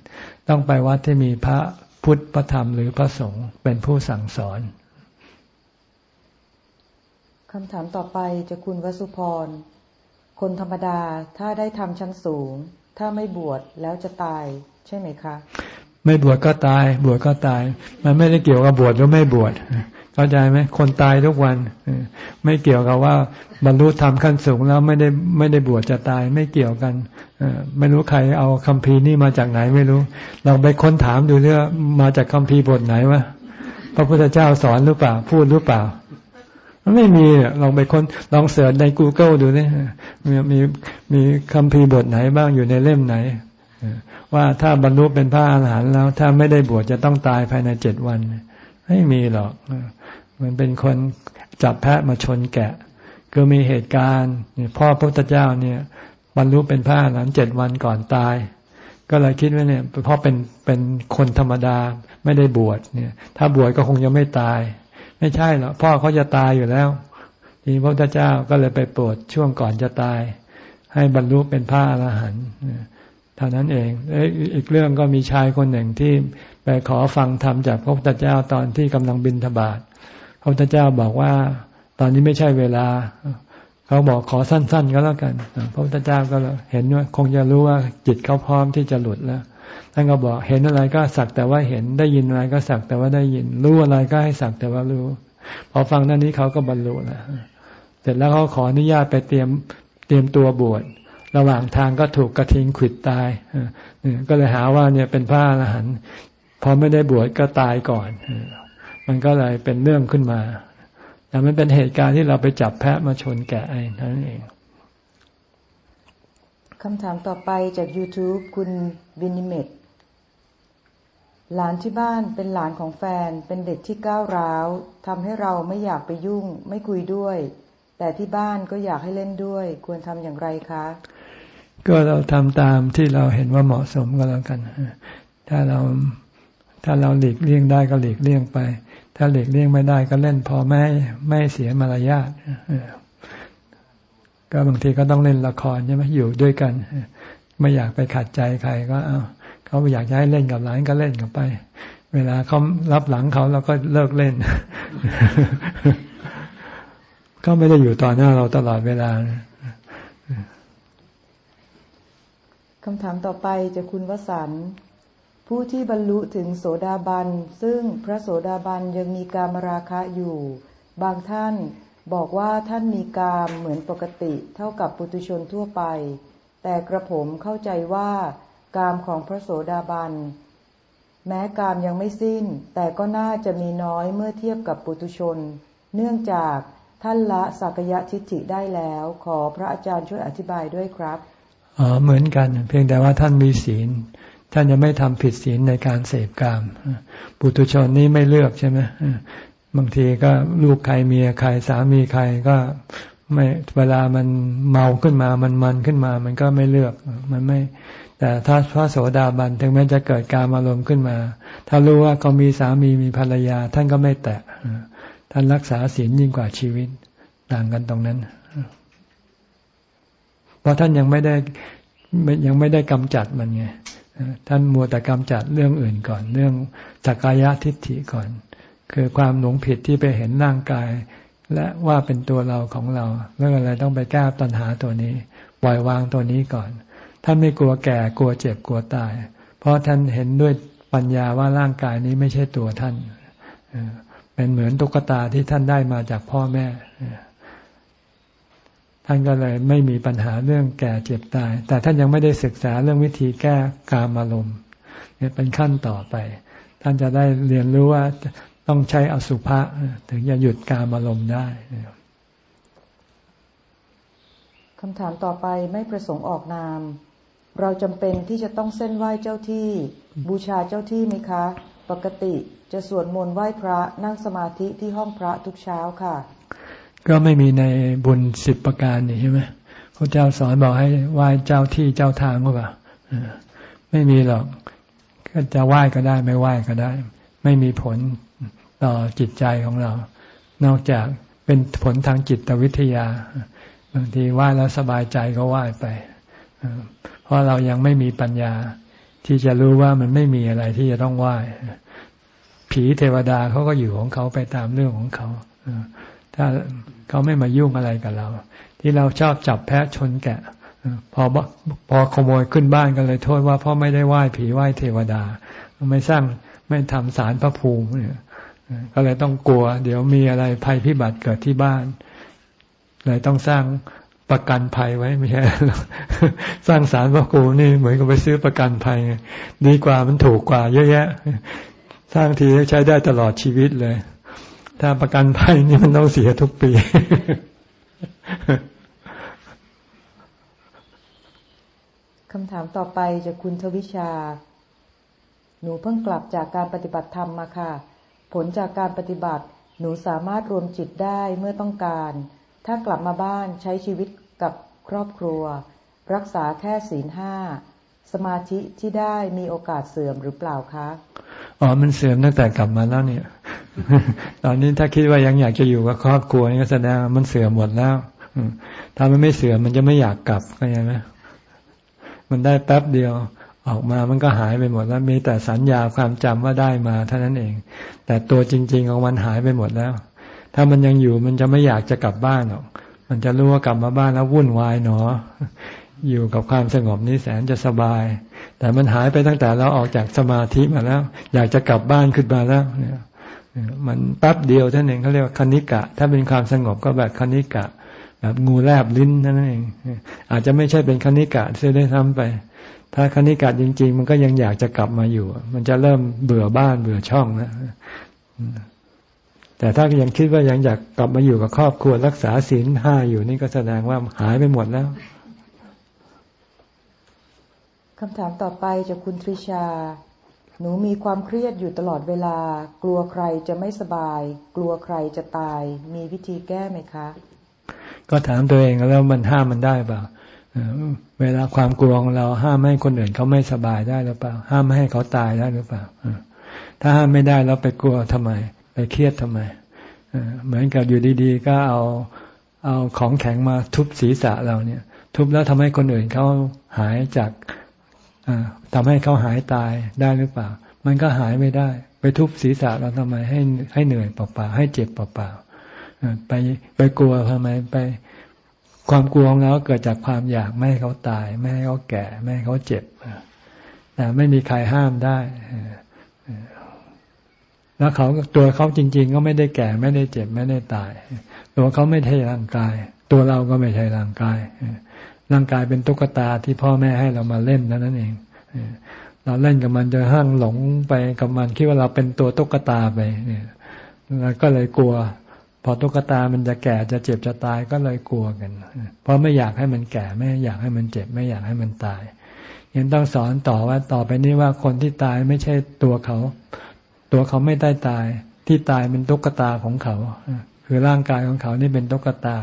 ต้องไปวัดที่มีพระพุทธพระธรรมหรือพระสงฆ์เป็นผู้สั่งสอน คำถามต่อไปจะคุณวสุพร คนธรรมดาถ้าได้ทำชั้นสูง ถ้าไม่บวชแล้วจะตาย ใช่ไหมคะ ไม่บวชก็ตาย บวชก็ตาย มันไม่ได้เกี่ยวกับบวชหรือไม่บวชเข้าใจไหมคนตายทุกวัน ไม่เกี่ยวกับว่า บรรลุธรรมขั้นสูงแล้วไม่ได้ไม่ได้บวชจะตายไม่เกี่ยวกันไม่รู้ใครเอาคัมภีร์นี่มาจากไหนไม่รู้เราไปค้นถามดูเรื่องมาจากคัมภีร์บทไหนวะพระพุทธเจ้าสอนหรือเปล่า พูดหรือเปล่า ไม่มีลองไปค้นลองเสิร์ชใน Google ดูนี่มีมีมีคัมภีบทไหนบ้างอยู่ในเล่มไหน ว่าถ้าบรรลุเป็นพระอรหันต์แล้ว ถ้าไม่ได้บวชจะต้องตายภายในเจ็ดวัน ไม่มีหรอก มันเป็นคนจับแพะมาชนแกะ ก็มีเหตุการณ์พ่อพระพุทธเจ้าเนี่ยบรรลุเป็นพระอรหลังเจ็ดวันก่อนตาย ก็เลยคิดว่าเนี่ยเพราะเป็นเป็นคนธรรมดาไม่ได้บวชเนี่ย ถ้าบวชก็คงยังไม่ตาย ไม่ใช่หรอกพ่อเขาจะตายอยู่แล้ว ทีพระพุทธเจ้าก็เลยไปโปรดช่วงก่อนจะตาย ให้บรรลุเป็นพระอรหันต์เท่านั้นเองอีกเรื่องก็มีชายคนหนึ่งที่ไปขอฟังธรรมจากพระพุทธเจ้าตอนที่กำลังบินธบาตพระพุทธเจ้าบอกว่า ตอนนี้ไม่ใช่เวลา เขาบอกขอสั้น ๆ ก็แล้วกัน พระพุทธเจ้าก็เห็นว่าคงจะรู้ว่าจิตเขาพร้อมที่จะหลุดแล้ว ท่านก็บอกเห็นอะไรก็สักแต่ว่าเห็นได้ยินอะไรก็สักแต่ว่าได้ยิน รู้อะไรก็ให้สักแต่ว่ารู้ พอฟังนั้นนี้เขาก็บรรลุแล้วเสร็จแล้วเขาขออนุญาตไปเตรียมเตรียมตัวบวชระหว่างทางก็ถูกกระทิงขิดตายก็เลยหาว่าเนี่ยเป็นพระอรหันต์พอไม่ได้บวชก็ตายก่อน มันก็เลยเป็นเรื่องขึ้นมาแต่มันเป็นเหตุการณ์ที่เราไปจับแพะมาชนแกะเองนั่นเอง คำถามต่อไปจาก YouTube คุณวินิเมตหลานที่บ้านเป็นหลานของแฟนเป็นเด็กที่ก้าวร้าวทำให้เราไม่อยากไปยุ่ง ไม่คุยด้วย แต่ที่บ้านก็อยากให้เล่นด้วย ควรทำอย่างไรคะ ก็เราทำตามที่เราเห็นว่าเหมาะสมก็แล้วกัน ถ้าเราถ้าเราหลีกเลี่ยงได้ก็หลีกเลี่ยงไป ถ้าเลีกเลี่ยงไม่ได้ก็เล่นพอไม่ไม่เสียมารยาท ก็บางทีก็ต้องเล่นละครใช่ไหมอยู่ด้วยกัน ไม่อยากไปขัดใจใครก็เอาเขาอยากจะให้เล่นกับหลานก็เล่นกับไป เวลาเขารับหลังเขาเราก็เลิกเล่น ก็ไม่ได้อยู่ต่อหน้าเราตลอดเวลาคำถามต่อไปจะคุณวสันผู้ที่บรรลุถึงโสดาบัน ซึ่งพระโสดาบันยังมีกามราคะอยู่ บางท่าน บอกว่าท่านมีกามเหมือนปกติเท่ากับปุตุชนทั่วไป แต่กระผมเข้าใจว่ากามของพระโสดาบัน แม้กามยังไม่สิ้น แต่ก็น่าจะมีน้อยเมื่อเทียบกับปุตุชน เนื่องจากท่านละสักยะทิฏฐิได้แล้ว ขอพระอาจารย์ช่วยอธิบายด้วยครับอ๋อเหมือนกันเพียงแต่ว่าท่านมีศีล ท่านจะไม่ทำผิดศีลในการเสพกามปุถุชนนี้ไม่เลือกใช่ไหม บางทีก็ลูกใครเมียใครสามีใครก็ไม่เวลามันเมาขึ้นมามันมันขึ้นมา มันก็ไม่เลือกมันไม่ แต่ถ้าพระโสดาบันถึงแม้จะเกิดการอารมณ์ขึ้นมา ถ้ารู้ว่าเขามีสามีมีภรรยา ท่านก็ไม่แตะท่านรักษาศีลยิ่งกว่าชีวิตต่างกันตรงนั้น เพราะท่านยังไม่ได้ยังไม่ได้กำจัดมันไงท่านมัวแต่กำจัดเรื่องอื่นก่อน เรื่องจักรยทิฏฐิก่อน คือความหลงผิดที่ไปเห็นร่างกาย และว่าเป็นตัวเราของเราเรื่องอะไรต้องไปแก้ปัญหาตัวนี้ ปล่อยวางตัวนี้ก่อน ท่านไม่กลัวแก่กลัวเจ็บกลัวตาย เพราะท่านเห็นด้วยปัญญาว่าร่างกายนี้ไม่ใช่ตัวท่านเป็นเหมือนตุ๊กตาที่ท่านได้มาจากพ่อแม่ ท่านก็เลยไม่มีปัญหาเรื่องแก่เจ็บตาย แต่ท่านยังไม่ได้ศึกษาเรื่องวิธีแก้กามอารมณ์เนี่ยเป็นขั้นต่อไป ท่านจะได้เรียนรู้ว่า ต้องใช้อสุภะถึงจะหยุดกามอารมณ์ได้คำถามต่อไปไม่ประสงค์ออกนาม เราจำเป็นที่จะต้องเส้นไหว้เจ้าที่ บูชาเจ้าที่ไหมคะ ปกติจะสวดมนต์ไหว้พระนั่งสมาธิที่ห้องพระทุกเช้าค่ะ ก็ไม่มีในบุญสิบประการนี่ใช่ไหมพระเจ้าสอนบอกให้ไหว้เจ้าที่เจ้าทางหรือเปล่าไม่มีหรอก ก็จะไหว้ก็ได้ไม่ไหว้ก็ได้ ไม่มีผล ต่อจิตใจของเรา นอกจากเป็นผลทางจิตวิทยา บางทีไหว้แล้วสบายใจก็ไหว้ไป เพราะเรายังไม่มีปัญญา ที่จะรู้ว่ามันไม่มีอะไรที่จะต้องไหว้ผีเทวดาเขาก็อยู่ของเขาไปตามเรื่องของเขาถ้าเขาไม่มายุ่งอะไรกับเรา ที่เราชอบจับแพะชนแกะพอพอขโมยขึ้นบ้านก็เลยโทษว่าพราะไม่ได้ไหว้ผีไหว้เทวดา ไม่สร้างไม่ทำสารพระภูมิเนี่ย ก็เลยต้องกลัว เดี๋ยวมีอะไรภัยพิบัติเกิดที่บ้าน เลยต้องสร้างประกันภัยไว้ไม่ใช่สร้างสารพระกูนี่เหมือนกับไปซื้อประกันภัยดีกว่ามันถูกกว่า เยอะแยะ สร้างทีใช้ได้ตลอดชีวิตเลย ถ้าประกันภัยนี่มันต้องเสียทุกปีคำถามต่อไปจากคุณทวิชา หนูเพิ่งกลับจากการปฏิบัติธรรมมาค่ะ ผลจากการปฏิบัติ หนูสามารถรวมจิตได้เมื่อต้องการ ถ้ากลับมาบ้านใช้ชีวิตกับครอบครัว รักษาแค่ศีลห้าสมาธิที่ได้มีโอกาสเสื่อมหรือเปล่าคะ อ๋อ มันเสื่อมตั้งแต่กลับมาแล้วเนี่ย ตอนนี้ถ้าคิดว่ายังอยากจะอยู่กับครอบครัวนี่ก็แสดงมันเสื่อมหมดแล้วถ้ามันไม่เสื่อมมันจะไม่อยากกลับก็ยังไหมมันได้แป๊บเดียว ออกมามันก็หายไปหมดแล้วมีแต่สัญญาความจำว่าได้มาเท่านั้นเอง แต่ตัวจริง ๆ ของมันหายไปหมดแล้ว ถ้ามันยังอยู่มันจะไม่อยากจะกลับบ้านหรอก มันจะรู้ว่ากลับมาบ้านแล้ววุ่นวายหนอ อยู่กับความสงบนี้แสนจะสบาย แต่มันหายไปตั้งแต่เราออกจากสมาธิมาแล้ว อยากจะกลับบ้านขึ้นมาแล้วเนี่ยมันแป๊บเดียวท่านเองเขาเรียกว่าคณิกะ ถ้าเป็นความสงบก็แบบคณิกะ แบบงูแลบลิ้นนั่นเอง อาจจะไม่ใช่เป็นคณิกะเสียได้ทำไป ถ้าคณิกะจริง ๆ มันก็ยังอยากจะกลับมาอยู่ มันจะเริ่มเบื่อบ้านเบื่อช่องนะแต่ถ้ายังคิดว่ายังอยากกลับมาอยู่กับครอบครัวรักษาศีลห้าอยู่นี่ก็แสดงว่าหายไปหมดแล้วคำถามต่อไปจากคุณทริชา หนูมีความเครียดอยู่ตลอดเวลา กลัวใครจะไม่สบาย กลัวใครจะตาย มีวิธีแก้ไหมคะ ก็ถามตัวเองแล้วมันห้ามมันได้เปล่า เวลาความกลัวของเราห้ามให้คนอื่นเขาไม่สบายได้หรือเปล่า ห้ามไม่ให้เขาตายได้หรือเปล่าถ้าห้ามไม่ได้แล้วไปกลัวทำไม ไปเครียดทำไมเหมือนกับอยู่ดีๆ ก็เอาเอาของแข็งมาทุบศีรษะเราเนี่ย ทุบแล้วทำให้คนอื่นเขาหายจากทำให้เขาหายตายได้หรือเปล่า มันก็หายไม่ได้ ไปทุบศีรษะเราทำไมให้ให้เหนื่อยเปล่าๆให้เจ็บเปล่าๆไปไปกลัวทำไมไป ความกลัวของเราเกิดจากความอยากไม่ให้เขาตาย ไม่ให้เขาแก่ ไม่ให้เขาเจ็บแต่ไม่มีใครห้ามได้แล้วเขาตัวเขาจริง ๆ ก็ไม่ได้แก่ไม่ได้เจ็บไม่ได้ตาย ตัวเขาไม่ใช่ร่างกาย ตัวเราก็ไม่ใช่ร่างกายร่างกายเป็นตุ๊กตาที่พ่อแม่ให้เรามาเล่นนั่นเองเราเล่นกับมันจะห้างหลงไปกับมันคิดว่าเราเป็นตัวตุ๊กตาไปเนี่ยก็เลยกลัว พอตุ๊กตามันจะแก่จะเจ็บจะตายก็เลยกลัวกัน เพราะไม่อยากให้มันแก่ไม่อยากให้มันเจ็บไม่อยากให้มันตาย ยังต้องสอนต่อว่าต่อไปนี้ว่าคนที่ตายไม่ใช่ตัวเขา ตัวเขาไม่ได้ตาย ที่ตายเป็นตุ๊กตาของเขา คือร่างกายของเขานี่เป็นตุ๊กตา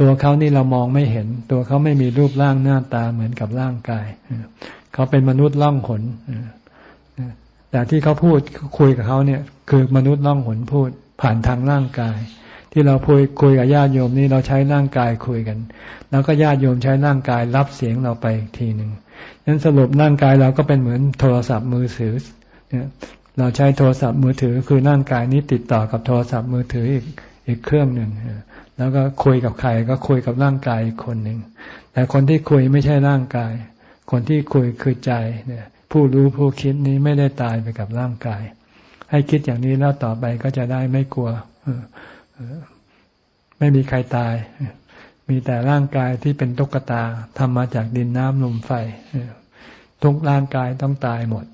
ตัวเขานี่เรามองไม่เห็น ตัวเขาไม่มีรูปร่างหน้าตาเหมือนกับร่างกาย เขาเป็นมนุษย์ล่องหนแต่ที่เขาพูดคุยกับเขาเนี่ย คือมนุษย์ล่องหนพูด ผ่านทางร่างกาย ที่เราพูดคุยกับญาติโยมนี่เราใช้ร่างกายคุยกัน แล้วก็ญาติโยมใช้ร่างกายรับเสียงเราไปทีหนึ่งนั้นสรุปร่างกายเราก็เป็นเหมือนโทรศัพท์มือถือเราใช้โทรศัพท์มือถือคือร่างกายนี้ติดต่อกับโทรศัพท์มือถืออีกอีกเครื่องหนึ่งแล้วก็คุยกับใครก็คุยกับร่างกายอีกคนหนึ่ง แต่คนที่คุยไม่ใช่ร่างกาย คนที่คุยคือใจเนี่ยผู้รู้ผู้คิดนี้ไม่ได้ตายไปกับร่างกาย ให้คิดอย่างนี้แล้วต่อไปก็จะได้ไม่กลัวไม่มีใครตาย มีแต่ร่างกายที่เป็นตุ๊กตาทำมาจากดินน้ำลมไฟทุกร่างกายต้องตายหมด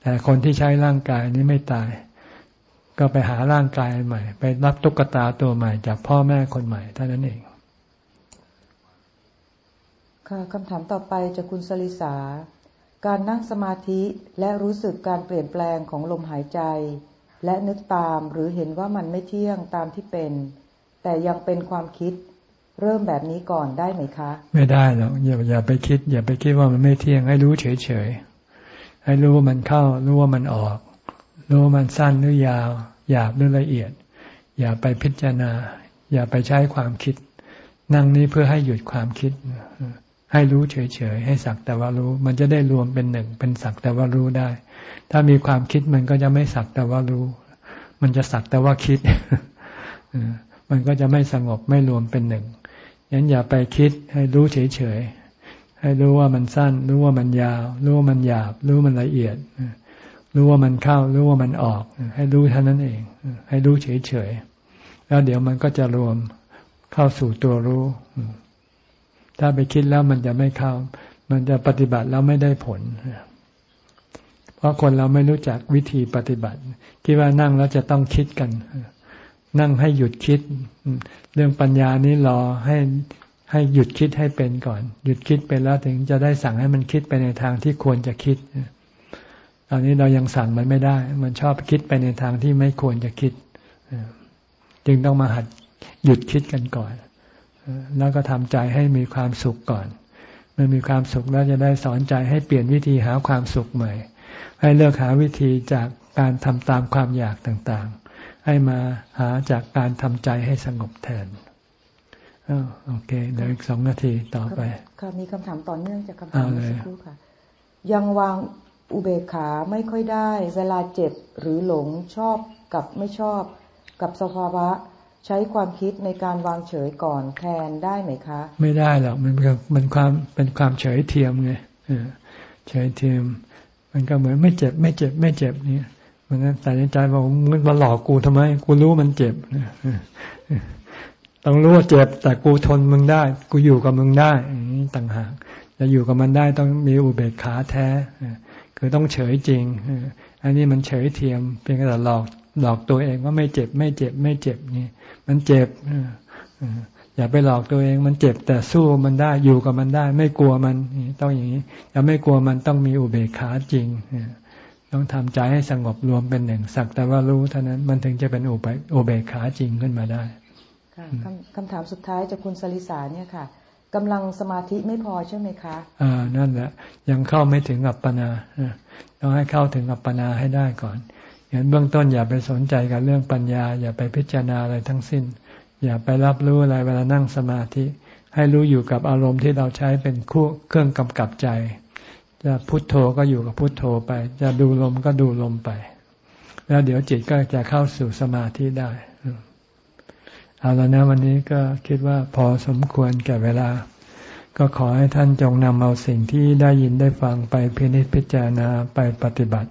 แต่คนที่ใช้ร่างกายนี้ไม่ตาย ก็ไปหาร่างกายใหม่ ไปรับตุ๊กตาตัวใหม่จากพ่อแม่คนใหม่เท่านั้นเอง ค่ะคำถามต่อไปจากคุณสลิสา การนั่งสมาธิและรู้สึกการเปลี่ยนแปลงของลมหายใจ และนึกตามหรือเห็นว่ามันไม่เที่ยงตามที่เป็น แต่ยังเป็นความคิดเริ่มแบบนี้ก่อนได้ไหมคะ ไม่ได้หรอกอย่าอย่าไปคิด อย่าไปคิดว่ามันไม่เที่ยงให้รู้เฉยๆให้รู้ว่ามันเข้า รู้ว่ามันออก รู้ว่ามันสั้นหรือยาว หยาบหรือละเอียด อย่าไปพิจารณา อย่าไปใช้ความคิด นั่งนี้เพื่อให้หยุดความคิด ให้รู้เฉยๆ ให้สักแต่ว่ารู้ มันจะได้รวมเป็นหนึ่ง เป็นสักแต่ว่ารู้ได้ ถ้ามีความคิดมันก็จะไม่สักแต่ว่ารู้ มันจะสักแต่ว่าคิด มันก็จะไม่สงบไม่รวมเป็นหนึ่งยันอย่าไปคิดให้รู้เฉยๆ ให้รู้ว่ามันสั้น รู้ว่ามันยาว รู้ว่ามันหยาบ รู้มันละเอียด รู้ว่ามันเข้า รู้ว่ามันออก ให้รู้เท่านั้นเอง ให้รู้เฉยๆ แล้วเดี๋ยวมันก็จะรวมเข้าสู่ตัวรู้ ถ้าไปคิดแล้วมันจะไม่เข้า มันจะปฏิบัติแล้วไม่ได้ผล เพราะคนเราไม่รู้จักวิธีปฏิบัติ คิดว่านั่งแล้วจะต้องคิดกัน นั่งให้หยุดคิด เรื่องปัญญานี้รอให้ให้หยุดคิดให้เป็นก่อน หยุดคิดไปแล้วถึงจะได้สั่งให้มันคิดไปในทางที่ควรจะคิดตอนนี้เรายังสั่งมันไม่ได้ มันชอบคิดไปในทางที่ไม่ควรจะคิด จึงต้องมาหัดหยุดคิดกันก่อน แล้วก็ทำใจให้มีความสุขก่อน เมื่อมีความสุขแล้วจะได้สอนใจให้เปลี่ยนวิธีหาความสุขใหม่ ให้เลือกหาวิธีจากการทำตามความอยากต่างให้มาหาจากการทำใจให้สงบแทนโอเคเดี๋ยวอีกสองนาทีต่อไปค่ะมีคำถามต่อเนื่องจากคำถามเมื่อสักครู่ค่ะ ยังวางอุเบกขาไม่ค่อยได้ เวลาเจ็บหรือหลงชอบกับไม่ชอบกับสภาวะ ใช้ความคิดในการวางเฉยก่อนแทนได้ไหมคะ ไม่ได้หรอกมันเป็นความเป็นความเฉยเทียมไงเฉยเทียม มันก็เหมือนไม่เจ็บ ไม่เจ็บ ไม่เจ็บเนี่ยมันแต่ในใจบอกมันมาหลอกกูทำไม กูรู้มันเจ็บต้องรู้ว่าเจ็บ แต่กูทนมึงได้ กูอยู่กับมึงได้ต่างหากจะอยู่กับมันได้ต้องมีอุเบกขาแท้คือต้องเฉยจริงอันนี้มันเฉยเทียมเพียงแต่หลอก หลอกตัวเองว่าไม่เจ็บ ไม่เจ็บ ไม่เจ็บนี่ มันเจ็บอย่าไปหลอกตัวเอง มันเจ็บแต่สู้มันได้อยู่กับมันได้ ไม่กลัวมันต้องอย่างนี้อย่าไม่กลัวมันต้องมีอุเบกขาจริงต้องทำใจให้สงบรวมเป็นหนึ่งสักแต่ว่ารู้เท่านั้นมันถึงจะเป็นอุเบอุเบกขาจริงขึ้นมาได้ค่ะคำถามสุดท้ายจากคุณสลิสาเนี่ยค่ะกำลังสมาธิไม่พอใช่ไหมคะ อ่า นั่นแหละ ยังเข้าไม่ถึงอัปปนาต้องให้เข้าถึงอัปปนาให้ได้ก่อน อย่างเบื้องต้นอย่าไปสนใจกับเรื่องปัญญา อย่าไปพิจารณาอะไรทั้งสิ้น อย่าไปรับรู้อะไรเวลานั่งสมาธิ ให้รู้อยู่กับอารมณ์ที่เราใช้เป็นคู่เครื่องกำกับใจ จะพุโทโธก็อยู่กับพุโทโธไป จะดูลมก็ดูลมไป แล้วเดี๋ยวจิตก็จะเข้าสู่สมาธิได้เอาแล้วนะวันนี้ก็คิดว่าพอสมควรแก่เวลา ก็ขอให้ท่านจงนำเอาสิ่งที่ได้ยินได้ฟังไปพินิจพิจารณาไปปฏิบัติ